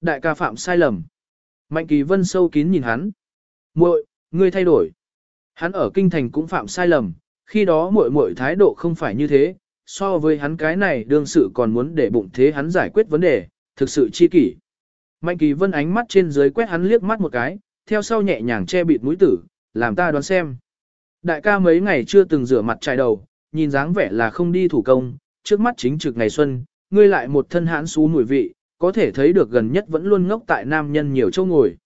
Đại ca phạm sai lầm. Mạnh kỳ vân sâu kín nhìn hắn. muội, ngươi thay đổi. Hắn ở kinh thành cũng phạm sai lầm, khi đó muội muội thái độ không phải như thế, so với hắn cái này đương sự còn muốn để bụng thế hắn giải quyết vấn đề, thực sự chi kỷ. Mạnh kỳ vân ánh mắt trên dưới quét hắn liếc mắt một cái, theo sau nhẹ nhàng che bịt mũi tử, làm ta đoán xem. Đại ca mấy ngày chưa từng rửa mặt trải đầu, nhìn dáng vẻ là không đi thủ công, trước mắt chính trực ngày xuân, ngươi lại một thân hãn xú mùi vị, có thể thấy được gần nhất vẫn luôn ngốc tại nam nhân nhiều châu ngồi.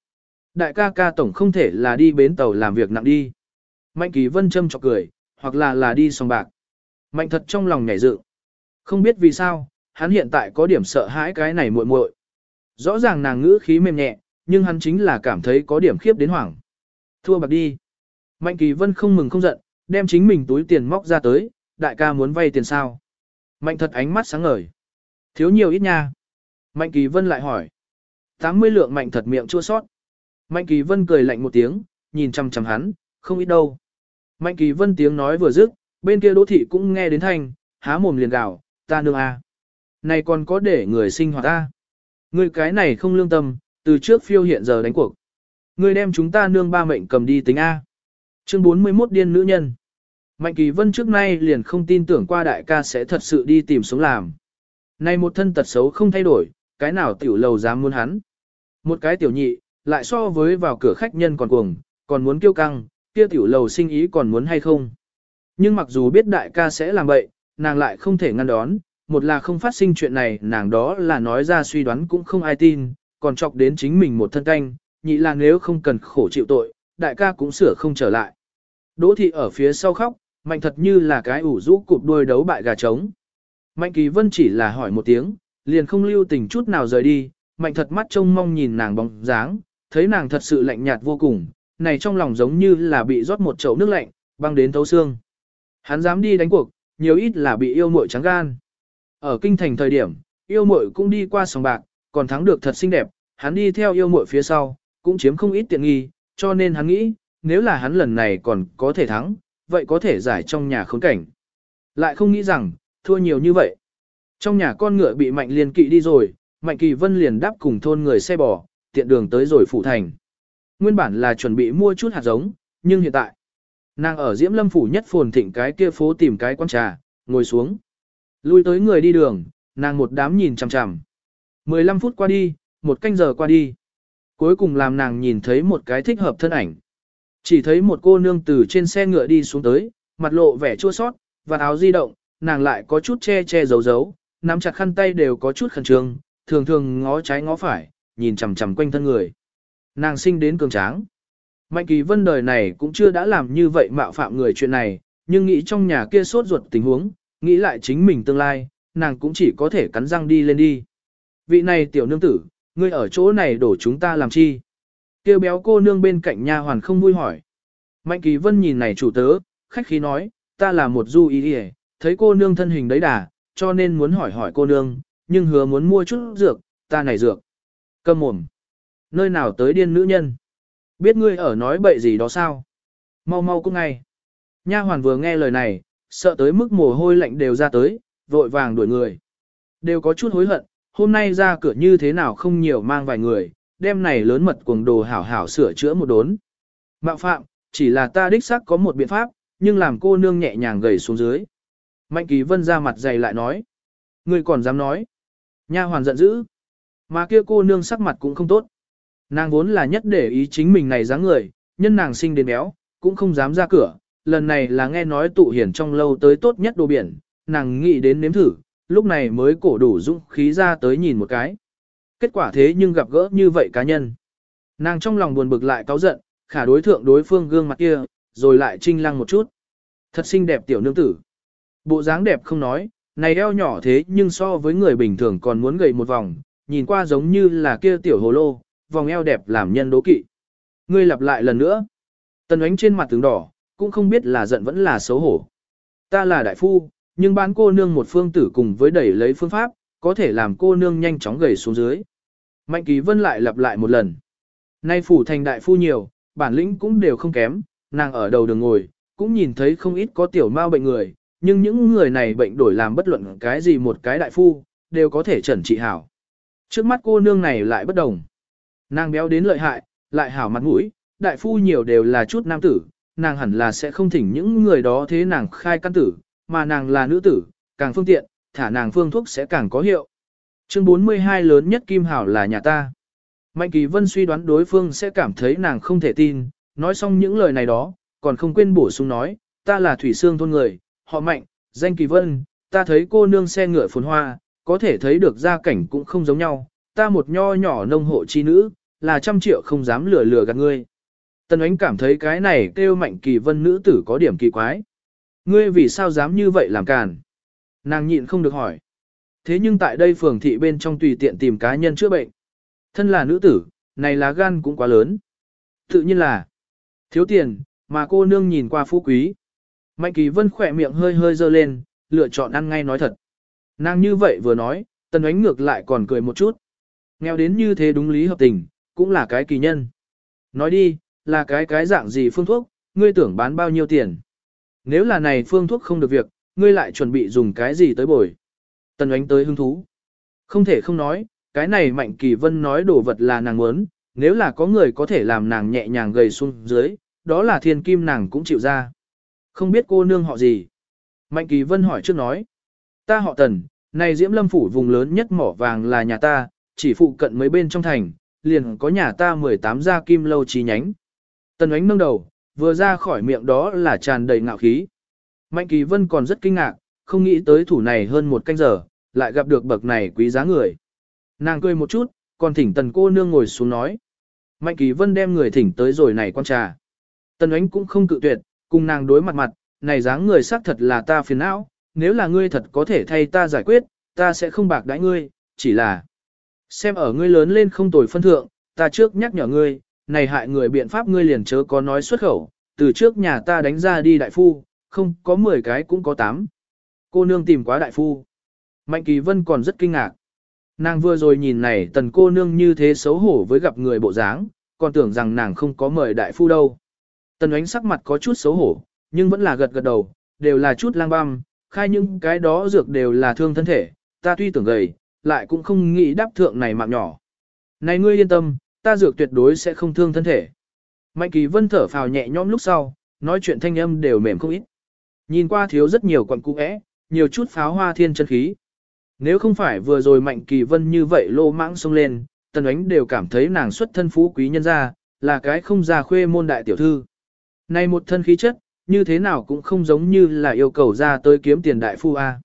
Đại ca ca tổng không thể là đi bến tàu làm việc nặng đi. Mạnh kỳ vân châm chọc cười, hoặc là là đi sòng bạc. Mạnh thật trong lòng nhảy dự. Không biết vì sao, hắn hiện tại có điểm sợ hãi cái này muội muội. Rõ ràng nàng ngữ khí mềm nhẹ, nhưng hắn chính là cảm thấy có điểm khiếp đến hoảng. Thua bạc đi. Mạnh kỳ vân không mừng không giận, đem chính mình túi tiền móc ra tới, đại ca muốn vay tiền sao. Mạnh thật ánh mắt sáng ngời. Thiếu nhiều ít nha. Mạnh kỳ vân lại hỏi. 80 lượng mạnh thật miệng chua sót. Mạnh kỳ vân cười lạnh một tiếng, nhìn chăm chăm hắn, không ít đâu. Mạnh kỳ vân tiếng nói vừa dứt, bên kia đỗ thị cũng nghe đến thanh, há mồm liền gào, ta nương a. À. Này còn có để người sinh hoạt ta. Ngươi cái này không lương tâm, từ trước phiêu hiện giờ đánh cuộc. Ngươi đem chúng ta nương ba mệnh cầm đi tính A. Chương 41 điên nữ nhân. Mạnh kỳ vân trước nay liền không tin tưởng qua đại ca sẽ thật sự đi tìm sống làm. Này một thân tật xấu không thay đổi, cái nào tiểu lầu dám muốn hắn. Một cái tiểu nhị, lại so với vào cửa khách nhân còn cuồng, còn muốn kiêu căng, kia tiểu lầu sinh ý còn muốn hay không. Nhưng mặc dù biết đại ca sẽ làm bậy, nàng lại không thể ngăn đón, một là không phát sinh chuyện này nàng đó là nói ra suy đoán cũng không ai tin, còn chọc đến chính mình một thân canh, nhị là nếu không cần khổ chịu tội, đại ca cũng sửa không trở lại. Đỗ thị ở phía sau khóc, mạnh thật như là cái ủ rũ cụp đuôi đấu bại gà trống. Mạnh kỳ vân chỉ là hỏi một tiếng, liền không lưu tình chút nào rời đi, mạnh thật mắt trông mong nhìn nàng bóng dáng, thấy nàng thật sự lạnh nhạt vô cùng, này trong lòng giống như là bị rót một chậu nước lạnh, băng đến thấu xương. Hắn dám đi đánh cuộc, nhiều ít là bị yêu muội trắng gan. Ở kinh thành thời điểm, yêu muội cũng đi qua sòng bạc, còn thắng được thật xinh đẹp, hắn đi theo yêu muội phía sau, cũng chiếm không ít tiện nghi, cho nên hắn nghĩ, nếu là hắn lần này còn có thể thắng, vậy có thể giải trong nhà khốn cảnh. Lại không nghĩ rằng, thua nhiều như vậy. Trong nhà con ngựa bị Mạnh Liên kỵ đi rồi, Mạnh Kỳ Vân liền đáp cùng thôn người xe bò, tiện đường tới rồi phủ thành. Nguyên bản là chuẩn bị mua chút hạt giống, nhưng hiện tại, nàng ở Diễm Lâm phủ nhất phồn thịnh cái kia phố tìm cái quán trà, ngồi xuống. Lui tới người đi đường, nàng một đám nhìn chằm chằm. 15 phút qua đi, một canh giờ qua đi. Cuối cùng làm nàng nhìn thấy một cái thích hợp thân ảnh. Chỉ thấy một cô nương từ trên xe ngựa đi xuống tới, mặt lộ vẻ chua sót, và áo di động, nàng lại có chút che che giấu giấu, nắm chặt khăn tay đều có chút khẩn trương, thường thường ngó trái ngó phải, nhìn chằm chằm quanh thân người. Nàng sinh đến cường tráng. Mạnh kỳ vân đời này cũng chưa đã làm như vậy mạo phạm người chuyện này, nhưng nghĩ trong nhà kia sốt ruột tình huống, nghĩ lại chính mình tương lai, nàng cũng chỉ có thể cắn răng đi lên đi. Vị này tiểu nương tử, ngươi ở chỗ này đổ chúng ta làm chi? Kêu béo cô nương bên cạnh nha hoàn không vui hỏi. Mạnh kỳ vân nhìn này chủ tớ, khách khí nói, ta là một du ý ý thấy cô nương thân hình đấy đà, cho nên muốn hỏi hỏi cô nương, nhưng hứa muốn mua chút dược, ta này dược. Cầm mồm. Nơi nào tới điên nữ nhân? Biết ngươi ở nói bậy gì đó sao? Mau mau cũng ngay. Nha hoàn vừa nghe lời này, sợ tới mức mồ hôi lạnh đều ra tới, vội vàng đuổi người. Đều có chút hối hận, hôm nay ra cửa như thế nào không nhiều mang vài người, đêm này lớn mật cuồng đồ hảo hảo sửa chữa một đốn. Mạo phạm, chỉ là ta đích xác có một biện pháp, nhưng làm cô nương nhẹ nhàng gầy xuống dưới. Mạnh kỳ vân ra mặt dày lại nói. Ngươi còn dám nói. Nha hoàn giận dữ. Mà kia cô nương sắc mặt cũng không tốt. Nàng vốn là nhất để ý chính mình này dáng người, nhân nàng sinh đến béo, cũng không dám ra cửa. Lần này là nghe nói tụ hiển trong lâu tới tốt nhất đồ biển, nàng nghĩ đến nếm thử, lúc này mới cổ đủ dũng khí ra tới nhìn một cái. Kết quả thế nhưng gặp gỡ như vậy cá nhân. Nàng trong lòng buồn bực lại cáu giận, khả đối thượng đối phương gương mặt kia, rồi lại trinh lăng một chút. Thật xinh đẹp tiểu nương tử. Bộ dáng đẹp không nói, này eo nhỏ thế nhưng so với người bình thường còn muốn gầy một vòng, nhìn qua giống như là kia tiểu hồ lô, vòng eo đẹp làm nhân đố kỵ. Ngươi lặp lại lần nữa. Tần ánh trên mặt tướng đỏ, cũng không biết là giận vẫn là xấu hổ. Ta là đại phu, nhưng bán cô nương một phương tử cùng với đẩy lấy phương pháp, có thể làm cô nương nhanh chóng gầy xuống dưới. Mạnh Kỳ Vân lại lặp lại một lần. Nay phủ thành đại phu nhiều, bản lĩnh cũng đều không kém, nàng ở đầu đường ngồi, cũng nhìn thấy không ít có tiểu mao bệnh người, nhưng những người này bệnh đổi làm bất luận cái gì một cái đại phu, đều có thể chẩn trị hảo. Trước mắt cô nương này lại bất đồng. Nàng béo đến lợi hại, lại hảo mặt mũi, đại phu nhiều đều là chút nam tử, nàng hẳn là sẽ không thỉnh những người đó thế nàng khai căn tử, mà nàng là nữ tử, càng phương tiện, thả nàng phương thuốc sẽ càng có hiệu. Chương 42 lớn nhất Kim Hảo là nhà ta. Mạnh Kỳ Vân suy đoán đối phương sẽ cảm thấy nàng không thể tin, nói xong những lời này đó, còn không quên bổ sung nói, ta là Thủy Sương thôn người, họ Mạnh, danh Kỳ Vân, ta thấy cô nương xe ngựa phồn hoa, có thể thấy được gia cảnh cũng không giống nhau, ta một nho nhỏ nông hộ chi nữ, là trăm triệu không dám lừa lừa gạt ngươi. Tần ánh cảm thấy cái này kêu Mạnh Kỳ Vân nữ tử có điểm kỳ quái. Ngươi vì sao dám như vậy làm càn? Nàng nhịn không được hỏi. Thế nhưng tại đây phường thị bên trong tùy tiện tìm cá nhân chữa bệnh. Thân là nữ tử, này lá gan cũng quá lớn. Tự nhiên là thiếu tiền, mà cô nương nhìn qua phú quý. Mạnh Kỳ Vân khỏe miệng hơi hơi dơ lên, lựa chọn ăn ngay nói thật. Nàng như vậy vừa nói, tần ánh ngược lại còn cười một chút. Nghèo đến như thế đúng lý hợp tình, cũng là cái kỳ nhân. Nói đi, là cái cái dạng gì phương thuốc, ngươi tưởng bán bao nhiêu tiền. Nếu là này phương thuốc không được việc, ngươi lại chuẩn bị dùng cái gì tới bồi. Tần ánh tới hứng thú. Không thể không nói, cái này Mạnh Kỳ Vân nói đồ vật là nàng muốn, nếu là có người có thể làm nàng nhẹ nhàng gầy xuống dưới, đó là thiên kim nàng cũng chịu ra. Không biết cô nương họ gì? Mạnh Kỳ Vân hỏi trước nói. Ta họ Tần, này Diễm Lâm Phủ vùng lớn nhất mỏ vàng là nhà ta, chỉ phụ cận mấy bên trong thành, liền có nhà ta 18 gia kim lâu chi nhánh. Tần ánh nâng đầu, vừa ra khỏi miệng đó là tràn đầy ngạo khí. Mạnh Kỳ Vân còn rất kinh ngạc, không nghĩ tới thủ này hơn một canh giờ, lại gặp được bậc này quý giá người. Nàng cười một chút, còn thỉnh tần cô nương ngồi xuống nói. Mạnh Kỳ Vân đem người thỉnh tới rồi này quan trà. Tần ánh cũng không cự tuyệt, cùng nàng đối mặt mặt, này dáng người xác thật là ta phiền não, nếu là ngươi thật có thể thay ta giải quyết, ta sẽ không bạc đãi ngươi, chỉ là xem ở ngươi lớn lên không tồi phân thượng, ta trước nhắc nhở ngươi, này hại người biện pháp ngươi liền chớ có nói xuất khẩu, từ trước nhà ta đánh ra đi đại phu, không có 10 cái cũng có 8. Cô nương tìm quá đại phu. Mạnh Kỳ Vân còn rất kinh ngạc. Nàng vừa rồi nhìn này tần cô nương như thế xấu hổ với gặp người bộ dáng, còn tưởng rằng nàng không có mời đại phu đâu. Tần ánh sắc mặt có chút xấu hổ, nhưng vẫn là gật gật đầu, đều là chút lang băm, khai những cái đó dược đều là thương thân thể, ta tuy tưởng gầy, lại cũng không nghĩ đáp thượng này mạng nhỏ. Này ngươi yên tâm, ta dược tuyệt đối sẽ không thương thân thể. Mạnh kỳ vân thở phào nhẹ nhõm lúc sau, nói chuyện thanh âm đều mềm không ít. Nhìn qua thiếu rất nhiều quặng cũ ẽ, nhiều chút pháo hoa thiên chân khí. Nếu không phải vừa rồi Mạnh Kỳ Vân như vậy lô mãng xông lên, Tần Ánh đều cảm thấy nàng xuất thân phú quý nhân gia, là cái không già khuê môn đại tiểu thư. Này một thân khí chất, như thế nào cũng không giống như là yêu cầu ra tới kiếm tiền đại phu A.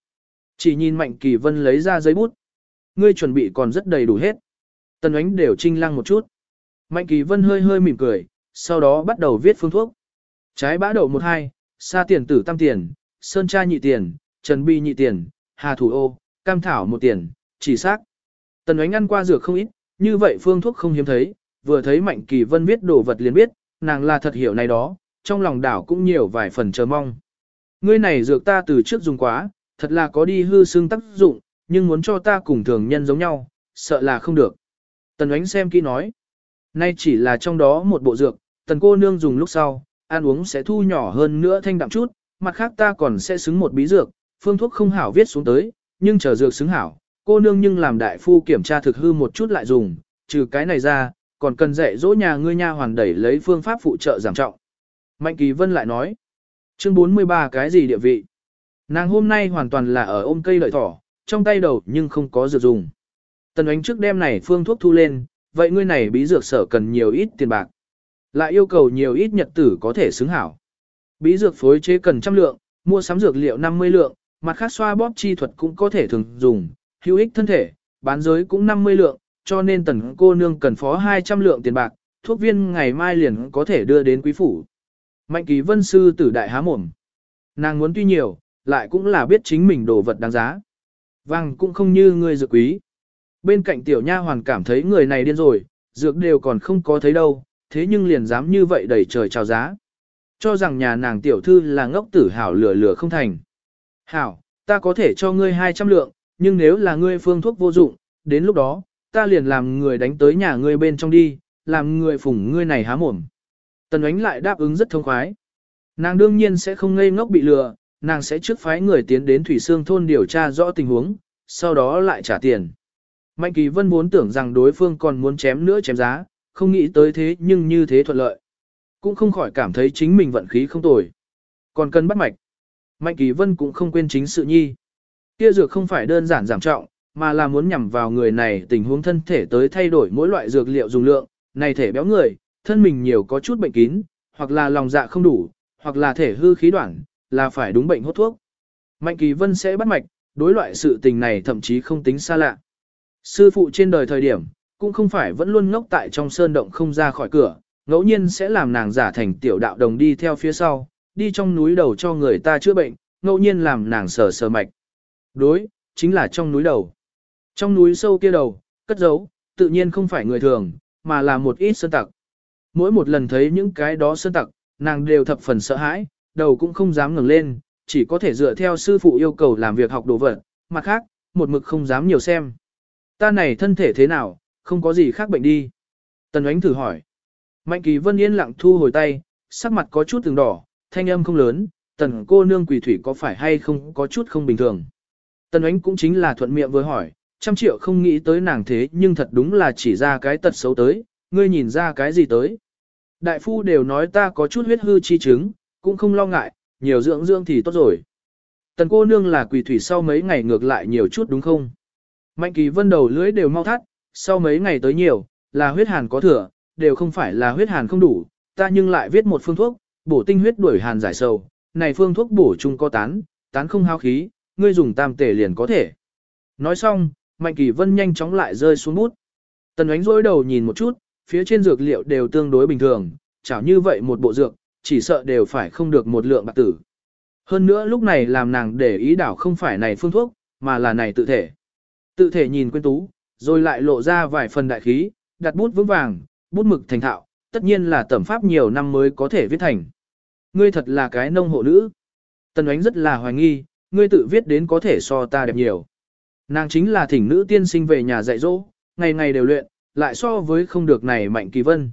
Chỉ nhìn Mạnh Kỳ Vân lấy ra giấy bút. Ngươi chuẩn bị còn rất đầy đủ hết. Tần Ánh đều trinh lăng một chút. Mạnh Kỳ Vân hơi hơi mỉm cười, sau đó bắt đầu viết phương thuốc. Trái bã đậu một hai, sa tiền tử tam tiền, sơn cha nhị tiền, trần bi nhị tiền, hà thủ ô, cam thảo một tiền, chỉ xác. Tần ánh ăn qua dược không ít, như vậy phương thuốc không hiếm thấy, vừa thấy Mạnh Kỳ Vân viết đồ vật liền biết, nàng là thật hiểu này đó, trong lòng đảo cũng nhiều vài phần chờ mong. Ngươi này dược ta từ trước dùng quá, thật là có đi hư xương tác dụng, nhưng muốn cho ta cùng thường nhân giống nhau, sợ là không được. Tần ánh xem kỹ nói, nay chỉ là trong đó một bộ dược, tần cô nương dùng lúc sau, ăn uống sẽ thu nhỏ hơn nữa thanh đậm chút, mặt khác ta còn sẽ xứng một bí dược, phương thuốc không hảo viết xuống tới, nhưng chờ dược xứng hảo, cô nương nhưng làm đại phu kiểm tra thực hư một chút lại dùng, trừ cái này ra, còn cần dạy dỗ nhà ngươi nha hoàn đẩy lấy phương pháp phụ trợ giảm trọng. Mạnh Kỳ Vân lại nói, chương 43 cái gì địa vị? Nàng hôm nay hoàn toàn là ở ôm cây lợi thỏ, trong tay đầu nhưng không có dược dùng. Tần ánh trước đêm này phương thuốc thu lên, vậy ngươi này bí dược sở cần nhiều ít tiền bạc. Lại yêu cầu nhiều ít nhật tử có thể xứng hảo. Bí dược phối chế cần trăm lượng, mua sắm dược liệu 50 lượng, mặt khác xoa bóp chi thuật cũng có thể thường dùng, hữu ích thân thể, bán giới cũng 50 lượng, cho nên tần cô nương cần phó 200 lượng tiền bạc, thuốc viên ngày mai liền có thể đưa đến quý phủ. Mạnh ký vân sư tử đại há mồm. Nàng muốn tuy nhiều, lại cũng là biết chính mình đồ vật đáng giá. Vàng cũng không như người dược quý. Bên cạnh tiểu nha hoàn cảm thấy người này điên rồi, dược đều còn không có thấy đâu, thế nhưng liền dám như vậy đẩy trời chào giá. Cho rằng nhà nàng tiểu thư là ngốc tử hảo lửa lửa không thành. Hảo, ta có thể cho ngươi 200 lượng, nhưng nếu là ngươi phương thuốc vô dụng, đến lúc đó, ta liền làm người đánh tới nhà ngươi bên trong đi, làm người phủng ngươi này há mồm. Tần ánh lại đáp ứng rất thông khoái. Nàng đương nhiên sẽ không ngây ngốc bị lừa, nàng sẽ trước phái người tiến đến Thủy Sương thôn điều tra rõ tình huống, sau đó lại trả tiền. Mạnh Kỳ Vân muốn tưởng rằng đối phương còn muốn chém nữa chém giá, không nghĩ tới thế nhưng như thế thuận lợi. Cũng không khỏi cảm thấy chính mình vận khí không tồi. Còn cần bắt mạch. Mạnh Kỳ Vân cũng không quên chính sự nhi. Kia dược không phải đơn giản giảm trọng, mà là muốn nhằm vào người này tình huống thân thể tới thay đổi mỗi loại dược liệu dùng lượng, này thể béo người, thân mình nhiều có chút bệnh kín, hoặc là lòng dạ không đủ, hoặc là thể hư khí đoạn, là phải đúng bệnh hốt thuốc. Mạnh Kỳ Vân sẽ bắt mạch, đối loại sự tình này thậm chí không tính xa lạ. Sư phụ trên đời thời điểm, cũng không phải vẫn luôn ngốc tại trong sơn động không ra khỏi cửa, ngẫu nhiên sẽ làm nàng giả thành tiểu đạo đồng đi theo phía sau, đi trong núi đầu cho người ta chữa bệnh, ngẫu nhiên làm nàng sờ sờ mạch. Đối, chính là trong núi đầu. Trong núi sâu kia đầu, cất giấu, tự nhiên không phải người thường, mà là một ít sơn tặc. Mỗi một lần thấy những cái đó sơn tặc, nàng đều thập phần sợ hãi, đầu cũng không dám ngẩng lên, chỉ có thể dựa theo sư phụ yêu cầu làm việc học đồ vật, mặt khác, một mực không dám nhiều xem. Ta này thân thể thế nào, không có gì khác bệnh đi. Tần ánh thử hỏi. Mạnh kỳ vân yên lặng thu hồi tay, sắc mặt có chút từng đỏ, thanh âm không lớn, tần cô nương quỷ thủy có phải hay không có chút không bình thường. Tần ánh cũng chính là thuận miệng vừa hỏi, trăm triệu không nghĩ tới nàng thế nhưng thật đúng là chỉ ra cái tật xấu tới, ngươi nhìn ra cái gì tới. Đại phu đều nói ta có chút huyết hư chi chứng, cũng không lo ngại, nhiều dưỡng dưỡng thì tốt rồi. Tần cô nương là quỷ thủy sau mấy ngày ngược lại nhiều chút đúng không? Mạnh kỳ vân đầu lưỡi đều mau thắt, sau mấy ngày tới nhiều, là huyết hàn có thừa, đều không phải là huyết hàn không đủ, ta nhưng lại viết một phương thuốc, bổ tinh huyết đuổi hàn giải sầu, này phương thuốc bổ chung có tán, tán không hao khí, ngươi dùng tam tể liền có thể. Nói xong, Mạnh Kỳ Vân nhanh chóng lại rơi xuống bút. Tần ánh rối đầu nhìn một chút, phía trên dược liệu đều tương đối bình thường, chảo như vậy một bộ dược, chỉ sợ đều phải không được một lượng bạc tử. Hơn nữa lúc này làm nàng để ý đảo không phải này phương thuốc, mà là này tự thể. Tự thể nhìn quên tú, rồi lại lộ ra vài phần đại khí, đặt bút vững vàng, bút mực thành thạo, tất nhiên là tẩm pháp nhiều năm mới có thể viết thành. Ngươi thật là cái nông hộ nữ. Tần ánh rất là hoài nghi, ngươi tự viết đến có thể so ta đẹp nhiều. Nàng chính là thỉnh nữ tiên sinh về nhà dạy dỗ, ngày ngày đều luyện, lại so với không được này Mạnh Kỳ Vân.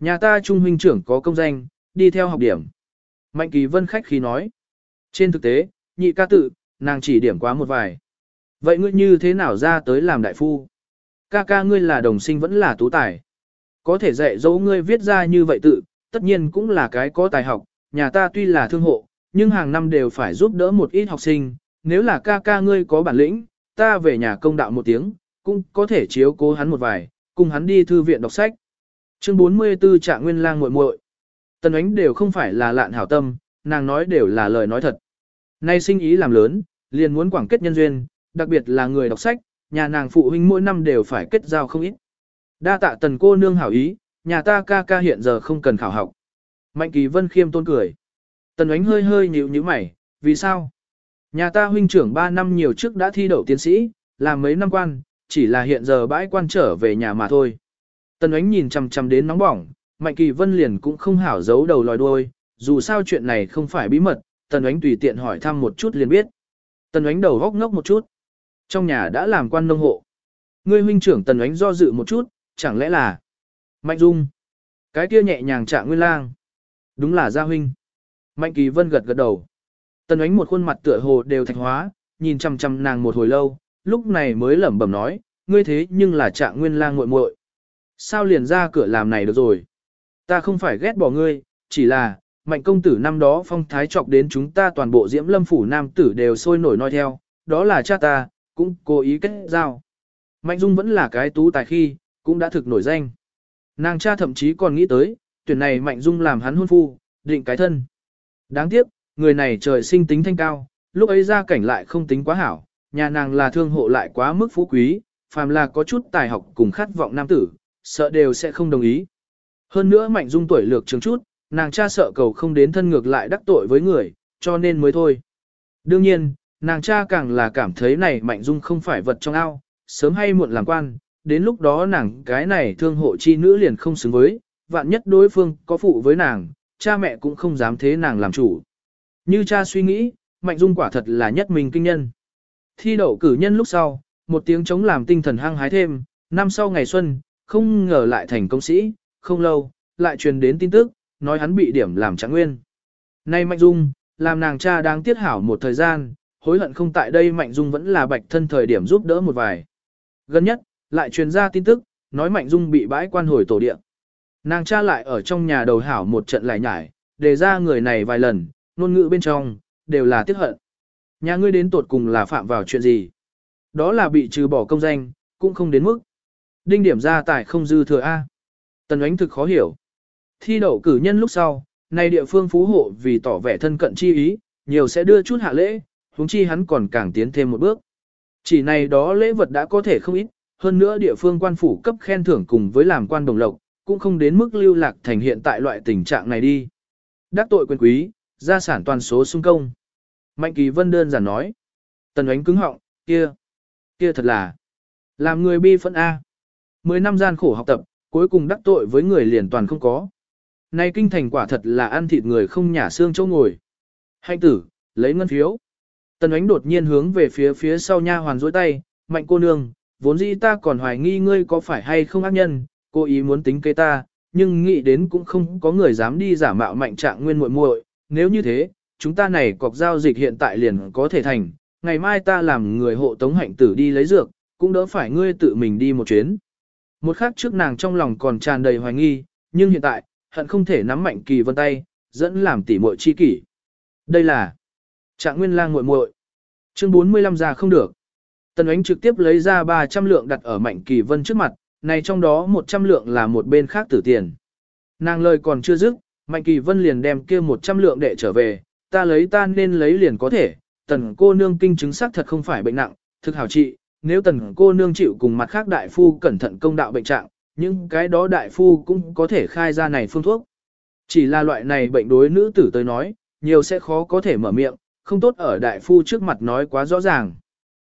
Nhà ta trung huynh trưởng có công danh, đi theo học điểm. Mạnh Kỳ Vân khách khí nói. Trên thực tế, nhị ca tự, nàng chỉ điểm quá một vài. Vậy ngươi như thế nào ra tới làm đại phu? Ca ca ngươi là đồng sinh vẫn là tú tài. Có thể dạy dỗ ngươi viết ra như vậy tự, tất nhiên cũng là cái có tài học. Nhà ta tuy là thương hộ, nhưng hàng năm đều phải giúp đỡ một ít học sinh. Nếu là ca ca ngươi có bản lĩnh, ta về nhà công đạo một tiếng, cũng có thể chiếu cố hắn một vài, cùng hắn đi thư viện đọc sách. Chương 44 Trạng Nguyên Lang muội muội. Tần Ánh đều không phải là lạn hảo tâm, nàng nói đều là lời nói thật. Nay sinh ý làm lớn, liền muốn quảng kết nhân duyên, đặc biệt là người đọc sách, nhà nàng phụ huynh mỗi năm đều phải kết giao không ít. Đa tạ tần cô nương hảo ý, nhà ta ca ca hiện giờ không cần khảo học. Mạnh kỳ vân khiêm tôn cười. Tần ánh hơi hơi nhíu nhíu mày, vì sao? Nhà ta huynh trưởng 3 năm nhiều trước đã thi đậu tiến sĩ, làm mấy năm quan, chỉ là hiện giờ bãi quan trở về nhà mà thôi. Tần ánh nhìn chằm chằm đến nóng bỏng, Mạnh Kỳ Vân liền cũng không hảo giấu đầu lòi đuôi, dù sao chuyện này không phải bí mật, Tần ánh tùy tiện hỏi thăm một chút liền biết. Tần ánh đầu góc ngốc một chút. Trong nhà đã làm quan nông hộ. Ngươi huynh trưởng Tần ánh do dự một chút, chẳng lẽ là Mạnh Dung. Cái kia nhẹ nhàng trạng nguyên lang. Đúng là gia huynh. Mạnh Kỳ Vân gật gật đầu. Tần ánh một khuôn mặt tựa hồ đều thạch hóa, nhìn chăm chăm nàng một hồi lâu, lúc này mới lẩm bẩm nói, ngươi thế nhưng là trạng nguyên lang muội muội. Sao liền ra cửa làm này được rồi? Ta không phải ghét bỏ ngươi, chỉ là, mạnh công tử năm đó phong thái chọc đến chúng ta toàn bộ diễm lâm phủ nam tử đều sôi nổi nói theo, đó là cha ta, cũng cố ý kết giao. Mạnh dung vẫn là cái tú tài khi, cũng đã thực nổi danh. Nàng cha thậm chí còn nghĩ tới, tuyển này mạnh dung làm hắn hôn phu, định cái thân. Đáng tiếc, người này trời sinh tính thanh cao, lúc ấy ra cảnh lại không tính quá hảo, nhà nàng là thương hộ lại quá mức phú quý, phàm là có chút tài học cùng khát vọng nam tử, sợ đều sẽ không đồng ý. Hơn nữa Mạnh Dung tuổi lược trường chút, nàng cha sợ cầu không đến thân ngược lại đắc tội với người, cho nên mới thôi. Đương nhiên, nàng cha càng là cảm thấy này Mạnh Dung không phải vật trong ao, sớm hay muộn làm quan, đến lúc đó nàng cái này thương hộ chi nữ liền không xứng với, vạn nhất đối phương có phụ với nàng, cha mẹ cũng không dám thế nàng làm chủ. Như cha suy nghĩ, Mạnh Dung quả thật là nhất mình kinh nhân. Thi đậu cử nhân lúc sau, một tiếng chống làm tinh thần hăng hái thêm, năm sau ngày xuân, không ngờ lại thành công sĩ, không lâu, lại truyền đến tin tức, nói hắn bị điểm làm trạng nguyên. Nay Mạnh Dung, làm nàng cha đang tiết hảo một thời gian, hối hận không tại đây Mạnh Dung vẫn là bạch thân thời điểm giúp đỡ một vài. Gần nhất, lại truyền ra tin tức, nói Mạnh Dung bị bãi quan hồi tổ địa. Nàng cha lại ở trong nhà đầu hảo một trận lại nhải, đề ra người này vài lần, ngôn ngữ bên trong, đều là tiếc hận. Nhà ngươi đến tột cùng là phạm vào chuyện gì? Đó là bị trừ bỏ công danh, cũng không đến mức. Đinh điểm ra tài không dư thừa A. Tần ánh thực khó hiểu. Thi đậu cử nhân lúc sau, nay địa phương phú hộ vì tỏ vẻ thân cận chi ý, nhiều sẽ đưa chút hạ lễ, huống chi hắn còn càng tiến thêm một bước. Chỉ này đó lễ vật đã có thể không ít, hơn nữa địa phương quan phủ cấp khen thưởng cùng với làm quan đồng lộc, cũng không đến mức lưu lạc thành hiện tại loại tình trạng này đi. Đắc tội quyền quý, gia sản toàn số sung công. Mạnh Kỳ Vân đơn giản nói. Tần ánh cứng họng, kia, kia thật là, làm người bi phẫn A. Mười năm gian khổ học tập, cuối cùng đắc tội với người liền toàn không có. Này kinh thành quả thật là ăn thịt người không nhả xương châu ngồi. Hạnh tử, lấy ngân phiếu. Tần ánh đột nhiên hướng về phía phía sau nha hoàn dối tay, mạnh cô nương, vốn dĩ ta còn hoài nghi ngươi có phải hay không ác nhân, cô ý muốn tính kế ta, nhưng nghĩ đến cũng không có người dám đi giả mạo mạnh trạng nguyên muội muội. nếu như thế, chúng ta này cọc giao dịch hiện tại liền có thể thành, ngày mai ta làm người hộ tống hạnh tử đi lấy dược, cũng đỡ phải ngươi tự mình đi một chuyến. Một khắc trước nàng trong lòng còn tràn đầy hoài nghi, nhưng hiện tại, hận không thể nắm mạnh kỳ vân tay, dẫn làm tỉ muội chi kỷ. Đây là trạng nguyên lang muội muội. Chương 45 ra không được. Tần ánh trực tiếp lấy ra 300 lượng đặt ở mạnh kỳ vân trước mặt, này trong đó 100 lượng là một bên khác tử tiền. Nàng lời còn chưa dứt, mạnh kỳ vân liền đem kia 100 lượng để trở về, ta lấy ta nên lấy liền có thể, tần cô nương kinh chứng xác thật không phải bệnh nặng, thực hảo trị, nếu tần cô nương chịu cùng mặt khác đại phu cẩn thận công đạo bệnh trạng, những cái đó đại phu cũng có thể khai ra này phương thuốc. Chỉ là loại này bệnh đối nữ tử tới nói, nhiều sẽ khó có thể mở miệng, không tốt ở đại phu trước mặt nói quá rõ ràng.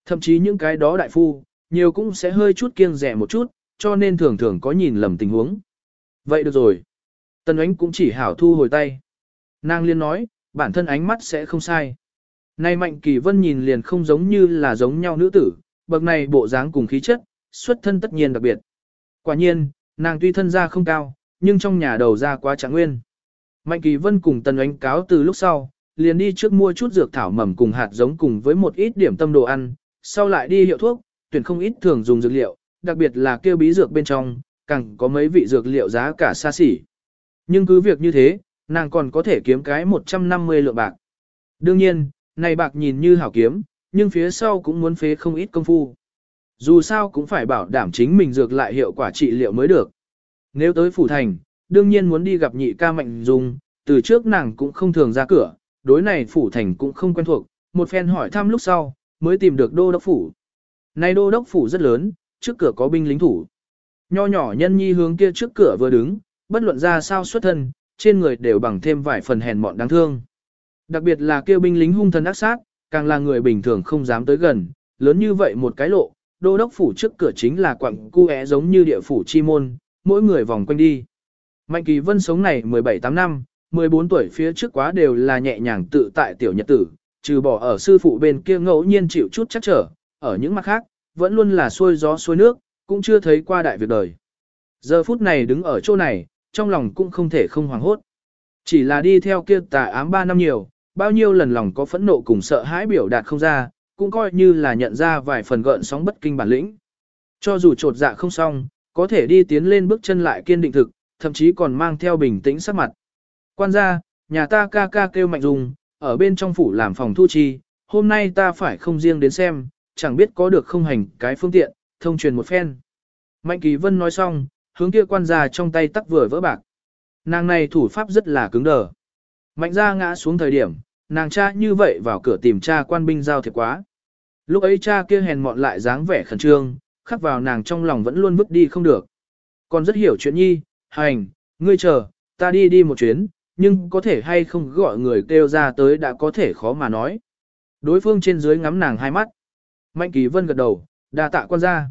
Thậm chí những cái đó đại phu, nhiều cũng sẽ hơi chút kiêng rẻ một chút, cho nên thường thường có nhìn lầm tình huống. Vậy được rồi. Tần ánh cũng chỉ hảo thu hồi tay. Nàng liên nói, bản thân ánh mắt sẽ không sai. Này Mạnh Kỳ Vân nhìn liền không giống như là giống nhau nữ tử, bậc này bộ dáng cùng khí chất, xuất thân tất nhiên đặc biệt. Quả nhiên, nàng tuy thân gia không cao, nhưng trong nhà đầu ra quá trạng nguyên. Mạnh Kỳ Vân cùng Tần Ánh cáo từ lúc sau, liền đi trước mua chút dược thảo mầm cùng hạt giống cùng với một ít điểm tâm đồ ăn, sau lại đi hiệu thuốc, tuyển không ít thường dùng dược liệu, đặc biệt là kêu bí dược bên trong, càng có mấy vị dược liệu giá cả xa xỉ. Nhưng cứ việc như thế, nàng còn có thể kiếm cái 150 lượng bạc. Đương nhiên, này bạc nhìn như hảo kiếm, nhưng phía sau cũng muốn phế không ít công phu. Dù sao cũng phải bảo đảm chính mình dược lại hiệu quả trị liệu mới được. Nếu tới phủ thành, đương nhiên muốn đi gặp nhị ca mạnh dung, từ trước nàng cũng không thường ra cửa, đối này phủ thành cũng không quen thuộc, một phen hỏi thăm lúc sau, mới tìm được đô đốc phủ. Này đô đốc phủ rất lớn, trước cửa có binh lính thủ. Nho nhỏ nhân nhi hướng kia trước cửa vừa đứng, bất luận ra sao xuất thân, trên người đều bằng thêm vài phần hèn mọn đáng thương. Đặc biệt là kêu binh lính hung thần ác sát, càng là người bình thường không dám tới gần, lớn như vậy một cái lộ, đô đốc phủ trước cửa chính là quặng cu é giống như địa phủ chi môn, mỗi người vòng quanh đi. Mạnh kỳ vân sống này 17-8 năm, 14 tuổi phía trước quá đều là nhẹ nhàng tự tại tiểu nhật tử, trừ bỏ ở sư phụ bên kia ngẫu nhiên chịu chút chắc trở, ở những mặt khác, vẫn luôn là xuôi gió xuôi nước, cũng chưa thấy qua đại việc đời. Giờ phút này đứng ở chỗ này, trong lòng cũng không thể không hoảng hốt. Chỉ là đi theo kia tà ám 3 năm nhiều, bao nhiêu lần lòng có phẫn nộ cùng sợ hãi biểu đạt không ra, cũng coi như là nhận ra vài phần gợn sóng bất kinh bản lĩnh. Cho dù trột dạ không xong, có thể đi tiến lên bước chân lại kiên định thực, thậm chí còn mang theo bình tĩnh sắc mặt. Quan gia, nhà ta ca ca kêu mạnh dùng, ở bên trong phủ làm phòng thu chi, hôm nay ta phải không riêng đến xem, chẳng biết có được không hành cái phương tiện, thông truyền một phen. Mạnh Kỳ Vân nói xong, hướng kia quan gia trong tay tắc vừa vỡ bạc. Nàng này thủ pháp rất là cứng đờ. Mạnh ra ngã xuống thời điểm, nàng cha như vậy vào cửa tìm cha quan binh giao thiệp quá. Lúc ấy cha kia hèn mọn lại dáng vẻ khẩn trương, khắc vào nàng trong lòng vẫn luôn vứt đi không được. Còn rất hiểu chuyện nhi, hành, ngươi chờ, ta đi đi một chuyến, nhưng có thể hay không gọi người kêu ra tới đã có thể khó mà nói. Đối phương trên dưới ngắm nàng hai mắt. Mạnh Kỳ Vân gật đầu, đa tạ quan ra.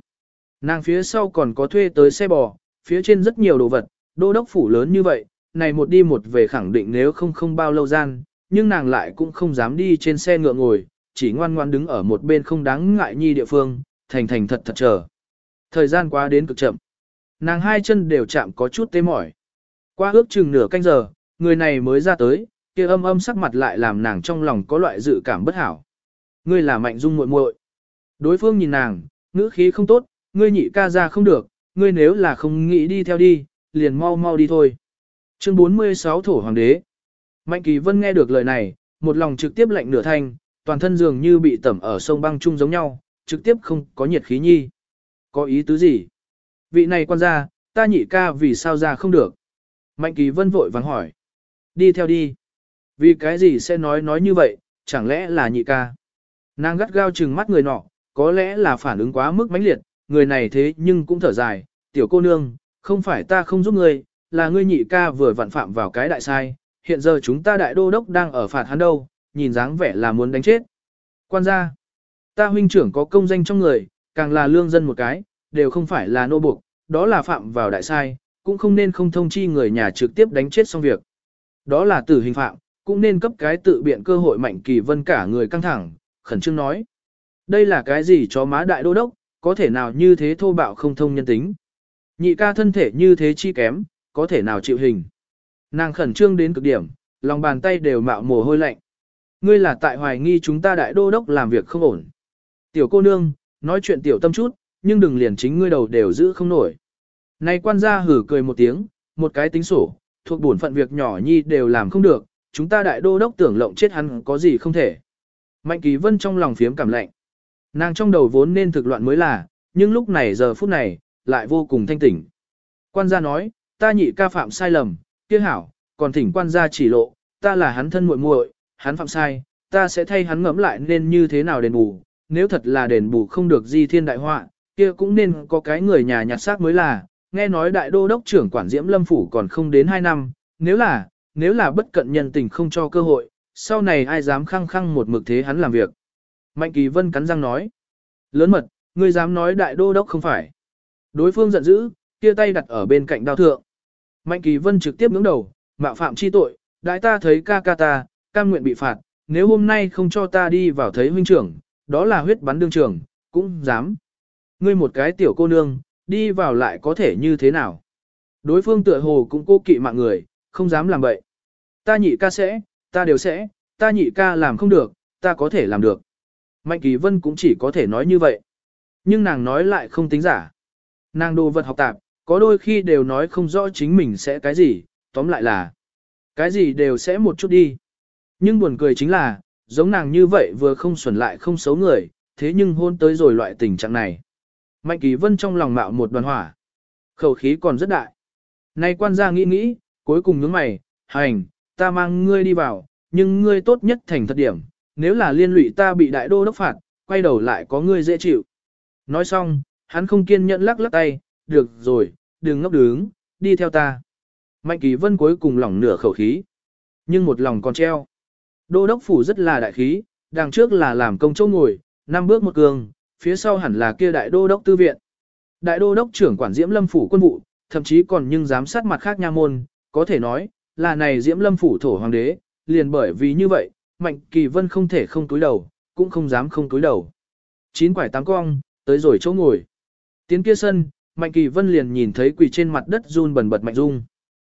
Nàng phía sau còn có thuê tới xe bò, phía trên rất nhiều đồ vật, đô đốc phủ lớn như vậy, này một đi một về khẳng định nếu không không bao lâu gian, nhưng nàng lại cũng không dám đi trên xe ngựa ngồi, chỉ ngoan ngoan đứng ở một bên không đáng ngại nhi địa phương, thành thành thật thật chờ. Thời gian qua đến cực chậm. Nàng hai chân đều chạm có chút tê mỏi. Qua ước chừng nửa canh giờ, người này mới ra tới, kia âm âm sắc mặt lại làm nàng trong lòng có loại dự cảm bất hảo. Ngươi là mạnh dung muội muội. Đối phương nhìn nàng, ngữ khí không tốt, ngươi nhị ca ra không được, ngươi nếu là không nghĩ đi theo đi, liền mau mau đi thôi. Chương 46 Thổ Hoàng đế Mạnh Kỳ Vân nghe được lời này, một lòng trực tiếp lạnh nửa thanh, toàn thân dường như bị tẩm ở sông băng chung giống nhau, trực tiếp không có nhiệt khí nhi. Có ý tứ gì? Vị này quan gia, ta nhị ca vì sao ra không được? Mạnh Kỳ Vân vội vàng hỏi. Đi theo đi. Vì cái gì sẽ nói nói như vậy, chẳng lẽ là nhị ca? Nàng gắt gao chừng mắt người nọ, có lẽ là phản ứng quá mức mãnh liệt, người này thế nhưng cũng thở dài, tiểu cô nương, không phải ta không giúp ngươi, là ngươi nhị ca vừa vặn phạm vào cái đại sai, hiện giờ chúng ta đại đô đốc đang ở phạt hắn đâu, nhìn dáng vẻ là muốn đánh chết. Quan gia, ta huynh trưởng có công danh trong người, càng là lương dân một cái, đều không phải là nô buộc, đó là phạm vào đại sai, cũng không nên không thông chi người nhà trực tiếp đánh chết xong việc. Đó là tử hình phạm, cũng nên cấp cái tự biện cơ hội mạnh kỳ vân cả người căng thẳng, khẩn trương nói. Đây là cái gì cho má đại đô đốc, có thể nào như thế thô bạo không thông nhân tính. Nhị ca thân thể như thế chi kém, có thể nào chịu hình. Nàng khẩn trương đến cực điểm, lòng bàn tay đều mạo mồ hôi lạnh. Ngươi là tại hoài nghi chúng ta đại đô đốc làm việc không ổn. Tiểu cô nương, nói chuyện tiểu tâm chút, nhưng đừng liền chính ngươi đầu đều giữ không nổi. Này quan gia hử cười một tiếng, một cái tính sổ, thuộc bổn phận việc nhỏ nhi đều làm không được, chúng ta đại đô đốc tưởng lộng chết hắn có gì không thể. Mạnh kỳ vân trong lòng phiếm cảm lạnh. Nàng trong đầu vốn nên thực loạn mới là, nhưng lúc này giờ phút này, lại vô cùng thanh tỉnh. Quan gia nói, ta nhị ca phạm sai lầm, kia hảo, còn thỉnh quan gia chỉ lộ, ta là hắn thân muội muội, hắn phạm sai, ta sẽ thay hắn ngẫm lại nên như thế nào đền bù, nếu thật là đền bù không được di thiên đại họa, kia cũng nên có cái người nhà nhặt xác mới là, nghe nói đại đô đốc trưởng quản diễm lâm phủ còn không đến 2 năm, nếu là, nếu là bất cận nhân tình không cho cơ hội, sau này ai dám khăng khăng một mực thế hắn làm việc. Mạnh Kỳ Vân cắn răng nói, lớn mật, ngươi dám nói đại đô đốc không phải. Đối phương giận dữ, kia tay đặt ở bên cạnh đao thượng. Mạnh Kỳ Vân trực tiếp ngưỡng đầu, mạo phạm chi tội, đại ta thấy ca ca ta, cam nguyện bị phạt, nếu hôm nay không cho ta đi vào thấy huynh trưởng, đó là huyết bắn đương trưởng, cũng dám. Ngươi một cái tiểu cô nương, đi vào lại có thể như thế nào? Đối phương tựa hồ cũng cô kỵ mạng người, không dám làm vậy. Ta nhị ca sẽ, ta đều sẽ, ta nhị ca làm không được, ta có thể làm được. Mạnh Kỳ Vân cũng chỉ có thể nói như vậy. Nhưng nàng nói lại không tính giả. Nàng đồ vật học tạp, có đôi khi đều nói không rõ chính mình sẽ cái gì, tóm lại là cái gì đều sẽ một chút đi. Nhưng buồn cười chính là, giống nàng như vậy vừa không xuẩn lại không xấu người, thế nhưng hôn tới rồi loại tình trạng này. Mạnh Kỳ Vân trong lòng mạo một đoàn hỏa. Khẩu khí còn rất đại. Nay quan gia nghĩ nghĩ, cuối cùng nhướng mày, hành, ta mang ngươi đi vào, nhưng ngươi tốt nhất thành thật điểm, nếu là liên lụy ta bị đại đô đốc phạt, quay đầu lại có ngươi dễ chịu. Nói xong, hắn không kiên nhẫn lắc lắc tay, được rồi, đừng ngốc đứng, đi theo ta. Mạnh Kỳ Vân cuối cùng lỏng nửa khẩu khí, nhưng một lòng còn treo. Đô đốc phủ rất là đại khí, đằng trước là làm công châu ngồi, năm bước một cường, phía sau hẳn là kia đại đô đốc tư viện. Đại đô đốc trưởng quản Diễm Lâm phủ quân vụ, thậm chí còn nhưng giám sát mặt khác nha môn, có thể nói, là này Diễm Lâm phủ thổ hoàng đế, liền bởi vì như vậy, Mạnh Kỳ Vân không thể không túi đầu, cũng không dám không túi đầu. Chín quải tám cong, tới rồi chỗ ngồi. Tiến kia sân, Mạnh Kỳ Vân liền nhìn thấy quỳ trên mặt đất run bần bật Mạnh Dung.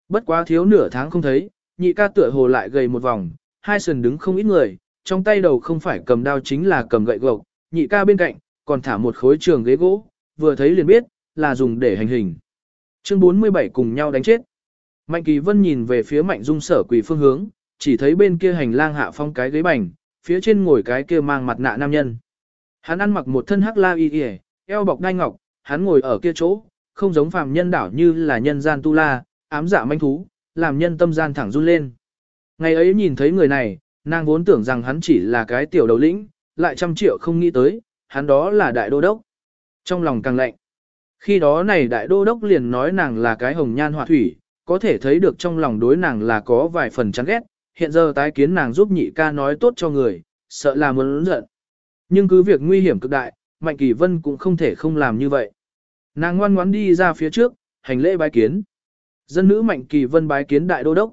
Bất quá thiếu nửa tháng không thấy, nhị ca tựa hồ lại gầy một vòng, hai sườn đứng không ít người, trong tay đầu không phải cầm đao chính là cầm gậy gộc, nhị ca bên cạnh, còn thả một khối trường ghế gỗ, vừa thấy liền biết, là dùng để hành hình. Chương 47 cùng nhau đánh chết. Mạnh Kỳ Vân nhìn về phía Mạnh Dung sở quỳ phương hướng, chỉ thấy bên kia hành lang hạ phong cái ghế bành, phía trên ngồi cái kia mang mặt nạ nam nhân. Hắn ăn mặc một thân hắc la y y, eo bọc đai ngọc, hắn ngồi ở kia chỗ, không giống phàm nhân đảo như là nhân gian tu la, ám dạ manh thú, làm nhân tâm gian thẳng run lên. Ngày ấy nhìn thấy người này, nàng vốn tưởng rằng hắn chỉ là cái tiểu đầu lĩnh, lại trăm triệu không nghĩ tới, hắn đó là đại đô đốc. Trong lòng càng lạnh. Khi đó này đại đô đốc liền nói nàng là cái hồng nhan họa thủy, có thể thấy được trong lòng đối nàng là có vài phần chán ghét, hiện giờ tái kiến nàng giúp nhị ca nói tốt cho người, sợ là muốn giận. Nhưng cứ việc nguy hiểm cực đại, Mạnh Kỳ Vân cũng không thể không làm như vậy. Nàng ngoan ngoãn đi ra phía trước, hành lễ bái kiến. Dân nữ Mạnh Kỳ Vân bái kiến đại đô đốc.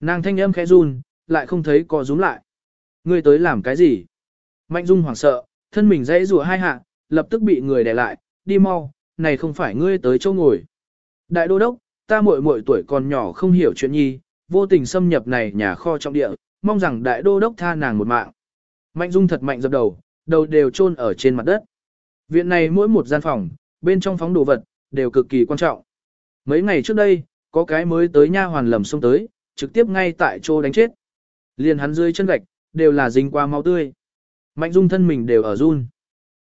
Nàng thanh âm khẽ run, lại không thấy có rúm lại. Ngươi tới làm cái gì? Mạnh Dung hoảng sợ, thân mình dãy rùa hai hạ, lập tức bị người đè lại, đi mau, này không phải ngươi tới chỗ ngồi. Đại đô đốc, ta muội muội tuổi còn nhỏ không hiểu chuyện nhi, vô tình xâm nhập này nhà kho trong địa, mong rằng đại đô đốc tha nàng một mạng. Mạnh Dung thật mạnh dập đầu, đầu đều chôn ở trên mặt đất. Viện này mỗi một gian phòng, bên trong phóng đồ vật, đều cực kỳ quan trọng. Mấy ngày trước đây, có cái mới tới nha hoàn lầm xông tới, trực tiếp ngay tại chỗ đánh chết. Liền hắn dưới chân gạch, đều là dính qua máu tươi. Mạnh dung thân mình đều ở run.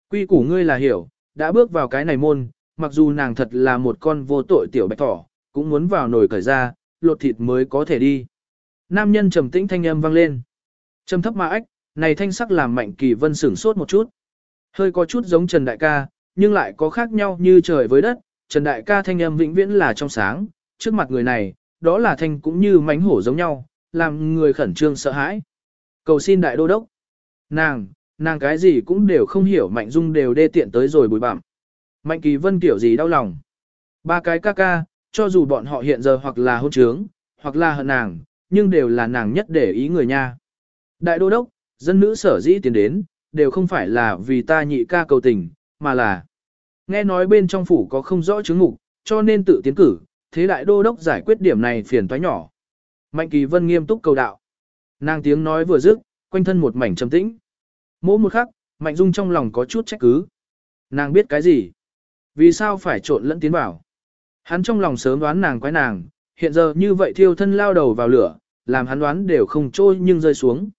Quy củ ngươi là hiểu, đã bước vào cái này môn, mặc dù nàng thật là một con vô tội tiểu bạch thỏ, cũng muốn vào nồi cởi ra, lột thịt mới có thể đi. Nam nhân trầm tĩnh thanh âm vang lên. Trầm thấp mà ách, này thanh sắc làm mạnh kỳ vân sửng sốt một chút. Hơi có chút giống Trần Đại ca, nhưng lại có khác nhau như trời với đất. Trần Đại ca thanh âm vĩnh viễn là trong sáng, trước mặt người này, đó là thanh cũng như mánh hổ giống nhau, làm người khẩn trương sợ hãi. Cầu xin đại đô đốc. Nàng, nàng cái gì cũng đều không hiểu Mạnh Dung đều đê tiện tới rồi bùi bạm. Mạnh Kỳ Vân kiểu gì đau lòng. Ba cái ca ca, cho dù bọn họ hiện giờ hoặc là hôn trướng, hoặc là hận nàng, nhưng đều là nàng nhất để ý người nha. Đại đô đốc, dân nữ sở dĩ tiến đến, đều không phải là vì ta nhị ca cầu tình, mà là nghe nói bên trong phủ có không rõ chứng ngục, cho nên tự tiến cử, thế đại đô đốc giải quyết điểm này phiền toái nhỏ. Mạnh Kỳ Vân nghiêm túc cầu đạo. Nàng tiếng nói vừa dứt, quanh thân một mảnh trầm tĩnh. Mỗi một khắc, Mạnh Dung trong lòng có chút trách cứ. Nàng biết cái gì? Vì sao phải trộn lẫn tiến vào? Hắn trong lòng sớm đoán nàng quái nàng, hiện giờ như vậy thiêu thân lao đầu vào lửa, làm hắn đoán đều không trôi nhưng rơi xuống.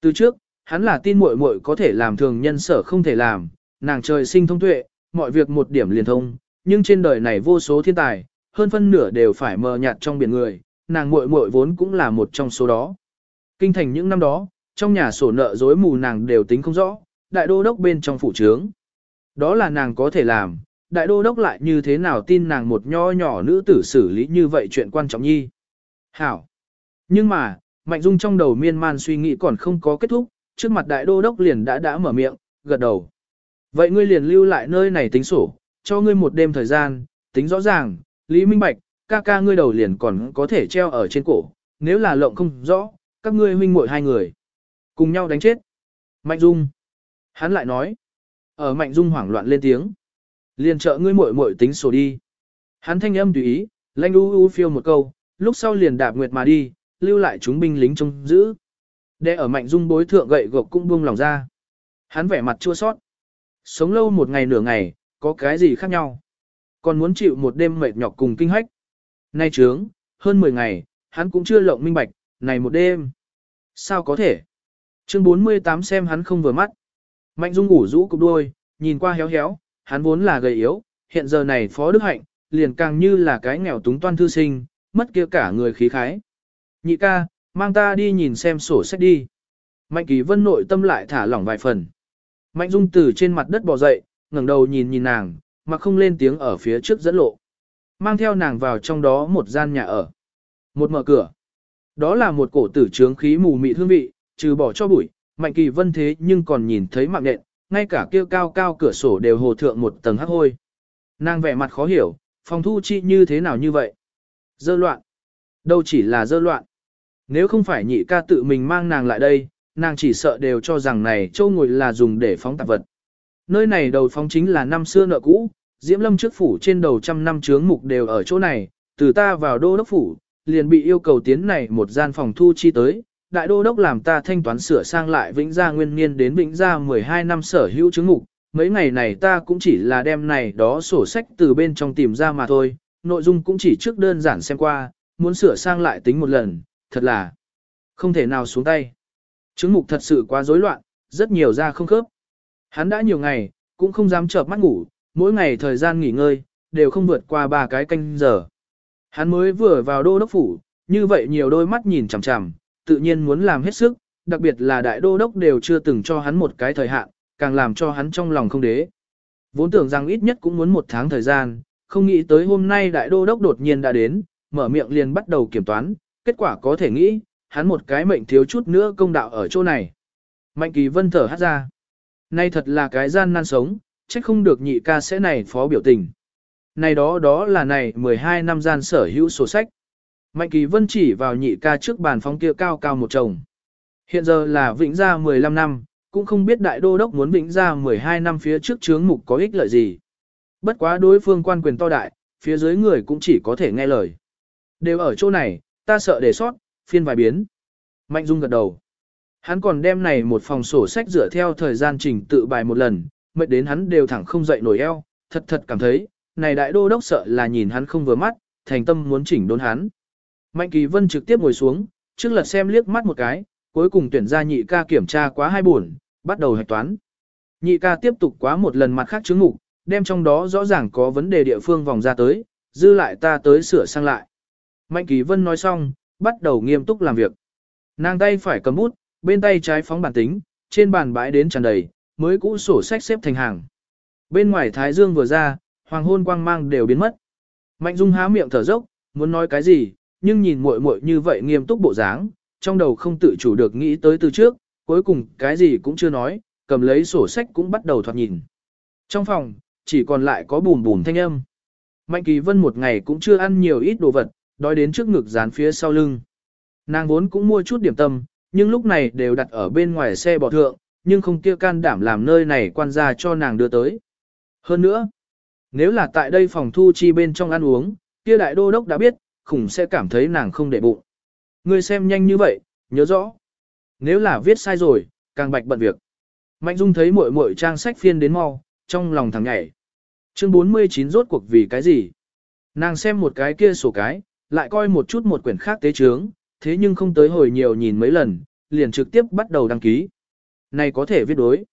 Từ trước, hắn là tin muội muội có thể làm thường nhân sở không thể làm, nàng trời sinh thông tuệ, mọi việc một điểm liền thông, nhưng trên đời này vô số thiên tài, hơn phân nửa đều phải mờ nhạt trong biển người, nàng muội muội vốn cũng là một trong số đó. Kinh thành những năm đó, trong nhà sổ nợ dối mù nàng đều tính không rõ, đại đô đốc bên trong phủ trướng. Đó là nàng có thể làm, đại đô đốc lại như thế nào tin nàng một nho nhỏ nữ tử xử lý như vậy chuyện quan trọng nhi. Hảo. Nhưng mà, Mạnh Dung trong đầu miên man suy nghĩ còn không có kết thúc, trước mặt đại đô đốc liền đã đã mở miệng, gật đầu. Vậy ngươi liền lưu lại nơi này tính sổ, cho ngươi một đêm thời gian, tính rõ ràng, Lý Minh Bạch, ca ca ngươi đầu liền còn có thể treo ở trên cổ, nếu là lộng không rõ, các ngươi huynh muội hai người. Cùng nhau đánh chết. Mạnh Dung. Hắn lại nói. Ở Mạnh Dung hoảng loạn lên tiếng. Liền trợ ngươi muội muội tính sổ đi. Hắn thanh âm tùy ý, lanh u u phiêu một câu, lúc sau liền đạp nguyệt mà đi, lưu lại chúng binh lính trông giữ. Để ở Mạnh Dung bối thượng gậy gộc cũng buông lòng ra. Hắn vẻ mặt chua sót. Sống lâu một ngày nửa ngày, có cái gì khác nhau. Còn muốn chịu một đêm mệt nhọc cùng kinh hách. Nay trướng, hơn 10 ngày, hắn cũng chưa lộng minh bạch, này một đêm. Sao có thể? Chương 48 xem hắn không vừa mắt. Mạnh Dung ngủ rũ cục đôi, nhìn qua héo héo, hắn vốn là gầy yếu, hiện giờ này phó đức hạnh, liền càng như là cái nghèo túng toan thư sinh, mất kia cả người khí khái. Nhị ca, mang ta đi nhìn xem sổ sách đi. Mạnh Kỳ Vân nội tâm lại thả lỏng vài phần. Mạnh Dung từ trên mặt đất bò dậy, ngẩng đầu nhìn nhìn nàng, mà không lên tiếng ở phía trước dẫn lộ. Mang theo nàng vào trong đó một gian nhà ở. Một mở cửa. Đó là một cổ tử trướng khí mù mị hương vị, trừ bỏ cho bụi, Mạnh Kỳ Vân thế nhưng còn nhìn thấy mạng nện, ngay cả kia cao cao cửa sổ đều hồ thượng một tầng hắc hôi. Nàng vẻ mặt khó hiểu, phòng thu chi như thế nào như vậy? Dơ loạn. Đâu chỉ là dơ loạn. Nếu không phải nhị ca tự mình mang nàng lại đây, nàng chỉ sợ đều cho rằng này châu ngồi là dùng để phóng tạp vật. Nơi này đầu phóng chính là năm xưa nợ cũ, Diễm Lâm trước phủ trên đầu trăm năm chướng mục đều ở chỗ này, từ ta vào đô đốc phủ, liền bị yêu cầu tiến này một gian phòng thu chi tới, đại đô đốc làm ta thanh toán sửa sang lại vĩnh gia nguyên niên đến vĩnh gia 12 năm sở hữu chứng mục, mấy ngày này ta cũng chỉ là đem này đó sổ sách từ bên trong tìm ra mà thôi, nội dung cũng chỉ trước đơn giản xem qua, muốn sửa sang lại tính một lần, thật là không thể nào xuống tay. Chứng mục thật sự quá rối loạn, rất nhiều ra không khớp. Hắn đã nhiều ngày, cũng không dám chợp mắt ngủ, mỗi ngày thời gian nghỉ ngơi, đều không vượt qua ba cái canh giờ. Hắn mới vừa vào đô đốc phủ, như vậy nhiều đôi mắt nhìn chằm chằm, tự nhiên muốn làm hết sức, đặc biệt là đại đô đốc đều chưa từng cho hắn một cái thời hạn, càng làm cho hắn trong lòng không đế. Vốn tưởng rằng ít nhất cũng muốn một tháng thời gian, không nghĩ tới hôm nay đại đô đốc đột nhiên đã đến, mở miệng liền bắt đầu kiểm toán, kết quả có thể nghĩ, hắn một cái mệnh thiếu chút nữa công đạo ở chỗ này. Mạnh kỳ vân thở hát ra. Nay thật là cái gian nan sống, trách không được nhị ca sẽ này phó biểu tình. Này đó đó là này 12 năm gian sở hữu sổ sách. Mạnh kỳ vân chỉ vào nhị ca trước bàn phóng kia cao cao một chồng. Hiện giờ là vĩnh gia 15 năm, cũng không biết đại đô đốc muốn vĩnh gia 12 năm phía trước chướng mục có ích lợi gì. Bất quá đối phương quan quyền to đại, phía dưới người cũng chỉ có thể nghe lời. Đều ở chỗ này, ta sợ để sót, phiên vài biến. Mạnh Dung gật đầu. Hắn còn đem này một phòng sổ sách dựa theo thời gian trình tự bài một lần, mệt đến hắn đều thẳng không dậy nổi eo, thật thật cảm thấy, này đại đô đốc sợ là nhìn hắn không vừa mắt, thành tâm muốn chỉnh đốn hắn. Mạnh Kỳ Vân trực tiếp ngồi xuống, trước lật xem liếc mắt một cái, cuối cùng tuyển ra nhị ca kiểm tra quá hai buồn, bắt đầu hạch toán. Nhị ca tiếp tục quá một lần mặt khác chứng ngục, đem trong đó rõ ràng có vấn đề địa phương vòng ra tới, dư lại ta tới sửa sang lại. Mạnh Kỳ Vân nói xong, bắt đầu nghiêm túc làm việc. Nàng tay phải cầm bút, bên tay trái phóng bản tính, trên bàn bãi đến tràn đầy, mới cũ sổ sách xếp thành hàng. Bên ngoài Thái Dương vừa ra, hoàng hôn quang mang đều biến mất. Mạnh Dung há miệng thở dốc, muốn nói cái gì, nhưng nhìn muội muội như vậy nghiêm túc bộ dáng, trong đầu không tự chủ được nghĩ tới từ trước, cuối cùng cái gì cũng chưa nói, cầm lấy sổ sách cũng bắt đầu thoạt nhìn. Trong phòng, chỉ còn lại có bùn bùn thanh âm. Mạnh Kỳ Vân một ngày cũng chưa ăn nhiều ít đồ vật, đói đến trước ngực dán phía sau lưng. Nàng vốn cũng mua chút điểm tâm, nhưng lúc này đều đặt ở bên ngoài xe bò thượng, nhưng không kia can đảm làm nơi này quan gia cho nàng đưa tới. Hơn nữa, nếu là tại đây phòng thu chi bên trong ăn uống, kia đại đô đốc đã biết, khủng sẽ cảm thấy nàng không để bụng. Ngươi xem nhanh như vậy, nhớ rõ. Nếu là viết sai rồi, càng bạch bận việc. Mạnh Dung thấy muội muội trang sách phiên đến mau, trong lòng thằng nhảy. Chương 49 rốt cuộc vì cái gì? Nàng xem một cái kia sổ cái, lại coi một chút một quyển khác tế trướng, thế nhưng không tới hồi nhiều nhìn mấy lần, liền trực tiếp bắt đầu đăng ký. Này có thể viết đối.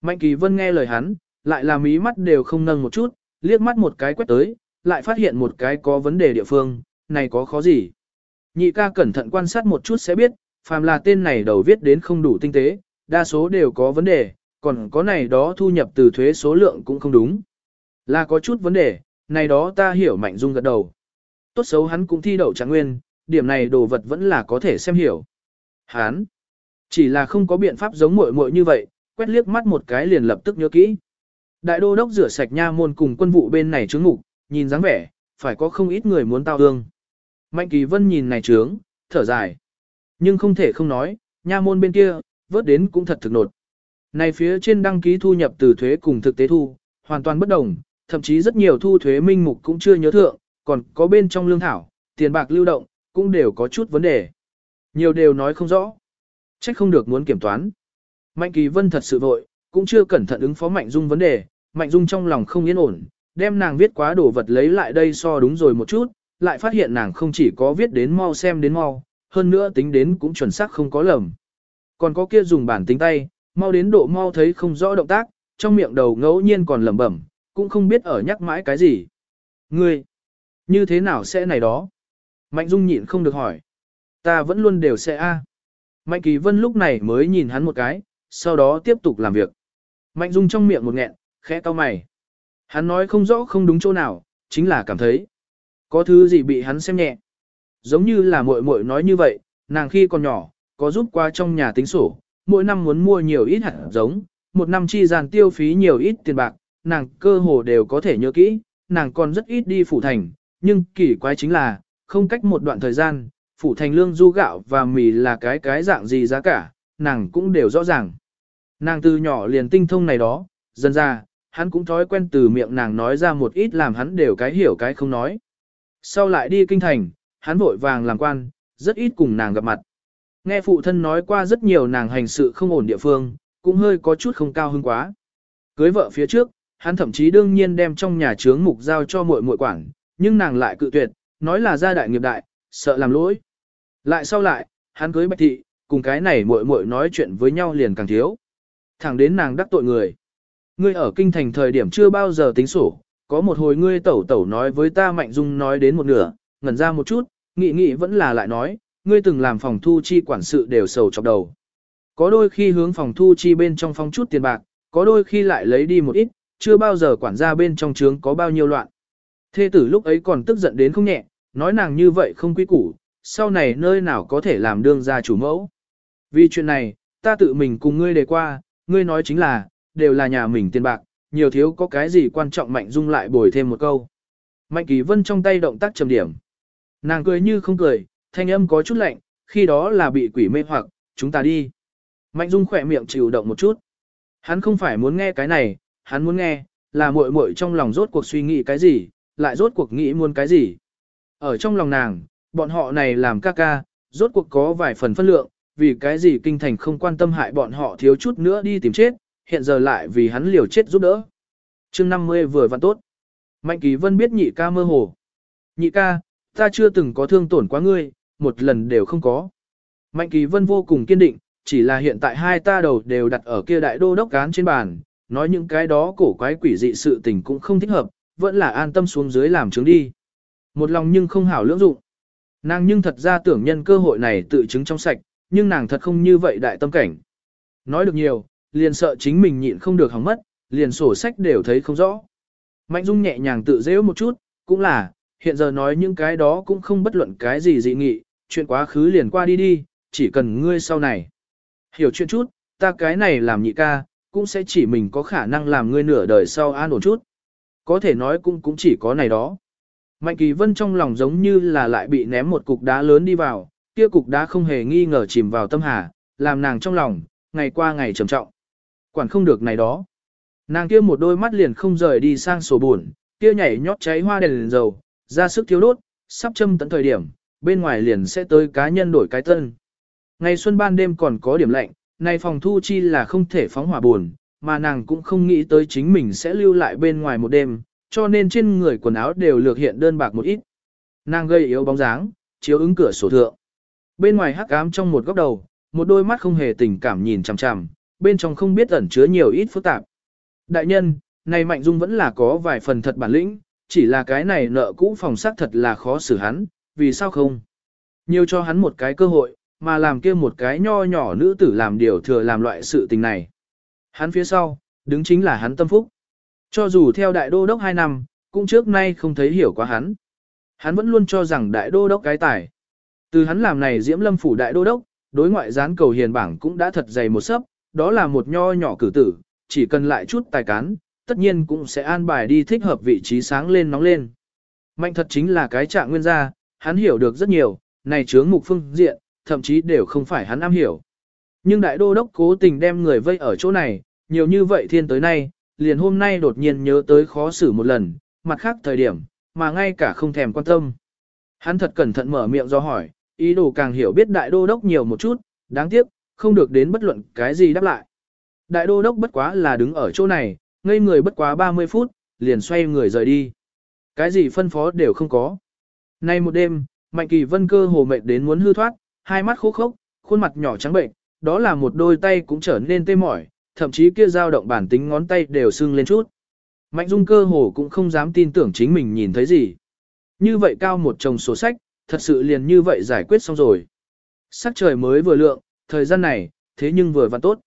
Mạnh Kỳ Vân nghe lời hắn, lại là mí mắt đều không nâng một chút, liếc mắt một cái quét tới, lại phát hiện một cái có vấn đề địa phương, này có khó gì. Nhị ca cẩn thận quan sát một chút sẽ biết, phàm là tên này đầu viết đến không đủ tinh tế, đa số đều có vấn đề, còn có này đó thu nhập từ thuế số lượng cũng không đúng. Là có chút vấn đề, này đó ta hiểu Mạnh Dung gật đầu. Tốt xấu hắn cũng thi đậu trạng nguyên, điểm này đồ vật vẫn là có thể xem hiểu. Hắn, chỉ là không có biện pháp giống muội muội như vậy, quét liếc mắt một cái liền lập tức nhớ kỹ. Đại đô đốc rửa sạch nha môn cùng quân vụ bên này chứng ngục, nhìn dáng vẻ, phải có không ít người muốn tao ương. Mạnh kỳ vân nhìn này trướng, thở dài. Nhưng không thể không nói, nha môn bên kia, vớt đến cũng thật thực nột. Này phía trên đăng ký thu nhập từ thuế cùng thực tế thu, hoàn toàn bất đồng, thậm chí rất nhiều thu thuế minh mục cũng chưa nhớ thượng, còn có bên trong lương thảo, tiền bạc lưu động, cũng đều có chút vấn đề. Nhiều đều nói không rõ. Trách không được muốn kiểm toán. Mạnh Kỳ Vân thật sự vội, cũng chưa cẩn thận ứng phó Mạnh Dung vấn đề, Mạnh Dung trong lòng không yên ổn, đem nàng viết quá đồ vật lấy lại đây so đúng rồi một chút, lại phát hiện nàng không chỉ có viết đến mau xem đến mau, hơn nữa tính đến cũng chuẩn xác không có lầm. Còn có kia dùng bản tính tay, mau đến độ mau thấy không rõ động tác, trong miệng đầu ngẫu nhiên còn lẩm bẩm, cũng không biết ở nhắc mãi cái gì. Ngươi, như thế nào sẽ này đó? Mạnh Dung nhịn không được hỏi. Ta vẫn luôn đều sẽ a. Mạnh Kỳ Vân lúc này mới nhìn hắn một cái, sau đó tiếp tục làm việc. Mạnh Dung trong miệng một nghẹn, khẽ cau mày. Hắn nói không rõ không đúng chỗ nào, chính là cảm thấy. Có thứ gì bị hắn xem nhẹ. Giống như là muội muội nói như vậy, nàng khi còn nhỏ, có giúp qua trong nhà tính sổ, mỗi năm muốn mua nhiều ít hạt giống, một năm chi dàn tiêu phí nhiều ít tiền bạc, nàng cơ hồ đều có thể nhớ kỹ, nàng còn rất ít đi phủ thành, nhưng kỳ quái chính là, không cách một đoạn thời gian, phủ thành lương du gạo và mì là cái cái dạng gì giá cả, nàng cũng đều rõ ràng. Nàng từ nhỏ liền tinh thông này đó, dần ra, hắn cũng thói quen từ miệng nàng nói ra một ít làm hắn đều cái hiểu cái không nói. Sau lại đi kinh thành, hắn vội vàng làm quan, rất ít cùng nàng gặp mặt. Nghe phụ thân nói qua rất nhiều nàng hành sự không ổn địa phương, cũng hơi có chút không cao hứng quá. Cưới vợ phía trước, hắn thậm chí đương nhiên đem trong nhà trướng mục giao cho muội muội quản, nhưng nàng lại cự tuyệt, nói là gia đại nghiệp đại, sợ làm lỗi. Lại sau lại, hắn cưới Bạch Thị, cùng cái này muội muội nói chuyện với nhau liền càng thiếu. Thẳng đến nàng đắc tội người. Ngươi ở kinh thành thời điểm chưa bao giờ tính sổ, có một hồi ngươi tẩu tẩu nói với ta Mạnh Dung nói đến một nửa, ngẩn ra một chút, nghị nghị vẫn là lại nói, ngươi từng làm phòng thu chi quản sự đều sầu chọc đầu. Có đôi khi hướng phòng thu chi bên trong phong chút tiền bạc, có đôi khi lại lấy đi một ít, chưa bao giờ quản gia bên trong trướng có bao nhiêu loạn. Thê tử lúc ấy còn tức giận đến không nhẹ, nói nàng như vậy không quý củ, sau này nơi nào có thể làm đương gia chủ mẫu. Vì chuyện này, ta tự mình cùng ngươi đề qua, ngươi nói chính là, đều là nhà mình tiền bạc, nhiều thiếu có cái gì quan trọng Mạnh Dung lại bồi thêm một câu. Mạnh Kỳ Vân trong tay động tác trầm điểm. Nàng cười như không cười, thanh âm có chút lạnh, khi đó là bị quỷ mê hoặc, chúng ta đi. Mạnh Dung khỏe miệng chịu động một chút. Hắn không phải muốn nghe cái này, hắn muốn nghe, là muội muội trong lòng rốt cuộc suy nghĩ cái gì, lại rốt cuộc nghĩ muốn cái gì. Ở trong lòng nàng, bọn họ này làm ca ca, rốt cuộc có vài phần phân lượng, vì cái gì kinh thành không quan tâm hại bọn họ thiếu chút nữa đi tìm chết, hiện giờ lại vì hắn liều chết giúp đỡ. chương 50 vừa vặn tốt. Mạnh Kỳ Vân biết nhị ca mơ hồ. Nhị ca, ta chưa từng có thương tổn quá ngươi, một lần đều không có. Mạnh Kỳ Vân vô cùng kiên định, chỉ là hiện tại hai ta đầu đều đặt ở kia đại đô đốc cán trên bàn, nói những cái đó cổ quái quỷ dị sự tình cũng không thích hợp, vẫn là an tâm xuống dưới làm chứng đi. Một lòng nhưng không hảo lưỡng dụng. Nàng nhưng thật ra tưởng nhân cơ hội này tự chứng trong sạch, nhưng nàng thật không như vậy đại tâm cảnh. Nói được nhiều, liền sợ chính mình nhịn không được hỏng mất, liền sổ sách đều thấy không rõ. Mạnh Dung nhẹ nhàng tự dễ một chút, cũng là, hiện giờ nói những cái đó cũng không bất luận cái gì dị nghị, chuyện quá khứ liền qua đi đi, chỉ cần ngươi sau này. Hiểu chuyện chút, ta cái này làm nhị ca, cũng sẽ chỉ mình có khả năng làm ngươi nửa đời sau an ổn chút. Có thể nói cũng cũng chỉ có này đó. Mạnh Kỳ Vân trong lòng giống như là lại bị ném một cục đá lớn đi vào, kia cục đá không hề nghi ngờ chìm vào tâm hà, làm nàng trong lòng, ngày qua ngày trầm trọng. Quản không được này đó. Nàng kia một đôi mắt liền không rời đi sang sổ buồn, kia nhảy nhót cháy hoa đèn, đèn dầu, ra sức thiếu đốt, sắp châm tận thời điểm, bên ngoài liền sẽ tới cá nhân đổi cái tân. Ngày xuân ban đêm còn có điểm lạnh, này phòng thu chi là không thể phóng hỏa buồn, mà nàng cũng không nghĩ tới chính mình sẽ lưu lại bên ngoài một đêm, cho nên trên người quần áo đều lược hiện đơn bạc một ít. Nàng gây yếu bóng dáng, chiếu ứng cửa sổ thượng. Bên ngoài hắc ám trong một góc đầu, một đôi mắt không hề tình cảm nhìn chằm chằm, bên trong không biết ẩn chứa nhiều ít phức tạp. Đại nhân, này Mạnh Dung vẫn là có vài phần thật bản lĩnh, chỉ là cái này nợ cũ phòng sắc thật là khó xử hắn, vì sao không? Nhiều cho hắn một cái cơ hội, mà làm kia một cái nho nhỏ nữ tử làm điều thừa làm loại sự tình này. Hắn phía sau, đứng chính là hắn tâm phúc. Cho dù theo đại đô đốc 2 năm, cũng trước nay không thấy hiểu quá hắn. Hắn vẫn luôn cho rằng đại đô đốc cái tài. Từ hắn làm này diễm lâm phủ đại đô đốc, đối ngoại gián cầu hiền bảng cũng đã thật dày một sấp, đó là một nho nhỏ cử tử, chỉ cần lại chút tài cán, tất nhiên cũng sẽ an bài đi thích hợp vị trí sáng lên nóng lên. Mạnh thật chính là cái trạng nguyên gia, hắn hiểu được rất nhiều, này chướng mục phương diện, thậm chí đều không phải hắn am hiểu. Nhưng đại đô đốc cố tình đem người vây ở chỗ này, nhiều như vậy thiên tới nay, liền hôm nay đột nhiên nhớ tới khó xử một lần, mặt khác thời điểm, mà ngay cả không thèm quan tâm. Hắn thật cẩn thận mở miệng do hỏi, ý đồ càng hiểu biết đại đô đốc nhiều một chút, đáng tiếc, không được đến bất luận cái gì đáp lại. Đại đô đốc bất quá là đứng ở chỗ này, ngây người bất quá 30 phút, liền xoay người rời đi. Cái gì phân phó đều không có. Nay một đêm, Mạnh Kỳ Vân cơ hồ mệt đến muốn hư thoát, hai mắt khô khốc, khuôn mặt nhỏ trắng bệnh, đó là một đôi tay cũng trở nên tê mỏi, thậm chí kia dao động bản tính ngón tay đều sưng lên chút. Mạnh Dung cơ hồ cũng không dám tin tưởng chính mình nhìn thấy gì. Như vậy cao một chồng sổ sách, thật sự liền như vậy giải quyết xong rồi. Sắc trời mới vừa lượng, thời gian này, thế nhưng vừa vặn tốt.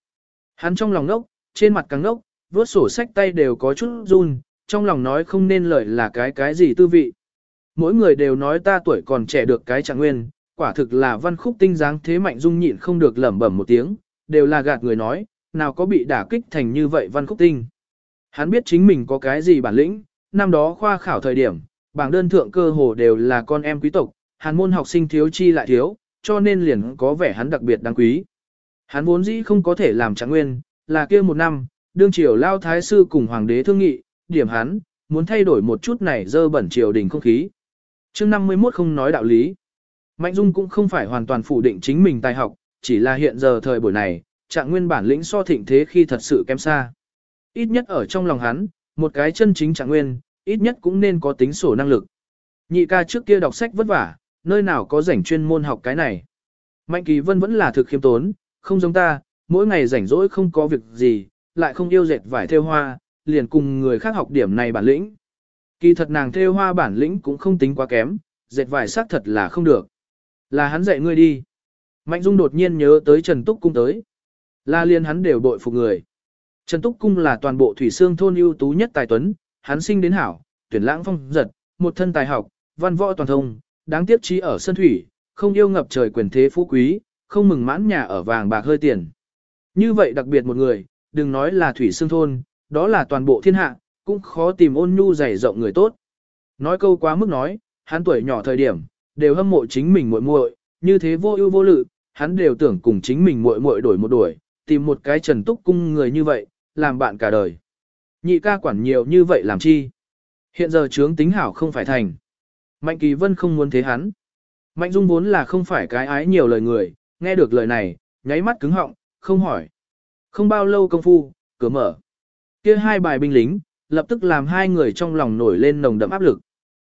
Hắn trong lòng nốc, trên mặt càng nốc, vuốt sổ sách tay đều có chút run, trong lòng nói không nên lời là cái cái gì tư vị. Mỗi người đều nói ta tuổi còn trẻ được cái trạng nguyên, quả thực là văn khúc tinh dáng thế mạnh dung nhịn không được lẩm bẩm một tiếng, đều là gạt người nói, nào có bị đả kích thành như vậy văn khúc tinh. Hắn biết chính mình có cái gì bản lĩnh, năm đó khoa khảo thời điểm, bảng đơn thượng cơ hồ đều là con em quý tộc, hàn môn học sinh thiếu chi lại thiếu, cho nên liền có vẻ hắn đặc biệt đáng quý. Hắn vốn dĩ không có thể làm trạng nguyên, là kia một năm, đương triều lao thái sư cùng hoàng đế thương nghị, điểm hắn, muốn thay đổi một chút này dơ bẩn triều đình không khí. chương 51 không nói đạo lý. Mạnh Dung cũng không phải hoàn toàn phủ định chính mình tài học, chỉ là hiện giờ thời buổi này, trạng nguyên bản lĩnh so thịnh thế khi thật sự kém xa. Ít nhất ở trong lòng hắn, một cái chân chính trạng nguyên, ít nhất cũng nên có tính sổ năng lực. Nhị ca trước kia đọc sách vất vả, nơi nào có rảnh chuyên môn học cái này. Mạnh Kỳ Vân vẫn là thực khiêm tốn, không giống ta, mỗi ngày rảnh rỗi không có việc gì, lại không yêu dệt vải theo hoa, liền cùng người khác học điểm này bản lĩnh. Kỳ thật nàng theo hoa bản lĩnh cũng không tính quá kém, dệt vải xác thật là không được. Là hắn dạy ngươi đi. Mạnh Dung đột nhiên nhớ tới Trần Túc Cung tới. là liền hắn đều bội phục người. Trần Túc Cung là toàn bộ thủy xương thôn ưu tú nhất tài tuấn, hắn sinh đến hảo, tuyển lãng phong giật, một thân tài học, văn võ toàn thông, đáng tiếc trí ở sân thủy, không yêu ngập trời quyền thế phú quý, không mừng mãn nhà ở vàng bạc hơi tiền. Như vậy đặc biệt một người, đừng nói là thủy xương thôn, đó là toàn bộ thiên hạ, cũng khó tìm ôn nhu dày rộng người tốt. Nói câu quá mức nói, hắn tuổi nhỏ thời điểm, đều hâm mộ chính mình muội muội, như thế vô ưu vô lự, hắn đều tưởng cùng chính mình muội muội đổi một đuổi, tìm một cái trần túc cung người như vậy, làm bạn cả đời. Nhị ca quản nhiều như vậy làm chi? Hiện giờ trướng tính hảo không phải thành. Mạnh Kỳ Vân không muốn thế hắn. Mạnh Dung vốn là không phải cái ái nhiều lời người, nghe được lời này, nháy mắt cứng họng, không hỏi. Không bao lâu công phu, cửa mở. Kia hai bài binh lính, lập tức làm hai người trong lòng nổi lên nồng đậm áp lực.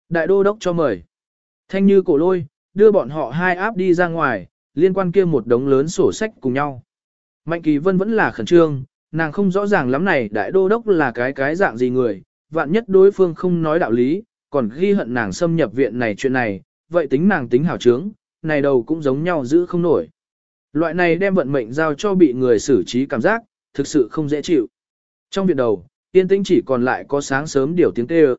Đại đô đốc cho mời. Thanh như cổ lôi, đưa bọn họ hai áp đi ra ngoài, liên quan kia một đống lớn sổ sách cùng nhau. Mạnh kỳ vân vẫn là khẩn trương, nàng không rõ ràng lắm này đại đô đốc là cái cái dạng gì người, vạn nhất đối phương không nói đạo lý, còn ghi hận nàng xâm nhập viện này chuyện này, vậy tính nàng tính hảo trướng, này đầu cũng giống nhau giữ không nổi. Loại này đem vận mệnh giao cho bị người xử trí cảm giác, thực sự không dễ chịu. Trong viện đầu, yên tĩnh chỉ còn lại có sáng sớm điều tiếng kêu.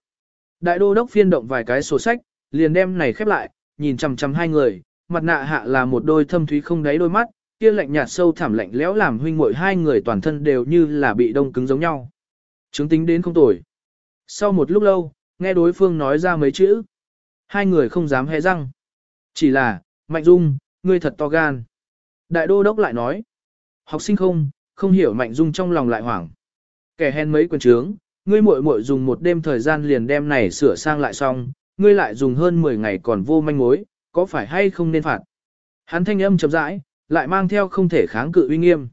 Đại đô đốc phiên động vài cái sổ sách, liền đem này khép lại, nhìn chằm chằm hai người, mặt nạ hạ là một đôi thâm thúy không đáy đôi mắt, kia lạnh nhạt sâu thẳm lạnh lẽo làm huynh muội hai người toàn thân đều như là bị đông cứng giống nhau. Chứng tính đến không tồi. Sau một lúc lâu, nghe đối phương nói ra mấy chữ. Hai người không dám hé răng. Chỉ là, Mạnh Dung, ngươi thật to gan. Đại đô đốc lại nói. Học sinh không, không hiểu Mạnh Dung trong lòng lại hoảng. Kẻ hèn mấy quần trướng, ngươi muội muội dùng một đêm thời gian liền đem này sửa sang lại xong, ngươi lại dùng hơn 10 ngày còn vô manh mối, có phải hay không nên phạt? Hắn thanh âm chậm rãi, lại mang theo không thể kháng cự uy nghiêm.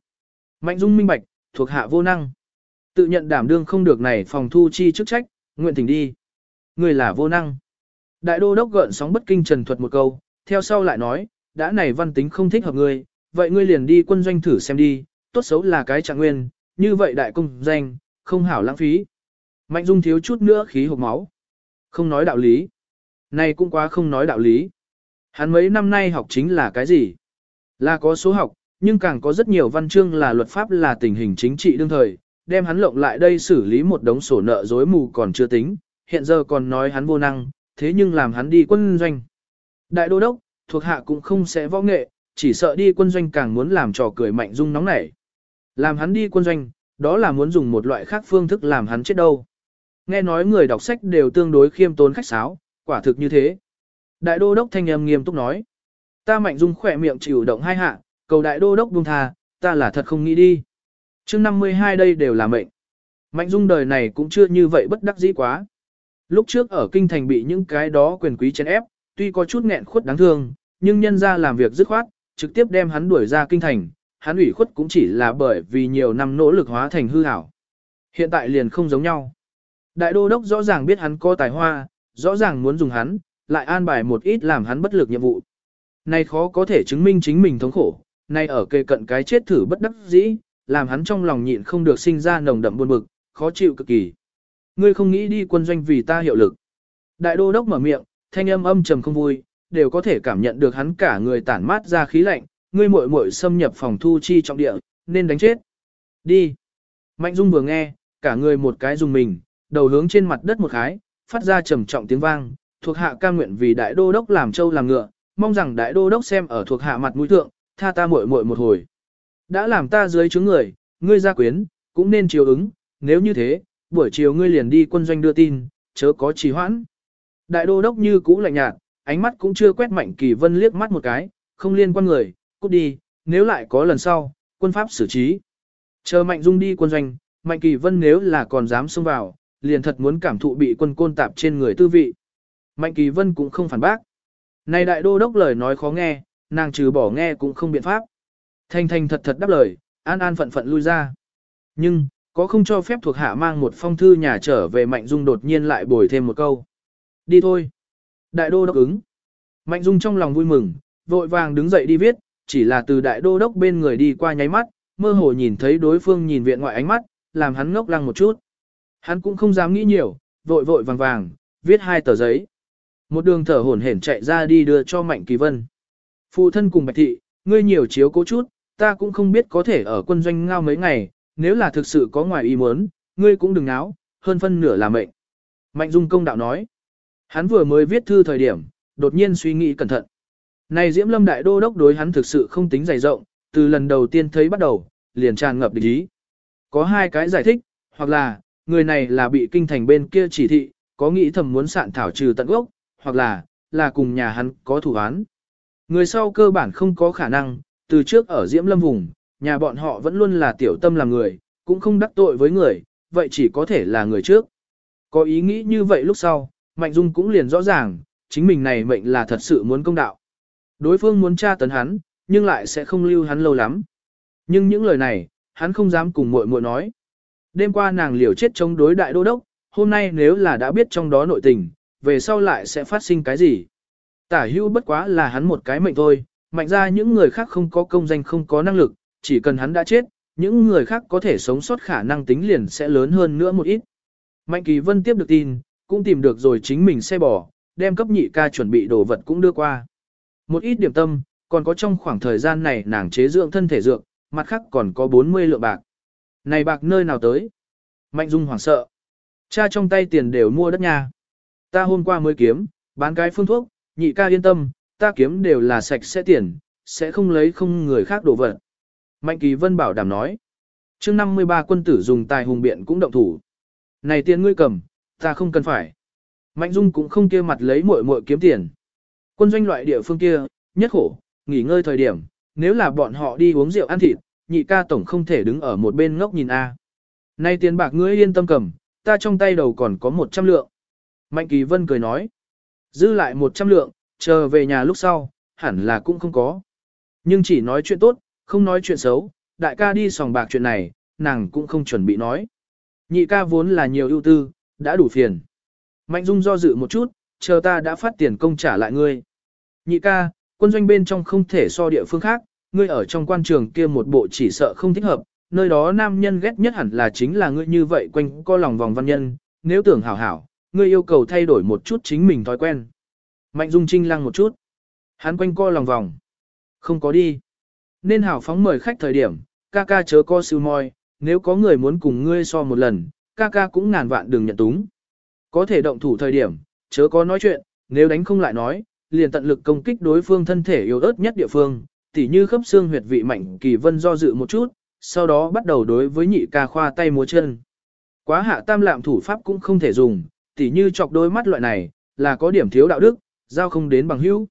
Mạnh Dung minh bạch, thuộc hạ vô năng. Tự nhận đảm đương không được này phòng thu chi chức trách, nguyện thỉnh đi. Ngươi là vô năng. Đại đô đốc gợn sóng bất kinh trần thuật một câu, theo sau lại nói, đã này văn tính không thích hợp ngươi, vậy ngươi liền đi quân doanh thử xem đi, tốt xấu là cái trạng nguyên, như vậy đại công danh, không hảo lãng phí. Mạnh Dung thiếu chút nữa khí hộp máu. Không nói đạo lý. Này cũng quá không nói đạo lý. Hắn mấy năm nay học chính là cái gì? Là có số học, nhưng càng có rất nhiều văn chương là luật pháp là tình hình chính trị đương thời, đem hắn lộng lại đây xử lý một đống sổ nợ dối mù còn chưa tính, hiện giờ còn nói hắn vô năng, thế nhưng làm hắn đi quân doanh. Đại đô đốc, thuộc hạ cũng không sẽ võ nghệ, chỉ sợ đi quân doanh càng muốn làm trò cười mạnh dung nóng nảy. Làm hắn đi quân doanh, đó là muốn dùng một loại khác phương thức làm hắn chết đâu. Nghe nói người đọc sách đều tương đối khiêm tốn khách sáo, quả thực như thế. Đại đô đốc thanh âm nghiêm túc nói. Ta mạnh dung khỏe miệng chịu động hai hạ, cầu đại đô đốc buông tha, ta là thật không nghĩ đi. chương 52 đây đều là mệnh. Mạnh dung đời này cũng chưa như vậy bất đắc dĩ quá. Lúc trước ở kinh thành bị những cái đó quyền quý chèn ép, tuy có chút nghẹn khuất đáng thương, nhưng nhân ra làm việc dứt khoát, trực tiếp đem hắn đuổi ra kinh thành, hắn ủy khuất cũng chỉ là bởi vì nhiều năm nỗ lực hóa thành hư hảo. Hiện tại liền không giống nhau. Đại đô đốc rõ ràng biết hắn có tài hoa, rõ ràng muốn dùng hắn, lại an bài một ít làm hắn bất lực nhiệm vụ. Này khó có thể chứng minh chính mình thống khổ, nay ở kề cận cái chết thử bất đắc dĩ, làm hắn trong lòng nhịn không được sinh ra nồng đậm buồn bực, khó chịu cực kỳ. Ngươi không nghĩ đi quân doanh vì ta hiệu lực. Đại đô đốc mở miệng, thanh âm âm trầm không vui, đều có thể cảm nhận được hắn cả người tản mát ra khí lạnh, ngươi muội muội xâm nhập phòng thu chi trọng địa, nên đánh chết. Đi. Mạnh Dung vừa nghe, cả người một cái dùng mình, đầu hướng trên mặt đất một khái, phát ra trầm trọng tiếng vang, thuộc hạ ca nguyện vì đại đô đốc làm châu làm ngựa, mong rằng đại đô đốc xem ở thuộc hạ mặt mũi thượng, tha ta muội muội một hồi. Đã làm ta dưới chứng người, ngươi ra quyến, cũng nên chiều ứng, nếu như thế, buổi chiều ngươi liền đi quân doanh đưa tin, chớ có trì hoãn. Đại đô đốc như cũ lạnh nhạt, ánh mắt cũng chưa quét mạnh kỳ vân liếc mắt một cái, không liên quan người, cút đi, nếu lại có lần sau, quân pháp xử trí. Chờ mạnh dung đi quân doanh, mạnh kỳ vân nếu là còn dám xông vào, liền thật muốn cảm thụ bị quân côn tạp trên người tư vị. Mạnh kỳ vân cũng không phản bác. Này đại đô đốc lời nói khó nghe, nàng trừ bỏ nghe cũng không biện pháp. Thanh thanh thật thật đáp lời, an an phận phận lui ra. Nhưng, có không cho phép thuộc hạ mang một phong thư nhà trở về Mạnh Dung đột nhiên lại bồi thêm một câu. Đi thôi. Đại đô đốc ứng. Mạnh Dung trong lòng vui mừng, vội vàng đứng dậy đi viết, chỉ là từ đại đô đốc bên người đi qua nháy mắt, mơ hồ nhìn thấy đối phương nhìn viện ngoại ánh mắt, làm hắn ngốc lăng một chút. Hắn cũng không dám nghĩ nhiều, vội vội vàng vàng, viết hai tờ giấy. Một đường thở hổn hển chạy ra đi đưa cho Mạnh Kỳ Vân. Phụ thân cùng Bạch Thị, ngươi nhiều chiếu cố chút, ta cũng không biết có thể ở quân doanh ngao mấy ngày, nếu là thực sự có ngoài ý muốn, ngươi cũng đừng náo, hơn phân nửa là mệnh. Mạnh Dung công đạo nói. Hắn vừa mới viết thư thời điểm, đột nhiên suy nghĩ cẩn thận. Này Diễm Lâm Đại Đô Đốc đối hắn thực sự không tính dày rộng, từ lần đầu tiên thấy bắt đầu, liền tràn ngập địch ý. Có hai cái giải thích, hoặc là, người này là bị kinh thành bên kia chỉ thị, có nghĩ thầm muốn sạn thảo trừ tận gốc, hoặc là, là cùng nhà hắn có thủ án. Người sau cơ bản không có khả năng, từ trước ở Diễm Lâm vùng, nhà bọn họ vẫn luôn là tiểu tâm làm người, cũng không đắc tội với người, vậy chỉ có thể là người trước. Có ý nghĩ như vậy lúc sau, Mạnh Dung cũng liền rõ ràng, chính mình này mệnh là thật sự muốn công đạo. Đối phương muốn tra tấn hắn, nhưng lại sẽ không lưu hắn lâu lắm. Nhưng những lời này, hắn không dám cùng muội muội nói. Đêm qua nàng liều chết chống đối đại đô đốc, hôm nay nếu là đã biết trong đó nội tình, về sau lại sẽ phát sinh cái gì. Tả hưu bất quá là hắn một cái mệnh thôi, mạnh ra những người khác không có công danh không có năng lực, chỉ cần hắn đã chết, những người khác có thể sống sót khả năng tính liền sẽ lớn hơn nữa một ít. Mạnh Kỳ Vân tiếp được tin, cũng tìm được rồi chính mình xe bò, đem cấp nhị ca chuẩn bị đồ vật cũng đưa qua. Một ít điểm tâm, còn có trong khoảng thời gian này nàng chế dưỡng thân thể dược, mặt khác còn có 40 lượng bạc. Này bạc nơi nào tới? Mạnh Dung hoảng sợ. Cha trong tay tiền đều mua đất nhà. Ta hôm qua mới kiếm, bán cái phương thuốc, nhị ca yên tâm, ta kiếm đều là sạch sẽ tiền, sẽ không lấy không người khác đồ vật. Mạnh Kỳ Vân bảo đảm nói. chương 53 quân tử dùng tài hùng biện cũng động thủ. Này tiền ngươi cầm, ta không cần phải. Mạnh Dung cũng không kia mặt lấy muội muội kiếm tiền. Quân doanh loại địa phương kia, nhất khổ, nghỉ ngơi thời điểm, nếu là bọn họ đi uống rượu ăn thịt, nhị ca tổng không thể đứng ở một bên ngốc nhìn a. Nay tiền bạc ngươi yên tâm cầm, ta trong tay đầu còn có 100 lượng. Mạnh Kỳ Vân cười nói, dư lại 100 lượng, chờ về nhà lúc sau, hẳn là cũng không có. Nhưng chỉ nói chuyện tốt, không nói chuyện xấu, đại ca đi sòng bạc chuyện này, nàng cũng không chuẩn bị nói. Nhị ca vốn là nhiều ưu tư, đã đủ phiền. Mạnh Dung do dự một chút, chờ ta đã phát tiền công trả lại ngươi. Nhị ca, quân doanh bên trong không thể so địa phương khác, ngươi ở trong quan trường kia một bộ chỉ sợ không thích hợp, nơi đó nam nhân ghét nhất hẳn là chính là ngươi như vậy quanh co lòng vòng văn nhân, nếu tưởng hảo hảo, ngươi yêu cầu thay đổi một chút chính mình thói quen. Mạnh Dung Trinh lăng một chút. Hắn quanh co lòng vòng. Không có đi. Nên hảo phóng mời khách thời điểm, ca ca chớ co siêu môi, nếu có người muốn cùng ngươi so một lần, ca ca cũng ngàn vạn đừng nhận túng. Có thể động thủ thời điểm, chớ có nói chuyện, nếu đánh không lại nói, liền tận lực công kích đối phương thân thể yếu ớt nhất địa phương, tỉ như khớp xương huyệt vị mạnh kỳ vân do dự một chút, sau đó bắt đầu đối với nhị ca khoa tay múa chân. Quá hạ tam lạm thủ pháp cũng không thể dùng, tỉ như chọc đôi mắt loại này, là có điểm thiếu đạo đức, giao không đến bằng hữu.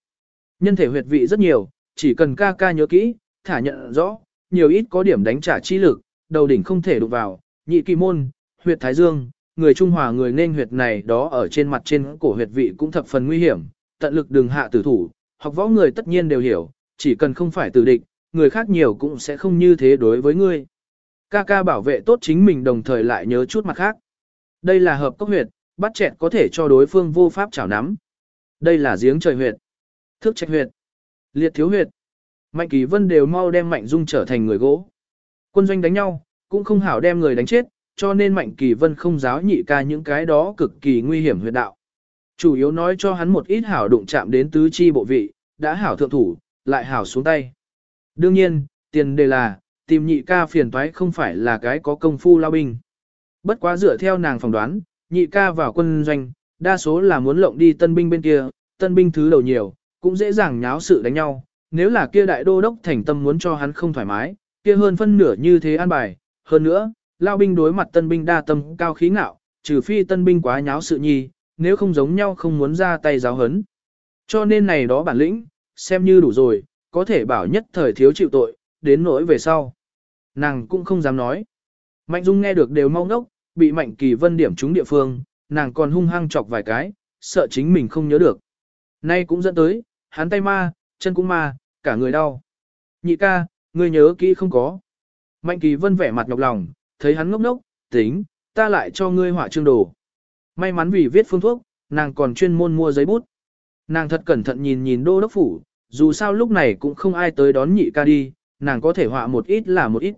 Nhân thể huyệt vị rất nhiều, chỉ cần ca ca nhớ kỹ, thả nhận rõ, nhiều ít có điểm đánh trả chi lực, đầu đỉnh không thể đụng vào, nhị kỳ môn, huyệt thái dương, người Trung Hòa người nên huyệt này đó ở trên mặt trên cổ huyệt vị cũng thập phần nguy hiểm, tận lực đừng hạ tử thủ, học võ người tất nhiên đều hiểu, chỉ cần không phải tử địch, người khác nhiều cũng sẽ không như thế đối với ngươi. Ca ca bảo vệ tốt chính mình đồng thời lại nhớ chút mặt khác. Đây là hợp cốc huyệt, bắt chẹt có thể cho đối phương vô pháp chảo nắm. Đây là giếng trời huyệt, thước trạch huyệt, liệt thiếu huyệt. Mạnh Kỳ Vân đều mau đem Mạnh Dung trở thành người gỗ. Quân doanh đánh nhau, cũng không hảo đem người đánh chết, cho nên Mạnh Kỳ Vân không giáo nhị ca những cái đó cực kỳ nguy hiểm huyệt đạo. Chủ yếu nói cho hắn một ít hảo đụng chạm đến tứ chi bộ vị, đã hảo thượng thủ, lại hảo xuống tay. Đương nhiên, tiền đề là, tìm nhị ca phiền toái không phải là cái có công phu lao binh. Bất quá dựa theo nàng phỏng đoán, nhị ca vào quân doanh, đa số là muốn lộng đi tân binh bên kia, tân binh thứ đầu nhiều, cũng dễ dàng nháo sự đánh nhau. Nếu là kia đại đô đốc thành tâm muốn cho hắn không thoải mái, kia hơn phân nửa như thế an bài. Hơn nữa, lao binh đối mặt tân binh đa tâm cao khí ngạo, trừ phi tân binh quá nháo sự nhi, nếu không giống nhau không muốn ra tay giáo hấn. Cho nên này đó bản lĩnh, xem như đủ rồi, có thể bảo nhất thời thiếu chịu tội, đến nỗi về sau. Nàng cũng không dám nói. Mạnh Dung nghe được đều mau ngốc, bị Mạnh Kỳ Vân điểm trúng địa phương, nàng còn hung hăng chọc vài cái, sợ chính mình không nhớ được. Nay cũng dẫn tới, hắn tay ma, chân cũng ma, cả người đau. Nhị ca, ngươi nhớ kỹ không có. Mạnh Kỳ Vân vẻ mặt nhọc lòng, thấy hắn ngốc ngốc, tính, ta lại cho ngươi họa trương đồ. May mắn vì viết phương thuốc, nàng còn chuyên môn mua giấy bút. Nàng thật cẩn thận nhìn nhìn đô đốc phủ, dù sao lúc này cũng không ai tới đón nhị ca đi, nàng có thể họa một ít là một ít.